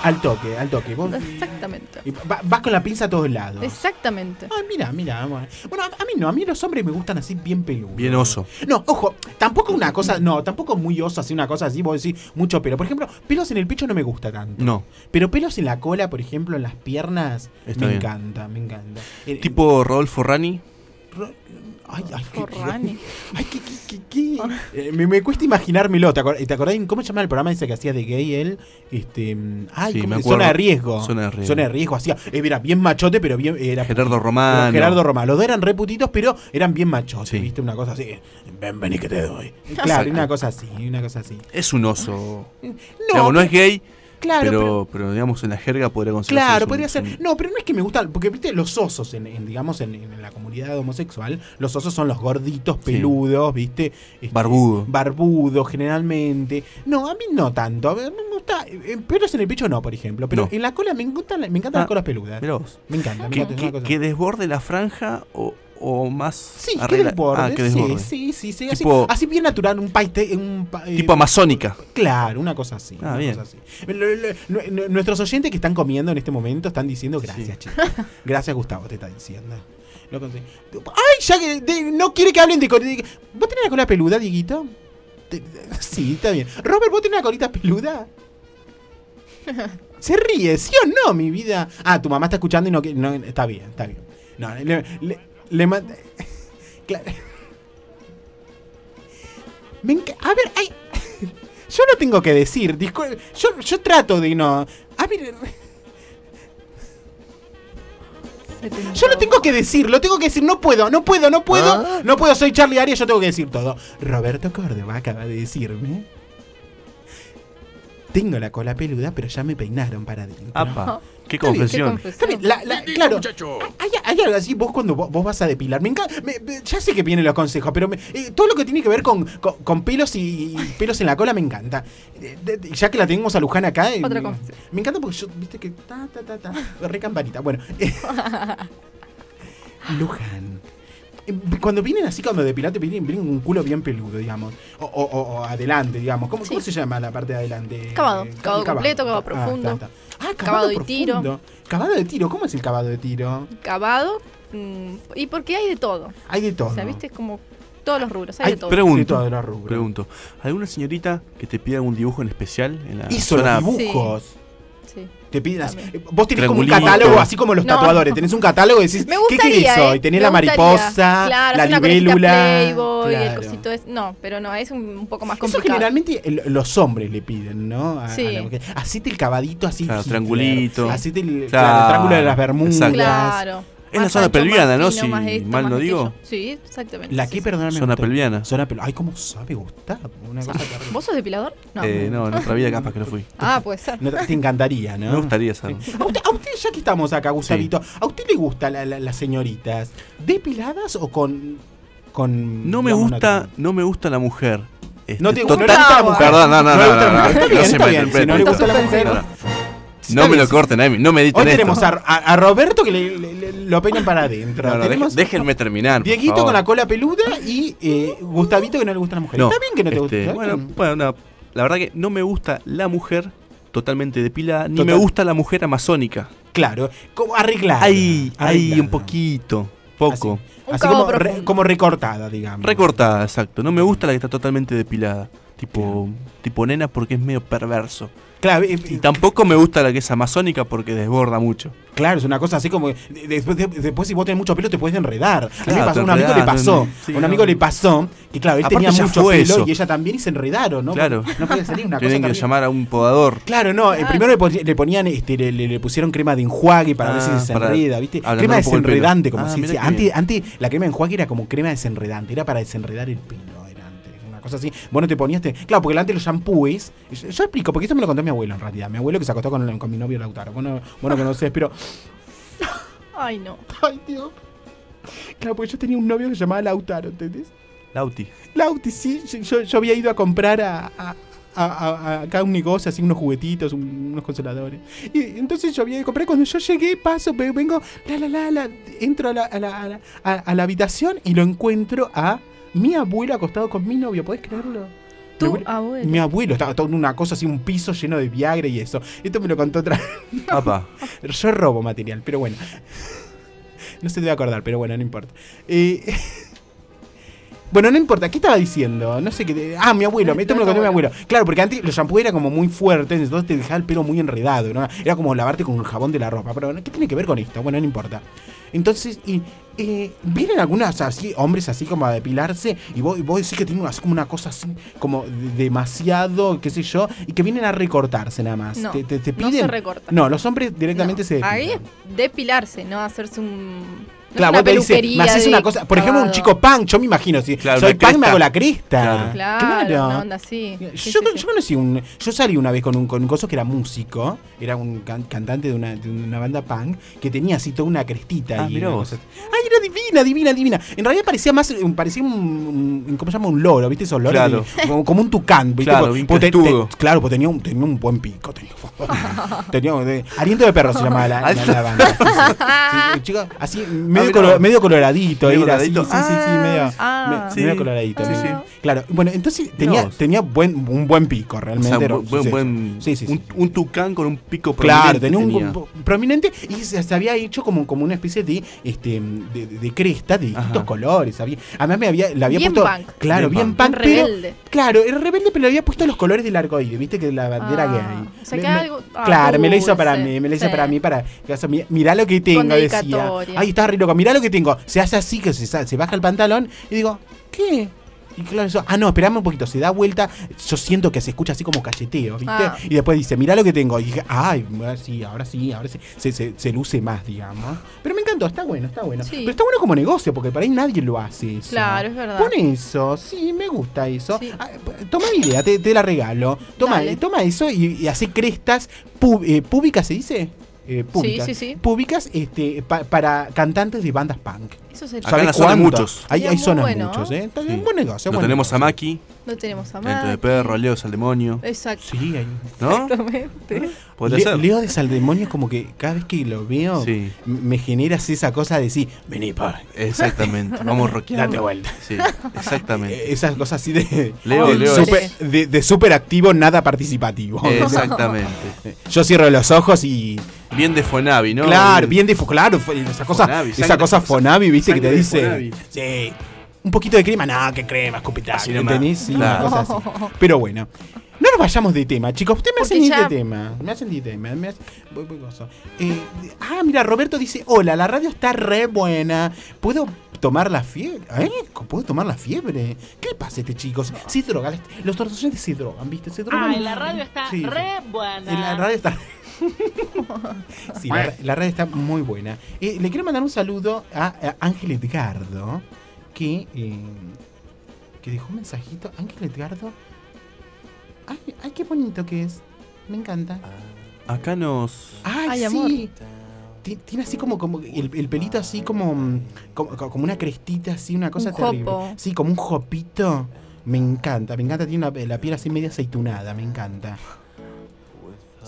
Al toque, al toque. Vos, Exactamente. y va- vas con la pinza a todos lados. Exactamente. Ah, mira, mira. Bueno, Bueno, a mí no, a mí los hombres me gustan así bien peludos. Bien oso. No, ojo, tampoco una cosa, no, tampoco muy oso, así una cosa así, vos decís mucho pelo. Por ejemplo, pelos en el pecho no me gusta tanto. No. Pero pelos en la cola, por ejemplo, en las piernas, Está me bien. encanta, me encanta. Tipo Rodolfo Rani. Ay, ay, qué, Forrani. ay, qué, qué, qué, qué. Eh, me, me cuesta imaginármelo. ¿Te, acor- ¿Te acordás cómo se llama el programa ese que hacía de gay él? Este, mm, ay, Sí, ¿cómo me zona de riesgo. Zona de riesgo. Zona de riesgo. Hacía, eh, era bien machote, pero bien. Era Gerardo Romano. Gerardo Romano. Los dos eran reputitos, pero eran bien machotes, Sí. ¿viste? Una cosa así. Ven, vení que te doy. Claro, Exacto. una cosa así, una cosa así. Es un oso. No, Digamos, no es gay, Claro, pero, pero, digamos en la jerga podría considerarse. Claro, un- podría ser. un- No, pero no es que me gustan, porque viste, los osos, en, en, digamos, en, en la comunidad homosexual, los osos son los gorditos, peludos, viste. Este, Barbudo. Barbudos, generalmente. No, a mí no tanto. A ver, me gusta. eh, pelos en el pecho no, por ejemplo. Pero No. en la cola me encantan, me encantan Ah, las colas peludas. vos. Me encanta, me Que, encanta. que desborde la franja o, o más. Sí, que desborde, Ah, que sí, desborde. sí, sí, sí, así, Tipo- así bien natural, un paiste, un pa- eh, Tipo amazónica. Claro, una cosa así. Ah, una bien. cosa así. Nuestros oyentes que están comiendo en este momento están diciendo gracias, chicos. Gracias, Gustavo, te está diciendo. Conseguí. ¡Ay! Ya que de- no quiere que hablen de, de- ¿Vos tenés la cola peluda, Dieguito? Sí, está bien. Robert, ¿vos tenés la colita peluda? Se ríe, ¿sí o no, mi vida? Ah, tu mamá está escuchando y no, no está bien, está bien. No, le, le, le ma- Claro. A ver, ay, yo lo tengo que decir. discul- yo, yo trato de no. A ver. Yo lo tengo que decir, lo tengo que decir, no puedo, no puedo, no puedo, Ah. no puedo, soy Charlie Arias, yo tengo que decir todo. Roberto Córdoba acaba de decirme. Tengo la cola peluda, pero ya me peinaron para adentro. Apa, qué confesión. La- la- claro, hay, hay algo así, vos cuando vos, vos vas a depilar, me encanta, me- ya sé que vienen los consejos, pero me- eh, todo lo que tiene que ver con, con- con pelos y, y pelos en la cola me encanta. Eh, de- de- ya que la tenemos a Luján acá, eh, Otra me, encanta porque yo, viste que ta, ta, ta, ta, re campanita. Bueno, eh, Luján. Eh, Cuando vienen así, cuando depilate, vienen, un culo bien peludo, digamos. O, o- o- o adelante, digamos. ¿Cómo, ¿Cómo se llama la parte de adelante? Cavado. Eh, Cavado completo, cavado Ah, profundo. está, está. Ah, cavado, Cavado profundo. tiro. Cavado de tiro, ¿cómo es el cavado de tiro? Cavado. mm, y porque hay de todo. Hay de todo. O sea, viste, como todos los rubros, hay, Hay de todo. de Pregunto, todos los rubros. pregunto. ¿Alguna señorita que te pida algún dibujo en especial en la Hizo zona los dibujos. Sí. Te piden así. Eh, Vos tenés como un catálogo, así como los No. tatuadores. Tenés un catálogo y decís, Me ¿qué querés gustaría, hoy? ¿eh? Tenés Me la gustaría. mariposa, Claro, la libélula. Playboy, el Claro. cosito es. No, pero no, es un, un poco más Eso complicado. generalmente el- los hombres le piden, ¿no? A- a Sí. la mujer. Hacete el cavadito así. Claro, Hitler. triangulito. Hacete el, Claro, claro, el triángulo de las Bermudas. exacto. Claro. Es la zona pelviana, ¿no? Si mal no digo. Sí, exactamente. La sí. perdóname. Zona pelviana. Zona pelviana. Ay, cómo sabe Gustavo. Una cosa terrible. ¿Vos sos depilador? No. Eh, no, en otra vida capaz que lo fui. Ah, puede ser. No, te encantaría, ¿no? Me gustaría saber. A usted, a usted, ya que estamos acá, Gustavito, ¿a usted le gustan la- la- las señoritas depiladas o con. con No me gusta, no me gusta la mujer. Este, No te le gusta la mujer. Perdón, no, no, no, no, se me Si le gusta la mujer. No, me lo corten, ahí, no me editen Hoy esto. tenemos a, a- a Roberto que le, le- le- lo peinan para adentro. No, no, déjenme terminar. Dieguito favor. con la cola peluda y eh, Gustavito que no le gusta la mujer. No, Está bien que no te este, gusta. Bueno, bueno, no, la verdad que no me gusta la mujer, totalmente depilada, ni Total- me gusta la mujer amazónica. Claro, como arreglada. Ahí, ahí, un poquito, poco. Así como, re- como recortada, digamos. Recortada, exacto. No me gusta la que está totalmente depilada. Tipo, tipo nena porque es medio perverso. Claro, y tampoco me gusta la que es amazónica porque desborda mucho. Claro, es una cosa así como. de- Después, de- después si vos tenés mucho pelo, te puedes enredar. a mí me pasó, un amigo le pasó. no, sí, un no. amigo le pasó que, claro, él Aparte tenía mucho pelo eso. y ella también y se enredaron, ¿no? Claro. No puede salir una cosa. Tienen que llamar a un podador. Claro, no, eh, primero le, pon- le ponían, este, le, le- le pusieron crema de enjuague para ver Ah, si se para desenreda, ¿viste? Crema desenredante, como Ah, se qué Antes, antes la crema de enjuague era como crema desenredante, era para desenredar el pelo, era antes, una cosa así. Vos no te ponías, te- claro, porque antes los shampoos, yo, yo explico, porque esto me lo contó mi abuelo en realidad, mi abuelo que se acostó con, con mi novio Lautaro, bueno, bueno conocés, pero... Ay, no. Ay, Dios. Claro, porque yo tenía un novio que se llamaba Lautaro, ¿entendés? Lauti. Lauti, sí. Yo, yo- había ido a comprar a, a- a- a- a acá un negocio, así unos juguetitos, un- unos consoladores. Y entonces yo había ido a comprar. Cuando yo llegué, paso, ve- vengo, la, la, la, la, entro a la, a la- a la- a la habitación y lo encuentro a mi abuelo acostado con mi novio. ¿Podés creerlo? Tu Mi abuelo- abuelo. Mi abuelo estaba todo en una cosa así, un piso lleno de Viagra y eso. Esto me lo contó otra. Apa. Yo robo material, pero bueno. No se te va a acordar, pero bueno, no importa. Eh, bueno, no importa. ¿Qué estaba diciendo? No sé qué. Ah, mi abuelo. Esto me lo contó mi abuelo. Claro, porque antes los shampoos era como muy fuertes, entonces te dejaba el pelo muy enredado, ¿no? Era como lavarte con el jabón de la ropa. Pero, ¿qué tiene que ver con esto? Bueno, no importa. Entonces, y, eh, vienen algunas así, hombres así como a depilarse, y vos, vos decís que tienen como una cosa así, como de- demasiado, qué sé yo, y que vienen a recortarse nada más. No, te, te- te no piden. se recorta. No, los hombres directamente se depilan. Ahí es depilarse, no hacerse un. Claro, una vos te dices, peluquería me haces de una cosa. Por ejemplo, un chico punk, yo me imagino, si Claro, soy punk, me hago la cresta. Claro. Claro, una onda así. Sí, Yo, sí, yo conocí un. Yo salí una vez con un, con un coso que era músico, era un can- cantante de una, de una banda punk, que tenía así toda una crestita. Ah, y una vos. cosa- Ay, era divina, divina, divina. En realidad parecía más. Parecía un. un- ¿Cómo se llama? Un loro, ¿viste? Esos loros. Claro. como, como un tucán, ¿viste? Claro, bien te- te- claro, pues tenía un, tenía un buen pico. Tenía, tenía de- aliento de perro se llamaba la, la- la banda. Sí, chico, así, medio, colo- vos. medio coloradito. Medio era así, sí, sí, sí, medio, Ah. me- Sí. medio coloradito. Sí, medio- sí. Claro, bueno, entonces tenía, tenía buen, un buen pico O realmente. sea, era- bu- buen, sí, buen, sí, sí, sí. Un, un tucán con un pico Claro, prominente tenía un tenía. po- prominente y se, se había hecho como, como una especie de este de, de- de cresta de distintos Ajá. colores. Había, además me había, le había Bien puesto. punk. Claro, Bien bien punk. punk. Pero- rebelde. claro, era rebelde, pero le había puesto los colores del arco iris, viste que la bandera Ah, gay. o sea, Me- que me- algo- ah, claro, me lo hizo para mí, me lo hizo para mí, para. Mirá lo que tengo, decía. Ay, estaba re loco, mirá lo que tengo. Se hace así, que se, baja el pantalón y digo, ¿qué? Y claro, eso, ah, no, esperame un poquito, se da vuelta, yo siento que se escucha así como cacheteo, ¿viste? Ah. Y después dice, mirá lo que tengo. Y dije, ay, ahora sí, ahora sí, ahora sí. Se, se- se luce más, digamos. Pero me encantó, está bueno, está bueno. Sí. Pero está bueno como negocio, porque para ahí nadie lo hace eso. Claro, es verdad. Pon eso, sí, me gusta eso. Ah, p- toma idea, te, te la regalo. Toma, Dale. toma eso y, y hace crestas eh, públicas, ¿se dice? Eh, públicas. sí, sí. Públicas este, pa- para cantantes de bandas punk. Eso Acá en la zona hay muchos. Hay, hay zonas bueno, muchos, ¿eh? Está bien, buen negocio. Buen tenemos a. Maki, No tenemos a Viento de Maki. perro, Leos al demonio. Exacto. Sí, hay. ¿No? Exactamente. Le- ser. Leo de Saldemonio es como que cada vez que lo veo Sí. me generas esa cosa de decir, vení pa. Exactamente. Vamos rockeando. Date vuelta. Sí, exactamente. Eh, Esas cosas así de Leo, de, Leo super, es- de, de súper activo, nada participativo. Exactamente. Yo cierro los ojos y. Bien de Fonavi, ¿no? Claro, bien de claro, fue- esa cosa, Fonavi, esa cosa Fonavi, viste que te dice. Sí. Un poquito de crema, nada, que crema. ¿Entendés? Sí, una cosa así. Pero bueno. No nos vayamos de tema, chicos. Ustedes me Porque hacen ir ya- de tema. Me hacen ir de tema. me hacen- voy- voy. Eh, ah, mira, Roberto dice: Hola, la radio está re buena. ¿Puedo tomar la fiebre? ¿Eh? ¿Puedo tomar la fiebre? ¿Qué le pasa a este chico? Se droga. Los tortoyentes se drogan, ¿viste? Se drogan. Ay, la radio está Sí, sí. re buena. Y La radio está. sí, la, la radio está muy buena. Eh, le quiero mandar un saludo a, a Ángel Edgardo, que, eh, que dejó un mensajito. Ángel Edgardo. Ay, ay, qué bonito que es. Me encanta. Acá nos. Ay, Ay, sí. amor. Ti- Tiene así como, como el, el pelito así como, mm, como como una crestita así, una cosa Un terrible. Sí, como un jopito. Me encanta, me encanta. Tiene una- la piel así media aceitunada, me encanta.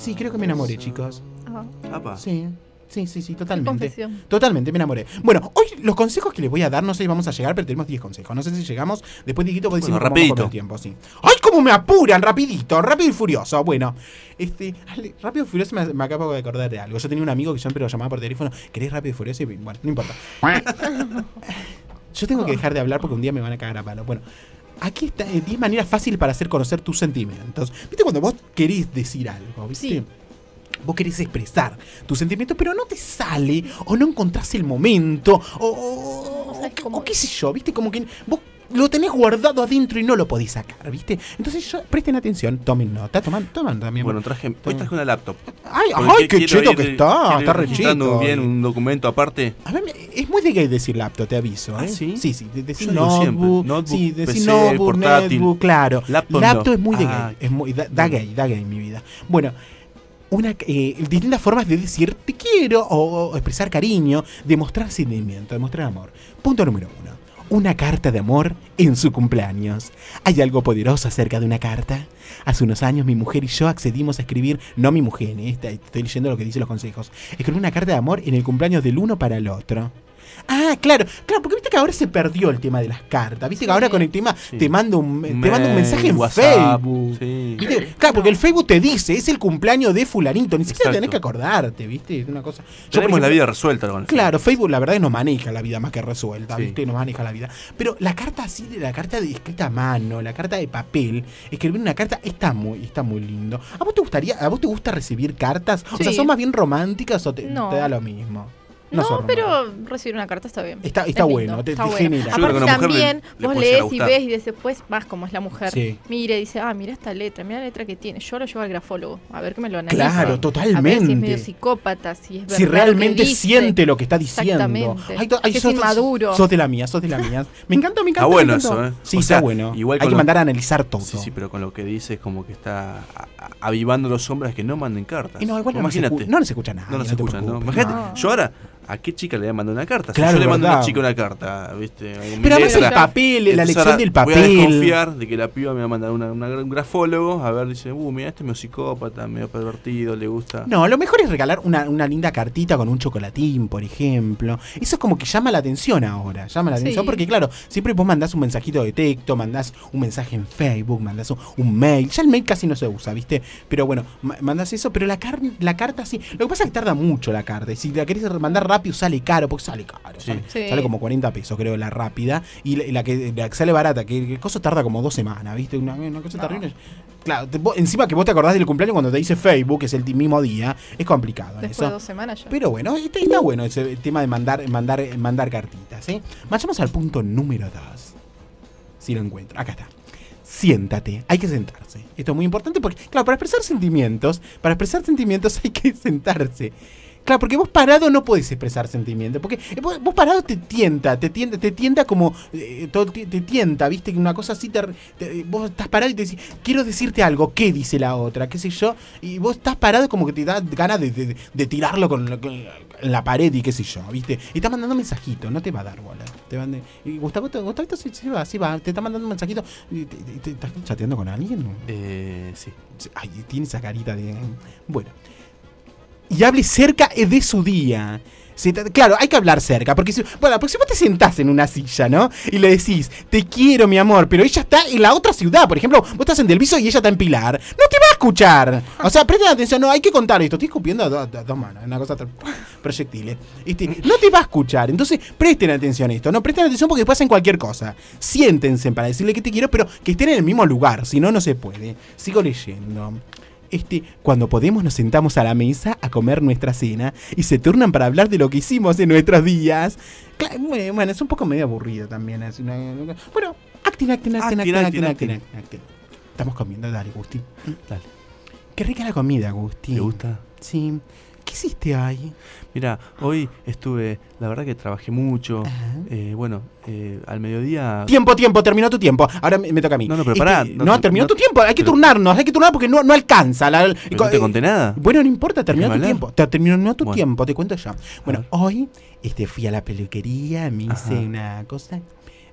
Sí, creo que me enamoré, chicos. Ah. Apa. Sí, sí, sí, sí, totalmente. Totalmente, me enamoré. Bueno, hoy los consejos que les voy a dar, no sé si vamos a llegar, pero tenemos 10 consejos. No sé si llegamos. Después, Dieguito, vos decís Bueno, cómo rapidito. el tiempo, sí. ¡Ay, cómo me apuran! Rapidito, rápido y furioso. Bueno, este, ale, rápido y furioso me, me acabo de acordar de algo. Yo tenía un amigo que siempre lo llamaba por teléfono. ¿Querés rápido y furioso? Y bueno, no importa. Yo tengo que dejar de hablar porque un día me van a cagar a palo. Bueno, aquí está eh, 10 maneras fáciles para hacer conocer tus sentimientos. ¿Viste cuando vos querés decir algo? ¿Viste? Sí. Vos querés expresar tus sentimientos, pero no te sale, o no encontrás el momento, o, o- o- o qué sé yo, ¿viste? Como que vos lo tenés guardado adentro y no lo podés sacar, ¿viste? Entonces yo, presten atención, tomen nota, toman, toman también. Bueno, traje, hoy traje una laptop. Ay, ay, qué cheto ir- que está, está re cheto. bien un documento aparte. A ver, es muy de gay decir laptop, te aviso, ¿eh? ¿Ah, sí? Sí, sí, de- decir notebook, notebook, sí, decir PC, notebook, portátil. netbook, claro. Laptop Laptop, no. es muy de Ah, gay, es muy, da, da gay, da gay en mi vida. Bueno, una, eh, distintas formas de decir te quiero o, o expresar cariño, demostrar sentimiento, demostrar amor. Punto número uno. Una carta de amor en su cumpleaños. ¿Hay algo poderoso acerca de una carta? Hace unos años mi mujer y yo accedimos a escribir, no mi mujer, eh, estoy leyendo lo que dicen los consejos, escribir una carta de amor en el cumpleaños del uno para el otro. Ah, claro, claro, porque viste que ahora se perdió el tema de las cartas. Viste que ahora con el tema te mando un, te mando un mensaje en WhatsApp, Facebook. sí. ¿Viste? Claro, porque el Facebook te dice, es el cumpleaños de fulanito, ni siquiera Exacto. tenés que acordarte, ¿viste? Es una cosa. Yo, Tenemos la vida resuelta con el Claro, Facebook la verdad es que nos maneja la vida más que resuelta, Sí. ¿viste? Nos maneja la vida. Pero la carta así, de la carta de escrita a mano, la carta de papel, escribir una carta está muy, está muy lindo. ¿A vos te gustaría, a vos te gusta recibir cartas? O sea, Sí. ¿son más bien románticas o te, No. te da lo mismo? No, pero recibir una carta está bien. Está- Es está bueno, te- está te bueno. genera. Aparte también le vos lees y ves y después vas como es la mujer. Sí. Mira y dice, ah, mira esta letra, mira la letra que tiene. Yo lo llevo al grafólogo, a ver que me lo analice. Claro, A ver si totalmente. es medio psicópata, si es verdad si lo que realmente siente lo que está diciendo. Exactamente. Ay, ay, sos- inmaduro. Sos de la mía, sos de la mía. Me encanta, me encanta. Está bueno eso, ¿eh? Sí, O está sea, bueno. igual Hay que mandar a analizar todo. Sí, sí, pero con lo que dice es como que está avivando a los hombres que no manden cartas. Y no, igual Imagínate. no nos escucha nadie, No te escuchan. Imagínate, yo ahora, ¿a qué chica le voy a mandar una carta? Claro, si yo le mando a una chica una carta, ¿viste? Pero además el papel, la elección del Voy a papel. desconfiar de que la piba me va a mandar una- una- un grafólogo. A ver, dice, uh, mira, este es medio psicópata, medio pervertido, le gusta. No, lo mejor es regalar una, una linda cartita con un chocolatín, por ejemplo. Eso es como que llama la atención ahora. Llama la Sí. atención porque, claro, siempre vos mandás un mensajito de texto, mandás un mensaje en Facebook, mandás un, un mail. Ya el mail casi no se usa, ¿viste? Pero bueno, ma- mandás eso, pero la, car- la carta sí. Lo que pasa es que tarda mucho la carta. Y si la querés mandar rápido, sale caro, porque sale caro. Sale, Sí. sale como 40 pesos, creo, la rápida. Y la, que, la que sale barata, que el coso tarda como dos semanas, ¿viste? Una, una cosa terrible. Claro, te- vos- encima que vos te acordás del cumpleaños cuando te dice Facebook, que es el mismo día, es complicado Después eso. de dos semanas ya. Pero bueno, está, está bueno ese tema de mandar, mandar, mandar cartitas, ¿eh? Vayamos al punto número 2. Si lo encuentro. Acá está. Siéntate, hay que sentarse. Esto es muy importante porque, claro, para expresar sentimientos, para expresar sentimientos hay que sentarse. Claro, porque vos parado no podés expresar sentimientos. Porque vos, vos parado te tienta, te tienta, te tienta como. eh, todo ti- te tienta, viste, que una cosa así te, te- Vos estás parado y te decís, quiero decirte algo, ¿qué dice la otra? ¿Qué sé yo? Y vos estás parado como que te da ganas de, de- de tirarlo con, la- con la pared y qué sé yo, viste. Y está mandando mensajitos, no te va a dar bola. Te van de- y Gustavo, te- se va, se va, te está mandando un mensajito. te- te- te- ¿Estás chateando con alguien? Eh, sí. Ay, tiene esa carita de. Bueno. Y hable cerca de su día. Claro, hay que hablar cerca. Porque si, bueno, porque si vos te sentás en una silla, ¿no? Y le decís, te quiero, mi amor, pero ella está en la otra ciudad. Por ejemplo, vos estás en Delviso y ella está en Pilar. No te va a escuchar. O sea, presten atención, no, hay que contar esto. Estoy escupiendo a, do- a dos manos, una cosa proyectiles. No te va a escuchar. Entonces, presten atención a esto. No, presten atención porque hacen cualquier cosa. Siéntense para decirle que te quiero, pero que estén en el mismo lugar. Si no, no se puede. Sigo leyendo. Este, cuando podemos nos sentamos a la mesa a comer nuestra cena y se turnan para hablar de lo que hicimos en nuestros días. Bueno, es un poco medio aburrido también. es una- bueno, acting, acting, acting, acting, acting, acting, acting. Estamos comiendo, dale, Gusti. Dale. Qué rica la comida, Gusti. ¿Te gusta? Sí. ¿Qué hiciste hoy? Mira, hoy estuve, la verdad que trabajé mucho. eh, bueno, eh, al mediodía. Tiempo, tiempo, terminó tu tiempo. Ahora me, me toca a mí. No, no, pero pará, Este, no no, te- terminó no- tu tiempo. Hay que turnarnos, hay que turnar porque no, no alcanza. La, Pero no te conté nada. Bueno, no importa, terminó tu hablar? tiempo. Te- Terminó tu Bueno. tiempo, te cuento yo. Bueno, hoy este, fui a la peluquería, me hice una cosa.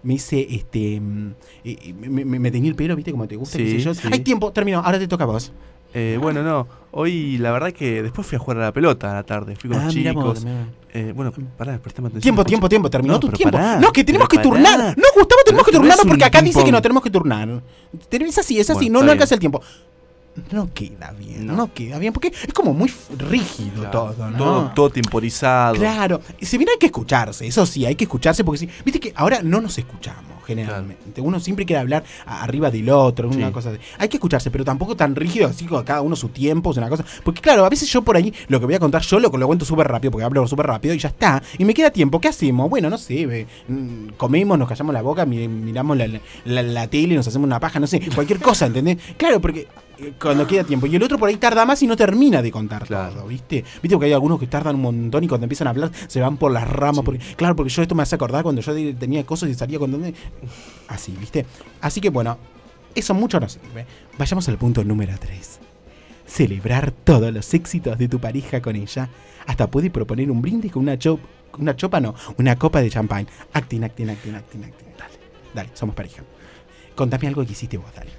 Me hice, este. mm, eh, me, me, me teñí el pelo, ¿viste? Como te gusta, qué sé yo. sí. Hay tiempo, terminó. Ahora te toca a vos. Eh, bueno, no. Hoy la verdad que después fui a jugar a la pelota a la tarde. Fui con Ah, los chicos. Eh, bueno, pará, prestame atención. Tiempo, tiempo, tiempo, terminó No, tu tiempo. pará, no, que tenemos que turnar. No, Gustavo, tenemos que turnarnos porque acá dice que no tenemos que turnar. Es así, es así, Bueno, no, no alcanza el tiempo. No queda bien, no, queda bien, porque es como muy rígido Claro, todo, ¿no? todo, todo temporizado. Claro, y si bien hay que escucharse, eso sí, hay que escucharse porque sí, viste que ahora no nos escuchamos generalmente. Uno siempre quiere hablar arriba del otro, una Sí. cosa así. Hay que escucharse, pero tampoco tan rígido así con cada uno su tiempo, es una cosa. Porque claro, a veces yo por ahí lo que voy a contar yo lo, lo cuento súper rápido porque hablo súper rápido y ya está. Y me queda tiempo, ¿qué hacemos? Bueno, no sé, ve, mm, comemos, nos callamos la boca, mi- miramos la, la- la tele, nos hacemos una paja, no sé, cualquier cosa, ¿entendés? Claro, porque cuando queda tiempo. Y el otro por ahí tarda más y no termina de contar todo, ¿viste? Viste porque hay algunos que tardan un montón y cuando empiezan a hablar se van por las ramas. Porque, claro, porque yo esto me hace acordar cuando yo tenía cosas y salía con... Así, ¿viste? Así que bueno, eso mucho no sirve. Vayamos al punto número 3. Celebrar todos los éxitos de tu pareja con ella. Hasta puede proponer un brindis con una chopa, una chopa no, una copa de champán. Acting, acting, acting, acting, acting. Dale, dale, somos pareja. Contame algo que hiciste vos, dale.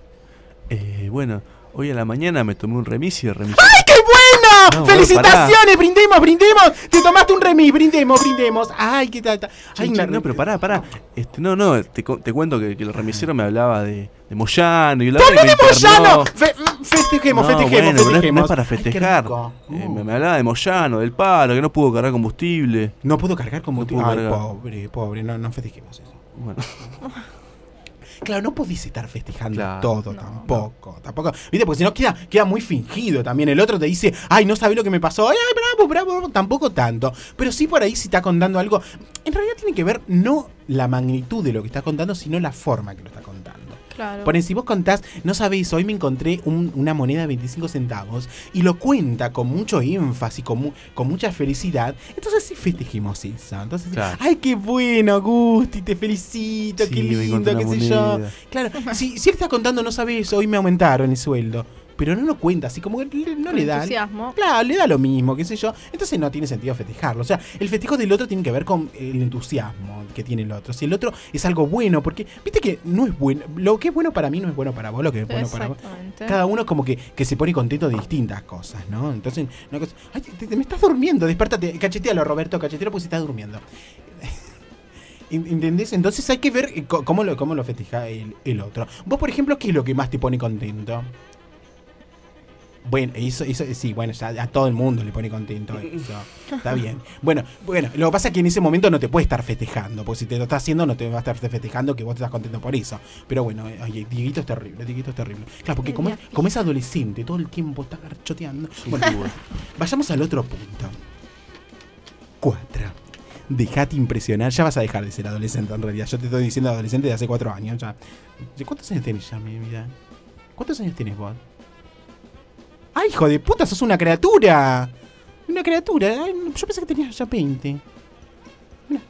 Eh, bueno, hoy a la mañana me tomé un remis y remis. ¡Ay, qué bueno! No, ¡Felicitaciones! ¡Brindemos, brindemos! Te tomaste un remis, brindemos, brindemos. ¡Ay, qué tal! Ay, no, pero pará, pará. Este, no, no, te, te cuento que, que el remisero me hablaba de, de Moyano y la ¡Te verdad hablé que de. Moyano! Fe- mm, festejemos, No, festejemos, bueno, no es-. No es para festejar. Eh, me, me hablaba de Moyano, del palo, que no pudo cargar combustible. No pudo cargar combustible. pudo Ay, cargar. pobre, pobre, no, no festejemos eso. Bueno. Claro, no podés estar festejando Claro, todo tampoco. Tampoco. ¿Viste? Porque si no queda, queda muy fingido también. El otro te dice, ay, no sabés lo que me pasó. Ay, ay, bravo, bravo, bravo. Tampoco tanto. Pero sí por ahí si está contando algo. En realidad tiene que ver no la magnitud de lo que está contando, sino la forma que lo está contando. Claro. Ponen, si vos contás, no sabéis, hoy me encontré un- una moneda de 25 centavos y lo cuenta con mucho énfasis, con, mu- con mucha felicidad, entonces sí festejemos eso. Entonces, Claro. ay, qué bueno, Gusti, te felicito, Sí, qué lindo, qué sé yo. Claro, si, si él está contando, no sabes, hoy me aumentaron el sueldo. Pero no lo cuenta, así como que le- no Con le da. entusiasmo. Claro, le da lo mismo, qué sé yo. Entonces no tiene sentido festejarlo. O sea, el festejo del otro tiene que ver con el entusiasmo que tiene el otro. Si el otro es algo bueno, porque viste que no es bueno. Lo que es bueno para mí no es bueno para vos, lo que es bueno para vos. Exactamente. Cada uno como que, que se pone contento de distintas cosas, ¿no? Entonces, una cosa, ay, te- te- me estás durmiendo, despertate, cachetealo, Roberto, cachetealo porque se está durmiendo. ¿Entendés? Entonces hay que ver eh, co- cómo lo, cómo lo festeja el, el otro. Vos, por ejemplo, ¿qué es lo que más te pone contento? Bueno, eso, eso sí, bueno, ya a todo el mundo le pone contento eso. Está bien. Bueno, bueno, lo que pasa es que en ese momento no te puede estar festejando, porque si te lo está haciendo no te va a estar festejando que vos te estás contento por eso. Pero bueno, oye, Dieguito es terrible, Dieguito es terrible. Claro, porque como, es- como es adolescente, todo el tiempo está garchoteando. Bueno, vayamos al otro punto. Cuatro. Dejate impresionar. Ya vas a dejar de ser adolescente en realidad. Yo te estoy diciendo adolescente de hace cuatro años ya. ¿De ¿Cuántos años tienes ya, mi vida? ¿Cuántos años tienes vos? ¡Ay, hijo de puta! ¡Sos una criatura! Una criatura. Yo pensé que tenías ya 20. Mira.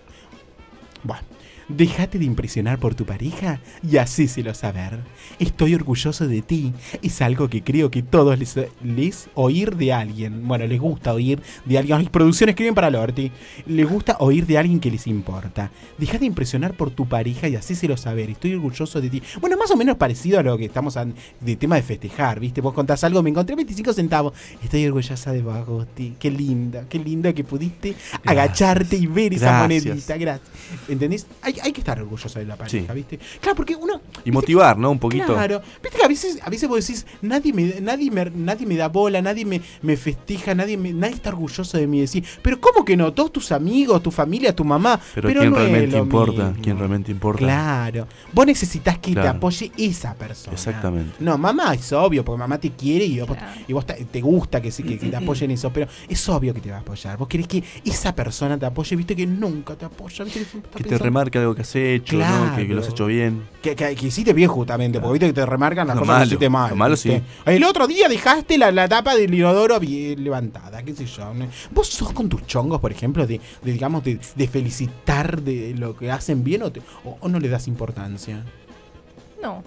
Bueno. Déjate de impresionar por tu pareja y hacéselo saber. Estoy orgulloso de ti. Es algo que creo que todos les, les oír de alguien. Bueno, les gusta oír de alguien. Ay, producción escriben para Lorti. Les gusta oír de alguien que les importa. Deja de impresionar por tu pareja y hacéselo saber. Estoy orgulloso de ti. Bueno, más o menos parecido a lo que estamos de tema de festejar, ¿viste? Vos contás algo, me encontré 25 centavos. Estoy orgullosa de vos. Qué linda, qué linda que pudiste agacharte y ver esa monedita. Gracias. ¿Entendés? Hay, hay que estar orgulloso de la pareja, Sí. ¿viste? Claro, porque uno. Y motivar, ¿no? Un poquito. Claro. Viste que a veces, a veces vos decís, nadie me, nadie me, nadie me da bola, nadie me, me festeja, nadie me, nadie está orgulloso de mí. Decir, pero ¿cómo que no? Todos tus amigos, tu familia, tu mamá. Pero, Pero, ¿quién no es realmente lo importa? mismo. ¿Quién realmente importa? Claro. Vos necesitas que te apoye esa persona. Exactamente. No, mamá es obvio, porque mamá te quiere y vos, y vos te, te gusta que, se- que, que te apoyen eso, pero es obvio que te va a apoyar. Vos querés que esa persona te apoye, viste que nunca te apoya, viste que te remarque algo que has hecho, ¿no? Que, que lo has hecho bien. Que, que, que hiciste bien justamente, porque viste que te remarcan las Lo cosas que malo, hiciste mal. lo malo sí. El otro día dejaste la, la tapa del inodoro bien levantada, qué sé yo. ¿no? ¿Vos sos con tus chongos, por ejemplo, de, de, digamos, de, de felicitar de lo que hacen bien o, te- o- o no le das importancia? No.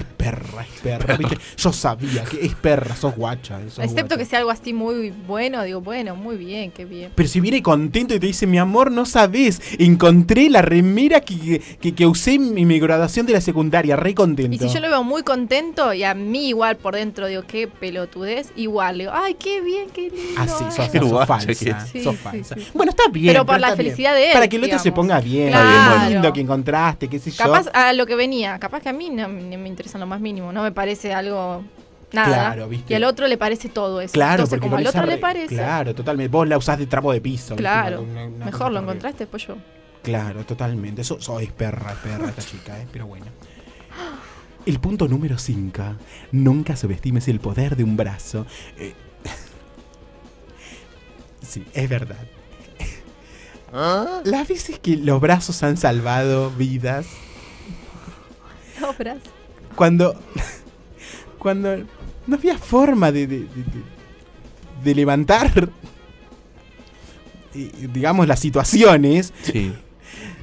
Perra, es perra. ¿viste? Yo sabía que es perra, sos guacha. sos Excepto guacha. que sea algo así muy bueno, digo, bueno, muy bien, qué bien. Pero si viene contento y te dice, mi amor, no sabes, encontré la remera que, que, que usé en mi graduación de la secundaria, re contento. Y si yo lo veo muy contento y a mí igual por dentro digo, qué pelotudez, igual digo, ay, qué bien, qué lindo. Ah, sí, sos, sos falsa. que es. sos Sí, falsa. sí, sí. Bueno, está bien. Pero por la bien. felicidad de él, Para que el otro se ponga bien. Claro. Lindo que encontraste, qué sé yo. Capaz a lo que venía, capaz que a mí no, no me interesa en lo más mínimo, no me parece algo nada. Claro, ¿viste? Y al otro le parece todo eso. Claro, Entonces, porque como al otro le parece. Claro, totalmente. Vos la usás de trapo de piso. Claro. Una- una- una Mejor lo encontraste después yo. Claro, totalmente. Eso, es perra, perra esta chica, ¿eh? Pero bueno. El punto número 5. Nunca subestimes el poder de un brazo. Eh, sí, es verdad. Las veces que los brazos han salvado vidas, Obras. Cuando. Cuando no había forma de. de, levantar. digamos, las situaciones. Sí.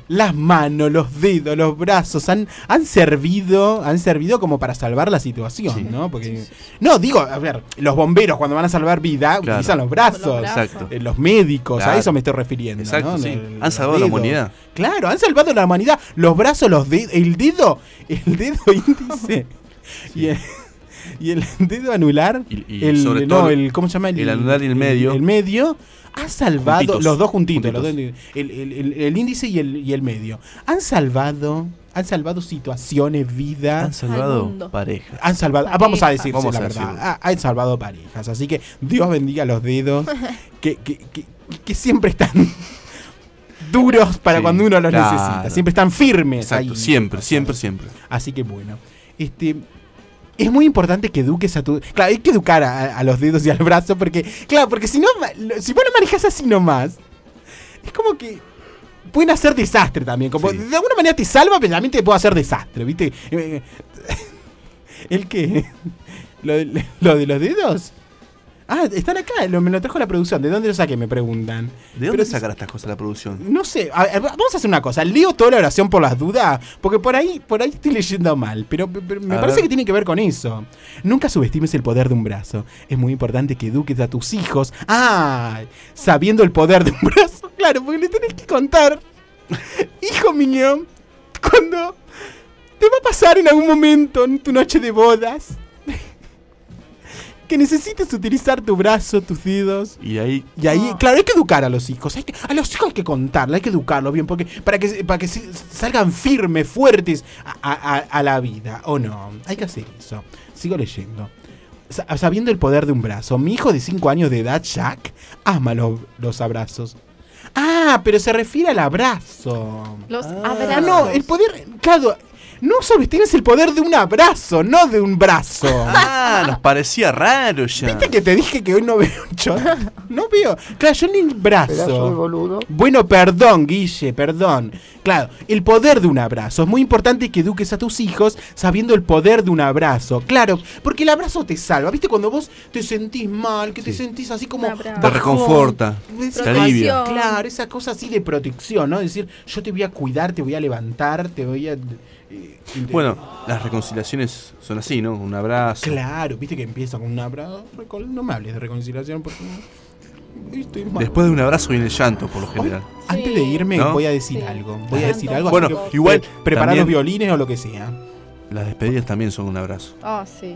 Las manos, los dedos, los brazos han, han servido, han servido como para salvar la situación, ¿no? Porque no digo, a ver, los bomberos cuando van a salvar vida Claro. utilizan los brazos, Los brazos. Exacto. Eh, los médicos, a eso me estoy refiriendo, Exacto, ¿no? sí. Los Han salvado la humanidad. Claro, han salvado la humanidad. Los brazos, los dedos, el dedo, el dedo índice y, el, y el dedo anular, y el, sobre no, todo el, ¿cómo se llama? el anular y el medio. El, medio ha salvado Juntitos. los dos juntitos, los dos- el, el- el- el índice y el, y el medio. Han salvado, han salvado situaciones, vidas. Han salvado parejas. Han salvado, ah, vamos a decir Vamos la a verdad, ah, han salvado parejas. Así que Dios bendiga los dedos que, que, que, que siempre están duros para Sí, cuando uno los claro. necesita. Siempre están firmes. Exacto, ahí. siempre, siempre, siempre. Así que bueno. Este. Es muy importante que eduques a tu. Claro, hay que educar a, a los dedos y al brazo porque. Claro, porque si no. Si vos lo manejas así nomás. Es como que. Pueden hacer desastre también. Como de alguna manera te salva, pero también te puede hacer desastre, ¿viste? ¿El qué? ¿Lo de, lo de los dedos? Ah, están acá, lo- me lo trajo la producción. ¿De dónde lo saqué? Me preguntan. ¿De dónde Pero- sacar estas cosas la producción? no sé, a- vamos a hacer una cosa. Leo toda la oración por las dudas, porque por ahí, por ahí estoy leyendo mal, pero, pero me A parece ver. que tiene que ver con eso. Nunca subestimes el poder de un brazo. Es muy importante que eduques a tus hijos. Ah, sabiendo el poder de un brazo. Claro, porque le tenés que contar. Hijo mío, cuando te va a pasar en algún momento en tu noche de bodas que necesites utilizar tu brazo, tus dedos. Y ahí. Y ahí, claro, hay que educar a los hijos. hay que- a los hijos hay que contarle, hay que educarlos bien, porque para que, para que salgan firmes, fuertes a, a- a- a la vida. ¿O no? Hay que hacer eso. Sigo leyendo. Sa- Sabiendo el poder de un brazo, mi hijo de 5 años de edad, Jack, ama lo- los abrazos. Ah, pero se refiere al abrazo. Los Ah, abrazos. no, el poder. Claro, no subestimes el poder de un abrazo, no de un brazo. Ah, nos parecía raro ya. ¿Viste que te dije que hoy no veo un short? No veo. Claro, yo ni el brazo. Boludo. Bueno, perdón, Guille, perdón. Claro, el poder de un abrazo. Es muy importante que eduques a tus hijos sabiendo el poder de un abrazo. Claro, porque el abrazo te salva. ¿Viste cuando vos te sentís mal, que te sentís así como. Te reconforta, te alivia. cosa- Claro, esa cosa así de protección, ¿no? Decir, yo te voy a cuidar, te voy a levantar, te voy a. eh, Bueno, las reconciliaciones son así, ¿no? Un abrazo. Claro, viste que empieza con un abrazo. No me hables de reconciliación porque. estoy mal. Después de un abrazo viene el llanto, por lo general. Antes de irme ¿No? voy a decir algo. Voy a decir algo. Bueno, así que igual, pre- preparar los violines o lo que sea. Las despedidas también son un abrazo. Ah, sí.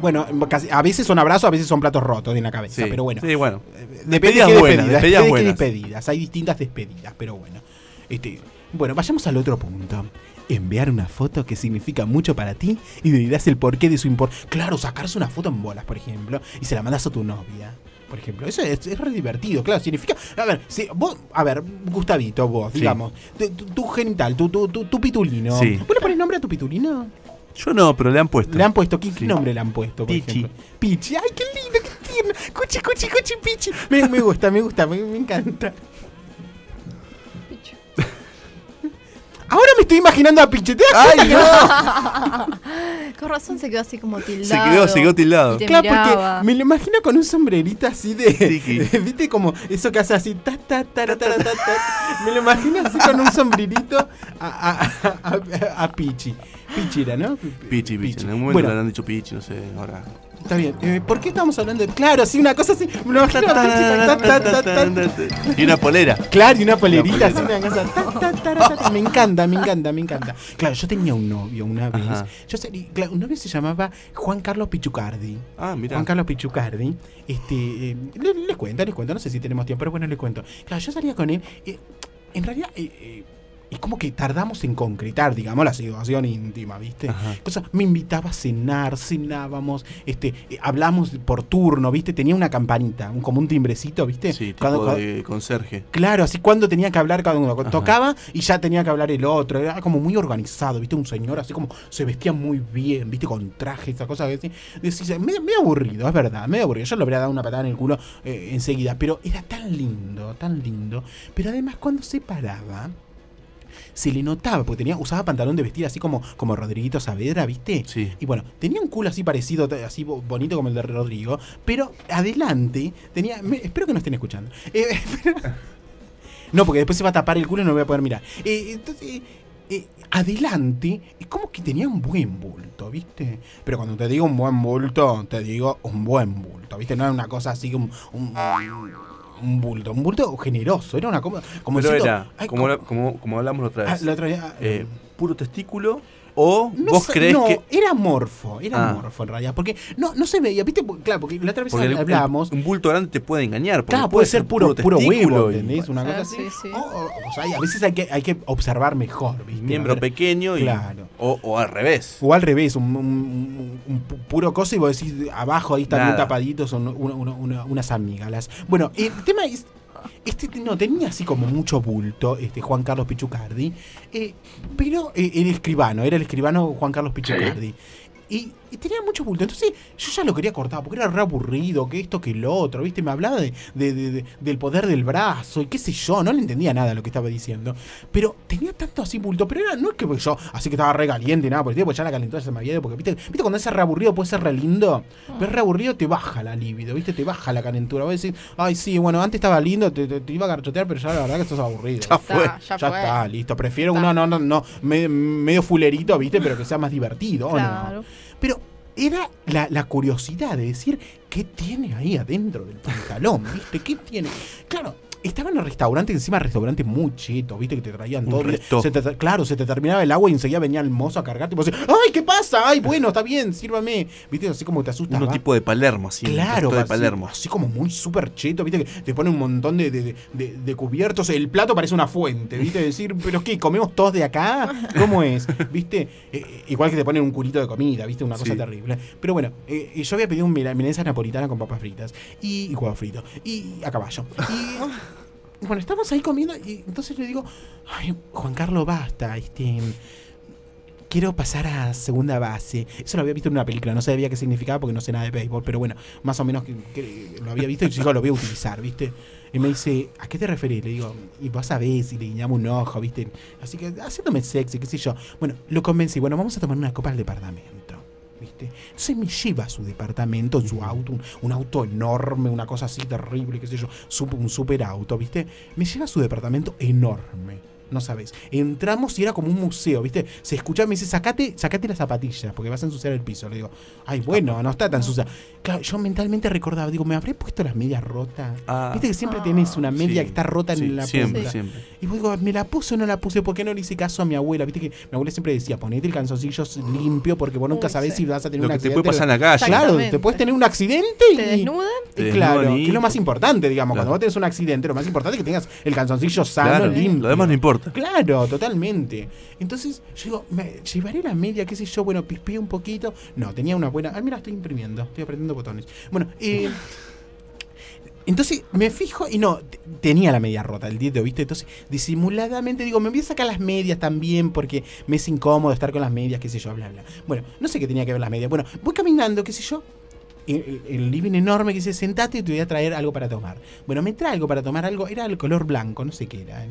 Bueno, casi- a veces son abrazos, a veces son platos rotos en la cabeza, Sí, pero bueno. sí, bueno. Depende Despedidas qué buenas, despedidas despedidas. Hay distintas despedidas, pero bueno. Este, bueno, vayamos al otro punto. Enviar una foto que significa mucho para ti y dirás el porqué de su import. Claro, sacarse una foto en bolas, por ejemplo, y se la mandas a tu novia. Por ejemplo, eso es, es re divertido, claro, significa... A ver, si vos, a ver, Gustavito, vos, Sí. digamos, tu, tu- tu genital, tu, tu, tu, tu pitulino. Sí. ¿Vos le pones nombre a tu pitulino? Yo no, pero le han puesto. Le han puesto, ¿qué, qué Sí. nombre le han puesto, por Pichi. ejemplo? Pichi, ay, qué lindo, qué tierno. Cuchi, cuchi, cuchi, pichi. Me, me gusta, me gusta, me, me encanta. Ahora me estoy imaginando a Pichi. ¿Te das ¡Ay, que Con razón se quedó así como Se tildado. quedó, se quedó tildado. Y te Claro, miraba. porque me lo imagino con un sombrerito así de. ¿Viste como eso que hace así? Ta, ta, ta, ta, ta, ta, ta. Me lo imagino así con un sombrerito a, a, a- a Pichi. Pichi era, ¿no? Pichi, Pichi. En algún momento Bueno. le han dicho Pichi, no sé, ahora. Está bien. Eh, ¿Por qué estamos hablando de.? Claro, sí, una cosa así. Me lo Pichi. Y una polera. Claro, y una polerita así, una cosa. Me encanta, me encanta, me encanta. Claro, yo tenía un novio una vez. Ajá. Yo claro, un novio se llamaba Juan Carlos Pichucardi. Ah, mira. Juan Carlos Pichucardi. Este, eh, le- les, cuento, les cuento, no sé si tenemos tiempo, pero bueno, les cuento. Claro, yo salía con él. eh, en realidad, eh, eh, es como que tardamos en concretar, digamos, la situación íntima, ¿viste? Cosa, me invitaba a cenar, cenábamos, este, eh, hablamos por turno, ¿viste? Tenía una campanita, un, como un timbrecito, ¿viste? Sí, tipo Cuando- cuando- de conserje. Claro, así cuando tenía que hablar cada uno. Ajá. Tocaba y ya tenía que hablar el otro. Era como muy organizado, ¿viste? Un señor así como se vestía muy bien, ¿viste? Con traje, esa cosa. que decís- decís, medio, medio aburrido, es verdad, medio aburrido. Yo le habría dado una patada en el culo eh, enseguida, pero era tan lindo, tan lindo. Pero además cuando se paraba, se le notaba, porque tenía, usaba pantalón de vestir así como, como Rodriguito Saavedra, ¿viste? Sí. Y bueno, tenía un culo así parecido, así bo- bonito como el de Rodrigo, pero adelante tenía. me- espero que no estén escuchando. Eh, pero- no, porque después se va a tapar el culo y no lo voy a poder mirar. Eh, entonces, eh, adelante, es como que tenía un buen bulto, ¿viste? Pero cuando te digo un buen bulto, te digo un buen bulto, ¿viste? No era una cosa así como un, un bulto, un bulto generoso, era una como Pero diciendo, era, "Ay, como, como, como hablamos la otra Ah, vez. la otra vez, ah, eh, puro testículo o No vos sé, crees no, que era morfo, era Ah. morfo en realidad, porque no, no se veía, ¿viste? Claro, porque la otra vez porque el- hablábamos. un bulto grande te puede engañar. porque Claro, puede ser puro, puro, huevo, ¿entendés? Una cosa Ah, así. sí, sí. O, o- o sea, a veces hay que, hay que observar mejor, ¿viste? miembro pequeño y Claro. o, o al revés. O al revés, un, un- un- un pu- puro cosa y vos decís, abajo ahí están tapaditos, son una- una- una- unas amigas. Bueno, el tema es, este no tenía así como mucho bulto, este Juan Carlos Pichucardi, eh, pero eh, el escribano, era el escribano Juan Carlos Pichucardi. Y, y tenía mucho bulto. Entonces yo ya lo quería cortar porque era re aburrido, que esto, que lo otro, ¿viste? Me hablaba de, de- de- de- del poder del brazo y qué sé yo, no le entendía nada lo que estaba diciendo. Pero tenía tanto así bulto, pero era, no es que yo así que estaba re caliente y nada, porque pues ya la calentura se me había ido, porque ¿viste? ¿viste? Cuando es re aburrido puede ser re lindo, pero re aburrido te baja la libido, ¿viste? Te baja la calentura. Vos decís, ay, sí, bueno, antes estaba lindo, te, te- te iba a garchotear, pero ya la verdad que estás aburrido. Ya fue. Ya, ya Ya fue. está, listo. Prefiero uno, no, no, no, me- medio fulerito, ¿viste? Pero que sea más divertido, ¿o Claro. no? Pero era la, la curiosidad de decir, ¿qué tiene ahí adentro del pantalón? ¿Viste? ¿Qué tiene? Claro. Estaba en el restaurante, encima restaurante muy cheto, viste que te traían Un todo. resto. Se te- claro, se te terminaba el agua y enseguida venía el mozo a cargarte y vos decís, ¡ay, qué pasa! ¡Ay, bueno, está bien, sírvame! Viste, así como te asusta. Uno tipo de Palermo, así. un Claro, de así, Palermo. así como muy súper cheto, viste, que te pone un montón de, de- de- de cubiertos, el plato parece una fuente, viste, decir, pero qué, comemos todos de acá, ¿cómo es? Viste, Eh, eh, igual que te ponen un culito de comida, viste, una cosa Sí. terrible. Pero bueno, eh, yo había pedido un mila- milanesa napolitana con papas fritas y, y huevo frito y a caballo. Y bueno, estamos ahí comiendo y entonces le digo, ay, Juan Carlos, basta, este quiero pasar a segunda base. Eso lo había visto en una película, no sabía qué significaba porque no sé nada de béisbol, pero bueno, más o menos lo había visto y digo, lo voy a utilizar, ¿viste? Y me dice, ¿a qué te referís? Le digo, y vos sabés, y le guiñamos un ojo, ¿viste? Así que haciéndome sexy, qué sé yo. Bueno, lo convencí, bueno, vamos a tomar una copa al departamento. ¿Viste? Entonces me lleva a su departamento en su auto, un, un auto enorme, una cosa así terrible, qué sé yo, un super auto, ¿viste? Me lleva a su departamento enorme. No sabes. Entramos y era como un museo, ¿viste? Se escuchaba, me dice, sacate, sacate las zapatillas, porque vas a ensuciar el piso. Le digo, ay, bueno, no está tan sucia. Claro, yo mentalmente recordaba, digo, ¿me habré puesto las medias rotas? Ah. ¿Viste que siempre tenés una media Sí, que está rota sí, en la siempre, punta? siempre. Y vos digo, ¿me la puse o no la puse? ¿Por qué no le hice caso a mi abuela? Viste que mi abuela siempre decía, ponete el calzoncillo limpio porque vos nunca Uy, sabés sí. si vas a tener Lo un que te accidente. puede pasar en la calle. Claro, te puedes tener un accidente y... ¿Te desnudan? Te claro, desnudan y- que es lo más importante, digamos. Claro. Cuando vos tenés un accidente, lo más importante es que tengas el calzoncillo sano, Claro, limpio. lo demás no importa. Claro, totalmente. Entonces, yo digo, me llevaré la media, qué sé yo, bueno, pispé un poquito. No, tenía una buena. Ah, mira, estoy imprimiendo, estoy apretando botones. Bueno, eh. Entonces me fijo y no, tenía la media rota el dedo, ¿viste? Entonces disimuladamente digo, me voy a sacar las medias también porque me es incómodo estar con las medias, qué sé yo, bla, bla. Bueno, no sé qué tenía que ver las medias. Bueno, voy caminando, qué sé yo. El, el- el living enorme que dice, sentate y te voy a traer algo para tomar. Bueno, me trae algo para tomar, algo, era el color blanco, no sé qué era.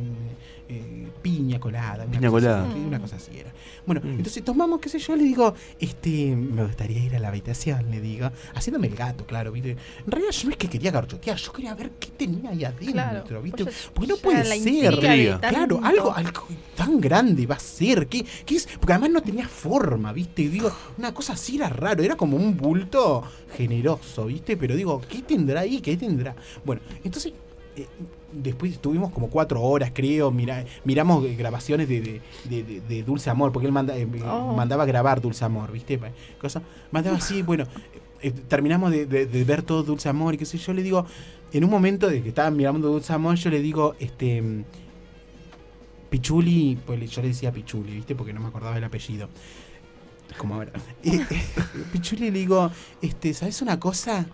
Eh, piña colada. Una Piña cosa colada. así, Una cosa así era. Bueno, entonces tomamos, qué sé yo, le digo, este, me gustaría ir a la habitación, le digo, haciéndome el gato, claro, ¿viste? En realidad yo no es que quería garchotear, yo quería ver qué tenía ahí adentro, Claro, ¿viste? vos ya- Porque no puede la ser. Claro, algo, algo tan grande va a ser. ¿qué, qué es? Porque además no tenía forma, ¿viste? Y digo, una cosa así era raro, era como un bulto generoso, ¿viste? Pero digo, ¿qué tendrá ahí? ¿Qué tendrá? Bueno, entonces eh, después estuvimos como cuatro horas, creo, mira, miramos eh, grabaciones de, de- de- Dulce Amor, porque él manda, eh, Oh. mandaba grabar Dulce Amor, ¿viste? Cosa, mandaba así, bueno, eh, terminamos de, ver todo Dulce Amor y qué sé yo, le digo, en un momento de que estaban mirando Dulce Amor, yo le digo, este... Pichuli, pues yo le decía Pichuli, ¿viste? Porque no me acordaba el apellido. Como ahora. Y, Pichuli le digo, este, ¿sabes una cosa?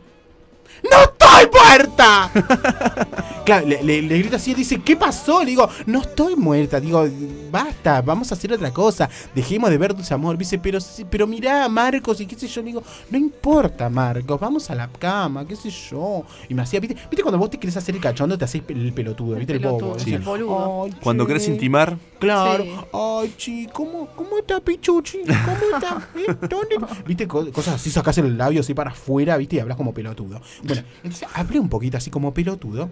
¡No estoy muerta! claro, le, le- le grito así, dice, ¿qué pasó? Le digo, no estoy muerta. Digo, basta, vamos a hacer otra cosa. Dejemos de ver Dulce Amor. Dice, pero, sí, pero mirá, Marcos, y qué sé yo. Le digo, no importa, Marcos, vamos a la cama, qué sé yo. Y me hacía, ¿viste? ¿Viste cuando vos te querés hacer el cachondo, te haces el pelotudo, ¿viste? El, bobo. pelotudo, Decía, el boludo. "Ay, Cuando che". querés intimar, Claro. Sí. Ay, chi, ¿cómo, ¿cómo está Pichuchi? ¿Cómo está? ¿Eh? ¿Dónde? ¿Viste? Co- Cosas así, sacás el labio así para afuera, ¿viste? Y hablas como pelotudo. Bueno, entonces hablé un poquito así como pelotudo.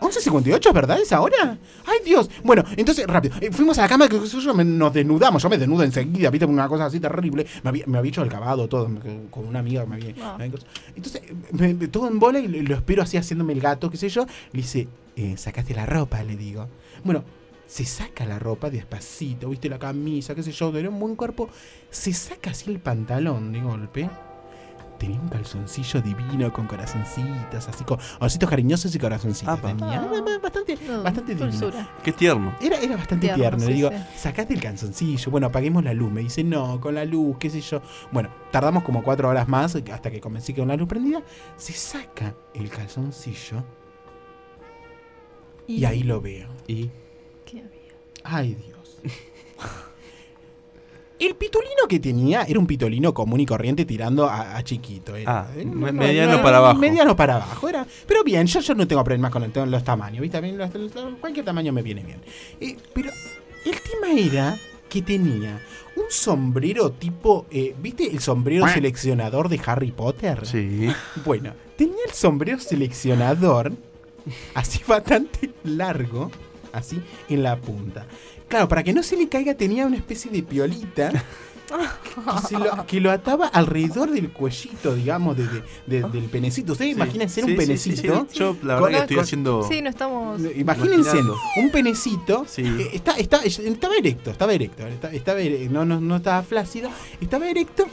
11.58, ¿verdad? ¿Es ahora? ¡Ay, Dios! Bueno, entonces, rápido. eh, fuimos a la cama, que yo me- nos desnudamos. Yo me desnudo enseguida, ¿viste? Una cosa así terrible. Me había, me había hecho el cavado todo, me- con una amiga. Me había, Ah. me había- entonces, me- me- todo en bola y lo, lo espero así haciéndome el gato, qué sé yo. Le dice, eh, sacaste la ropa, le digo. Bueno, se saca la ropa despacito, ¿viste? La camisa, qué sé yo, tenía un buen cuerpo. Se saca así el pantalón de golpe. Tenía un calzoncillo divino con corazoncitos, así con ositos cariñosos y corazoncitos. Apa. tenía. Ah. Bastante, No, bastante divino. qué tierno. Era, era bastante Tierno, tierno. sí, Le digo, sí. sacate el calzoncillo. Bueno, apaguemos la luz. Me dice, no, con la luz, qué sé yo. Bueno, tardamos como cuatro horas más hasta que convencí que con la luz prendida. Se saca el calzoncillo y, ahí lo veo. Y ¿Qué había? Ay, Dios. El pitolino que tenía era un pitolino común y corriente tirando a, a chiquito. Era, Ah, me- mediano para abajo. Mediano para abajo. Era, pero bien, yo, yo no tengo problemas con el- los tamaños. ¿viste? Los- cualquier tamaño me viene bien. Eh, pero el tema era que tenía un sombrero tipo. eh, ¿Viste el sombrero seleccionador de Harry Potter? Sí. Bueno, tenía el sombrero seleccionador, así bastante largo, así en la punta. Claro, para que no se le caiga tenía una especie de piolita que, se lo, que lo ataba alrededor del cuellito, digamos, de, de- de- del penecito. Ustedes imagínense Sí, un sí, sí, penecito. sí. Yo, la verdad que estoy con- haciendo. Sí, no estamos. Imagínense Imaginando. un penecito. Sí. eh, está, está- estaba erecto, estaba erecto. esta- Estaba, ere- no, no, no estaba flácido. Estaba erecto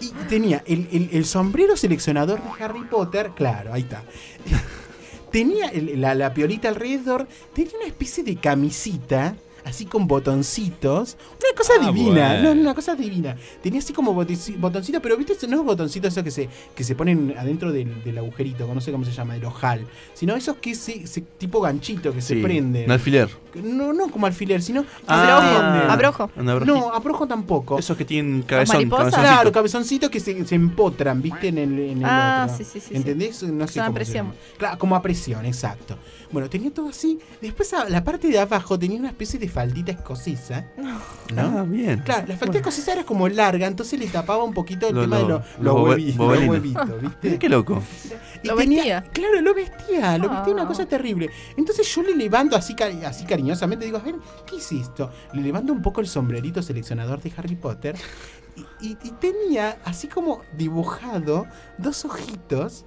y tenía el, el- el sombrero seleccionador de Harry Potter. Claro, ahí está. tenía el- la, la piolita alrededor. Tenía una especie de camisita. Así con botoncitos. Una cosa Ah, divina. bueno. No, una cosa divina. Tenía así como botoncitos, botoncito, pero viste, no es botoncitos esos que se, que se ponen adentro del, del agujerito, no sé cómo se llama, del ojal. Sino esos que se, se- tipo ganchito que se Sí, prenden. Un alfiler. No, no como alfiler, sino. se Abrojo, abrojo. No, abrojo tampoco. Esos que tienen cabezón. cabezoncito. Claro, cabezoncitos que se, se empotran, ¿viste? En el, en el Ah, otro. sí, sí, sí. ¿Entendés? No sé a cómo se presión. llama. Claro, como a presión, exacto. Bueno, tenía todo así. Después a la parte de abajo tenía una especie de faldita escocesa. ¿No? Ah, bien. Claro, la faldita escocesa era como larga, entonces le tapaba un poquito el Lo- tema de lo- lo- los huevi- bobelinos. huevitos, ¿viste? Mirá qué loco. Y ¿Lo tenía- vestía? Claro, lo vestía, lo vestía una Ah. cosa terrible. Entonces yo le levanto así, cari- así cariñosamente, digo, a ver, ¿qué es esto? Le levanto un poco el sombrerito seleccionador de Harry Potter y, y- y tenía así como dibujado dos ojitos.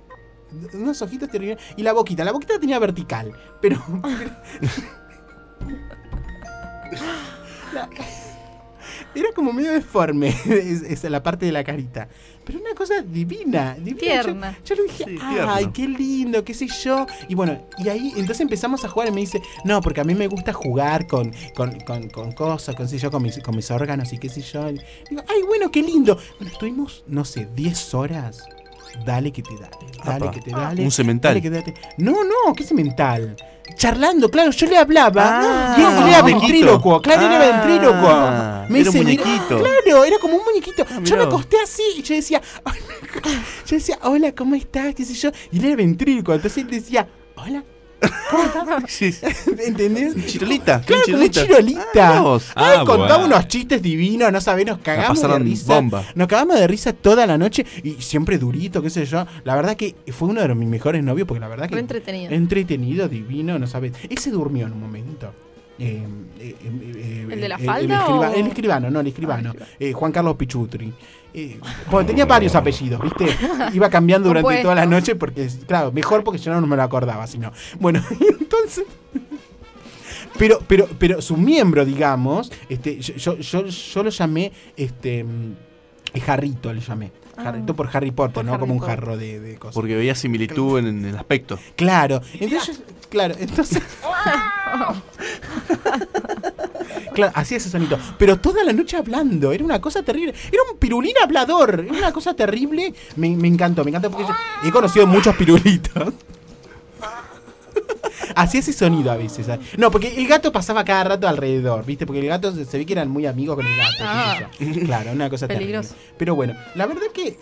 Unos ojitos terribles. Y la boquita. La boquita la tenía vertical. Pero. La- era como medio deforme. es, es la parte de la carita. Pero una cosa divina. divina. Tierna. Yo, yo le dije, Sí, ay, qué lindo, qué sé yo. Y bueno, y ahí entonces empezamos a jugar y me dice, no, porque a mí me gusta jugar con, con, con, con cosas, con, qué sé yo, con mis, con mis órganos y qué sé yo. Y digo, ay, bueno, qué lindo. Bueno, estuvimos, no sé, 10 horas. Dale que te dale, dale Apa. que te dale. Un cemental. dale que te dale. No, no, ¿qué cemental? Charlando, claro, yo le hablaba. Ah, y él un era ventríloco, claro, era Ah, ventríloco. era un "Mira, muñequito". claro, era como un muñequito. Ah, yo me acosté así y yo decía, yo decía, hola, ¿cómo estás? ¿Qué sé yo? Y él era ventríloco, entonces él decía, hola, ¿Entendés? Chirolita, Claro, chirolita. chirolita. Ah, vos. Ay, Ah, contaba bueno. unos chistes divinos, no sabés, nos cagamos de risa. bomba. Nos cagamos de risa toda la noche y siempre durito, qué sé yo. La verdad que fue uno de mis mejores novios porque la verdad que... Fue entretenido. Entretenido, divino, no sabes. Ese durmió en un momento. Eh, eh, eh, eh, ¿El de la eh, falda El, escriba- o- el escribano, no, el escribano. Eh, Juan Carlos Pichutri. Eh, porque tenía varios apellidos, ¿viste? Iba cambiando durante toda la noche porque, claro, mejor porque yo no me lo acordaba, sino. Bueno, entonces. Pero, pero, pero su miembro, digamos, este, yo, yo, yo, yo lo llamé, este, mm, Jarrito le llamé. Jarrito por Harry Potter, ¿no? Harry Como un Potter. jarro de, de cosas. Porque veía similitud en, en el aspecto. Claro, entonces, claro, entonces. Claro, hacía ese sonito. Pero toda la noche hablando, era una cosa terrible. Era un pirulín hablador, era una cosa terrible. Me, me encantó, me encantó porque yo he conocido muchos pirulitos. Hacía ese sonido a veces. No, porque el gato pasaba cada rato alrededor, ¿viste? Porque el gato se, se ve que eran muy amigos con el gato. Ah. Claro, una cosa Peligroso. terrible. Pero bueno, la verdad que.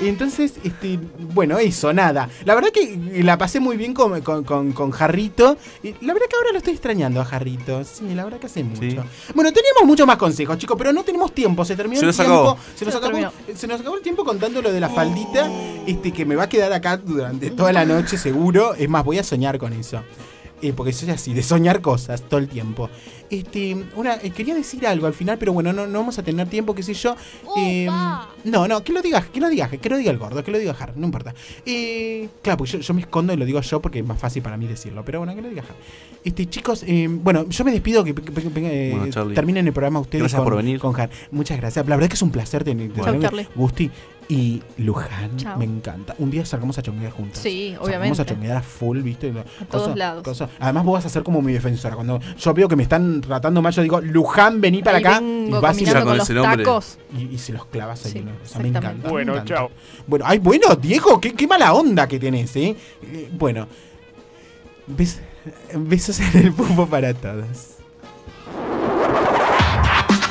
Y entonces, este, bueno, eso, nada. La verdad que la pasé muy bien con, con, con- con Jarrito. Y la verdad que ahora lo estoy extrañando a Jarrito. Sí, la verdad que hace mucho. Bueno, teníamos muchos más consejos, chicos, pero no tenemos tiempo. Se terminó Se el nos tiempo. acabó. Se, nos Se acabó, terminó. se nos acabó el tiempo contando lo de la faldita. Este, que me va a quedar acá durante toda la noche, seguro. Es más, voy a soñar con eso. Eh, porque soy así, de soñar cosas todo el tiempo. Este, una, eh, quería decir algo al final, pero bueno, no, no vamos a tener tiempo, qué sé yo. Eh, no, no, que lo digas, que lo digas, que lo diga el gordo, que lo diga Har, no importa. Eh, claro, porque yo, yo me escondo y lo digo yo porque es más fácil para mí decirlo, pero bueno, que lo diga Har. Este, chicos, eh, bueno, yo me despido, que, que- eh, Bueno, terminen el programa ustedes Gracias con, por venir. con Har. Muchas gracias, la verdad que es un placer tener. Gusti y Luján, me encanta. Un día salgamos a chonguear juntos. Sí, Salgamos obviamente. a chonguear a full, ¿viste? A todos lados. Además, vos vas a ser como mi defensora. Cuando yo veo que me están tratando mal, yo digo, Luján, vení para Ahí acá. vengo y vas y, con los tacos. y, y se los clavas ahí. Sí, ¿no? O sea, me encanta. Bueno, me encanta. chao. Bueno, ay, bueno, Diego, qué, qué mala onda que tenés, ¿eh? Eh, bueno, bes- besos en el pulpo para todos.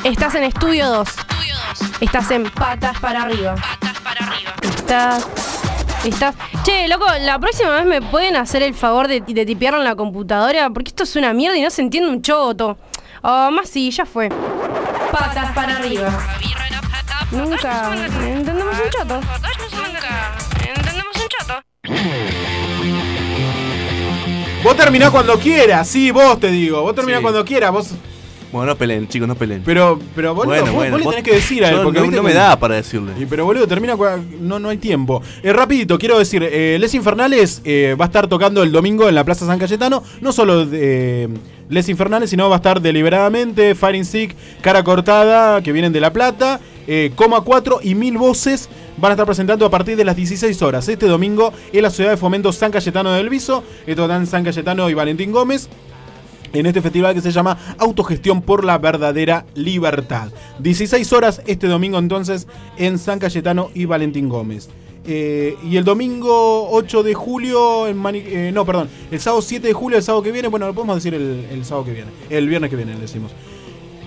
Estás en Estudio 2. Estás en Patas para arriba. Arriba. Estás. Estás. Che, loco, la próxima vez me pueden hacer el favor de, de tipearlo en la computadora porque esto es una mierda y no se entiende un choto. Ah, más sí, ya fue. Patas para arriba. Nunca entendemos un choto. Nunca entendemos un choto. Vos terminás cuando quieras, sí, vos te digo. Vos terminás Sí. cuando quieras, vos. Bueno, no peleen, chicos, no peleen. Pero, pero boludo, Bueno, vos, bueno, vos le tenés que decir a él. Porque no- no me que- da para decirle. Y, pero boludo, termina cua- no, no hay tiempo. Eh, rapidito, quiero decir, eh, Les Infernales eh, va a estar tocando el domingo en la Plaza San Cayetano. No solo de, eh, Les Infernales, sino va a estar deliberadamente Firing Sick, Cara Cortada, que vienen de La Plata, eh, Coma 4 y Mil Voces. Van a estar presentando a partir de las 16 horas este domingo en la ciudad de fomento San Cayetano del Viso. Esto está en San Cayetano y Valentín Gómez en este festival que se llama Autogestión por la Verdadera Libertad. 16 horas este domingo entonces en San Cayetano y Valentín Gómez. Eh, y el domingo 8 de julio, en Mani- eh, no, perdón, el sábado 7 de julio, el sábado que viene, bueno, lo podemos decir el, el sábado que viene, el viernes que viene, le decimos.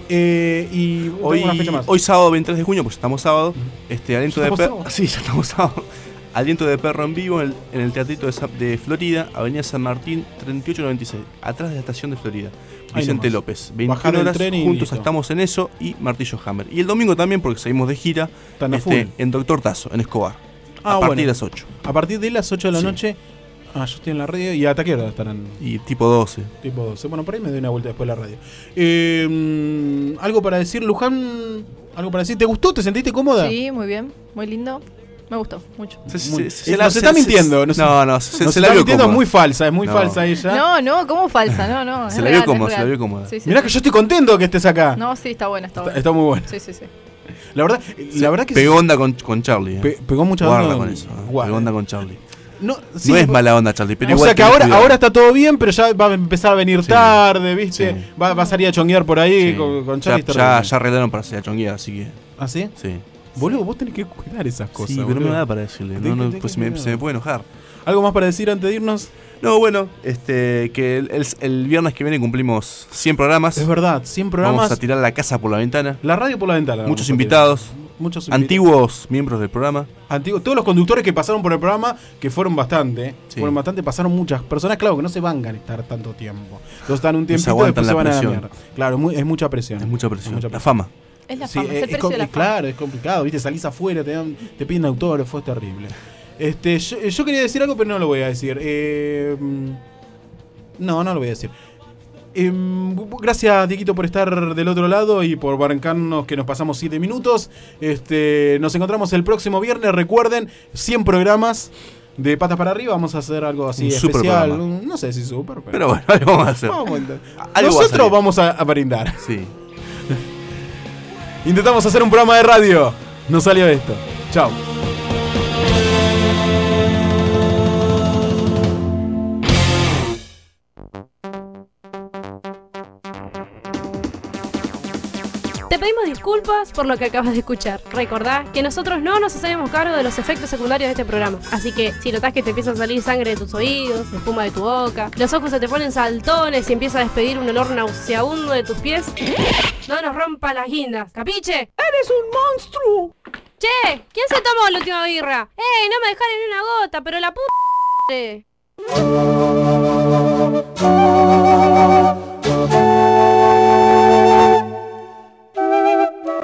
Eh, y Hoy, una fecha más. hoy sábado 23 de junio, pues estamos sábado, este aliento ¿Ya de sábado? Sí, ya estamos sábado. Aliento de perro en vivo en el, en el teatrito de, Florida, Avenida San Martín 3896, atrás de la estación de Florida. Vicente. López. Bajar 21 del horas, tren y juntos listo. estamos en eso y Martillo Hammer. Y el domingo también, porque seguimos de gira, este, en Doctor Tazo, en Escobar. Ah, a partir bueno. de las 8. A partir de las 8 de la Sí. noche, ah, yo estoy en la radio y hasta qué hora estarán. Y tipo 12. Tipo 12. Bueno, por ahí me doy una vuelta después de la radio. Eh, mm, algo para decir, Luján. Algo para decir. ¿Te gustó? ¿Te sentiste cómoda? Sí, muy bien, muy lindo. Me gustó mucho. Muy- se- se Eh, la- nos se- está se- mintiendo. nos- no, no, se- nos la está vio mintiendo. Es cómoda. muy falsa, es muy No. falsa ella. No, no, ¿cómo falsa? No, no. Se la real, vio cómoda, es se la vio cómoda. Sí, sí, Mirá sí. que yo estoy contento que estés acá. No, sí, está buena, está buena. Está muy buena. Sí, sí, sí. La verdad, la verdad que Pegó onda con, con Charlie. eh. Pe- pegó mucha Guarda onda con con- eso. eh. Guarda. Pegó onda con Charlie. No, sí, no es pues- mala onda, Charlie, pero o igual sea que ahora, cuidado. ahora está todo bien, pero ya va a empezar a venir tarde, ¿viste? Va, va a salir a chonguear por ahí Sí. con, con ya, Charlie. ya, ya arreglaron para hacer a chonguear, así que. ¿Ah, sí? Sí. Boludo, vos tenés que cuidar esas cosas. Sí, pero no me da para decirle. No, no, pues me- se me puede enojar. ¿Algo más para decir antes de irnos? No, bueno, este, que el, el- el viernes que viene cumplimos 100 programas. Es verdad, 100 programas. Vamos a tirar la casa por la ventana. La radio por la ventana. Muchos a invitados. muchos invitados. Antiguos miembros del programa. Antiguos, todos los conductores que pasaron por el programa, que fueron bastante, fueron bastante, pasaron muchas personas, claro, que no se vangan estar tanto tiempo. Entonces están un tiempito aguantan después se la van a presión. mierda. Claro, es mucha presión. Es mucha presión. La fama. Es la Sí, fama, es es- el es precio de la compli- fama. Claro, es complicado, ¿viste? Salís afuera, te, dan- te piden autógrafo, es terrible. Este, yo, yo quería decir algo, pero no lo voy a decir. Eh, no, no lo voy a decir. Em, gracias, Dieguito, por estar del otro lado y por bancarnos que nos pasamos 7 minutos. Este, nos encontramos el próximo viernes. Recuerden, 100 programas de patas para arriba. Vamos a hacer algo así Un especial. un- no sé si super, pero, Pero bueno, algo vamos a hacer. Vamos a intentar. Algo va a Nosotros vamos a, a brindar. Sí. Intentamos hacer un programa de radio. No salió esto. Chao. Disculpas por lo que acabas de escuchar. Recordá que nosotros no nos hacemos cargo de los efectos secundarios de este programa. Así que si notás que te empieza a salir sangre de tus oídos, espuma de tu boca, los ojos se te ponen saltones y empieza a despedir un olor nauseabundo de tus pies, no nos rompa las guindas, ¿capiche? ¡Eres un monstruo! Che, ¿quién se tomó la última birra? ¡Ey, no me dejaron ni una gota, pero la puta...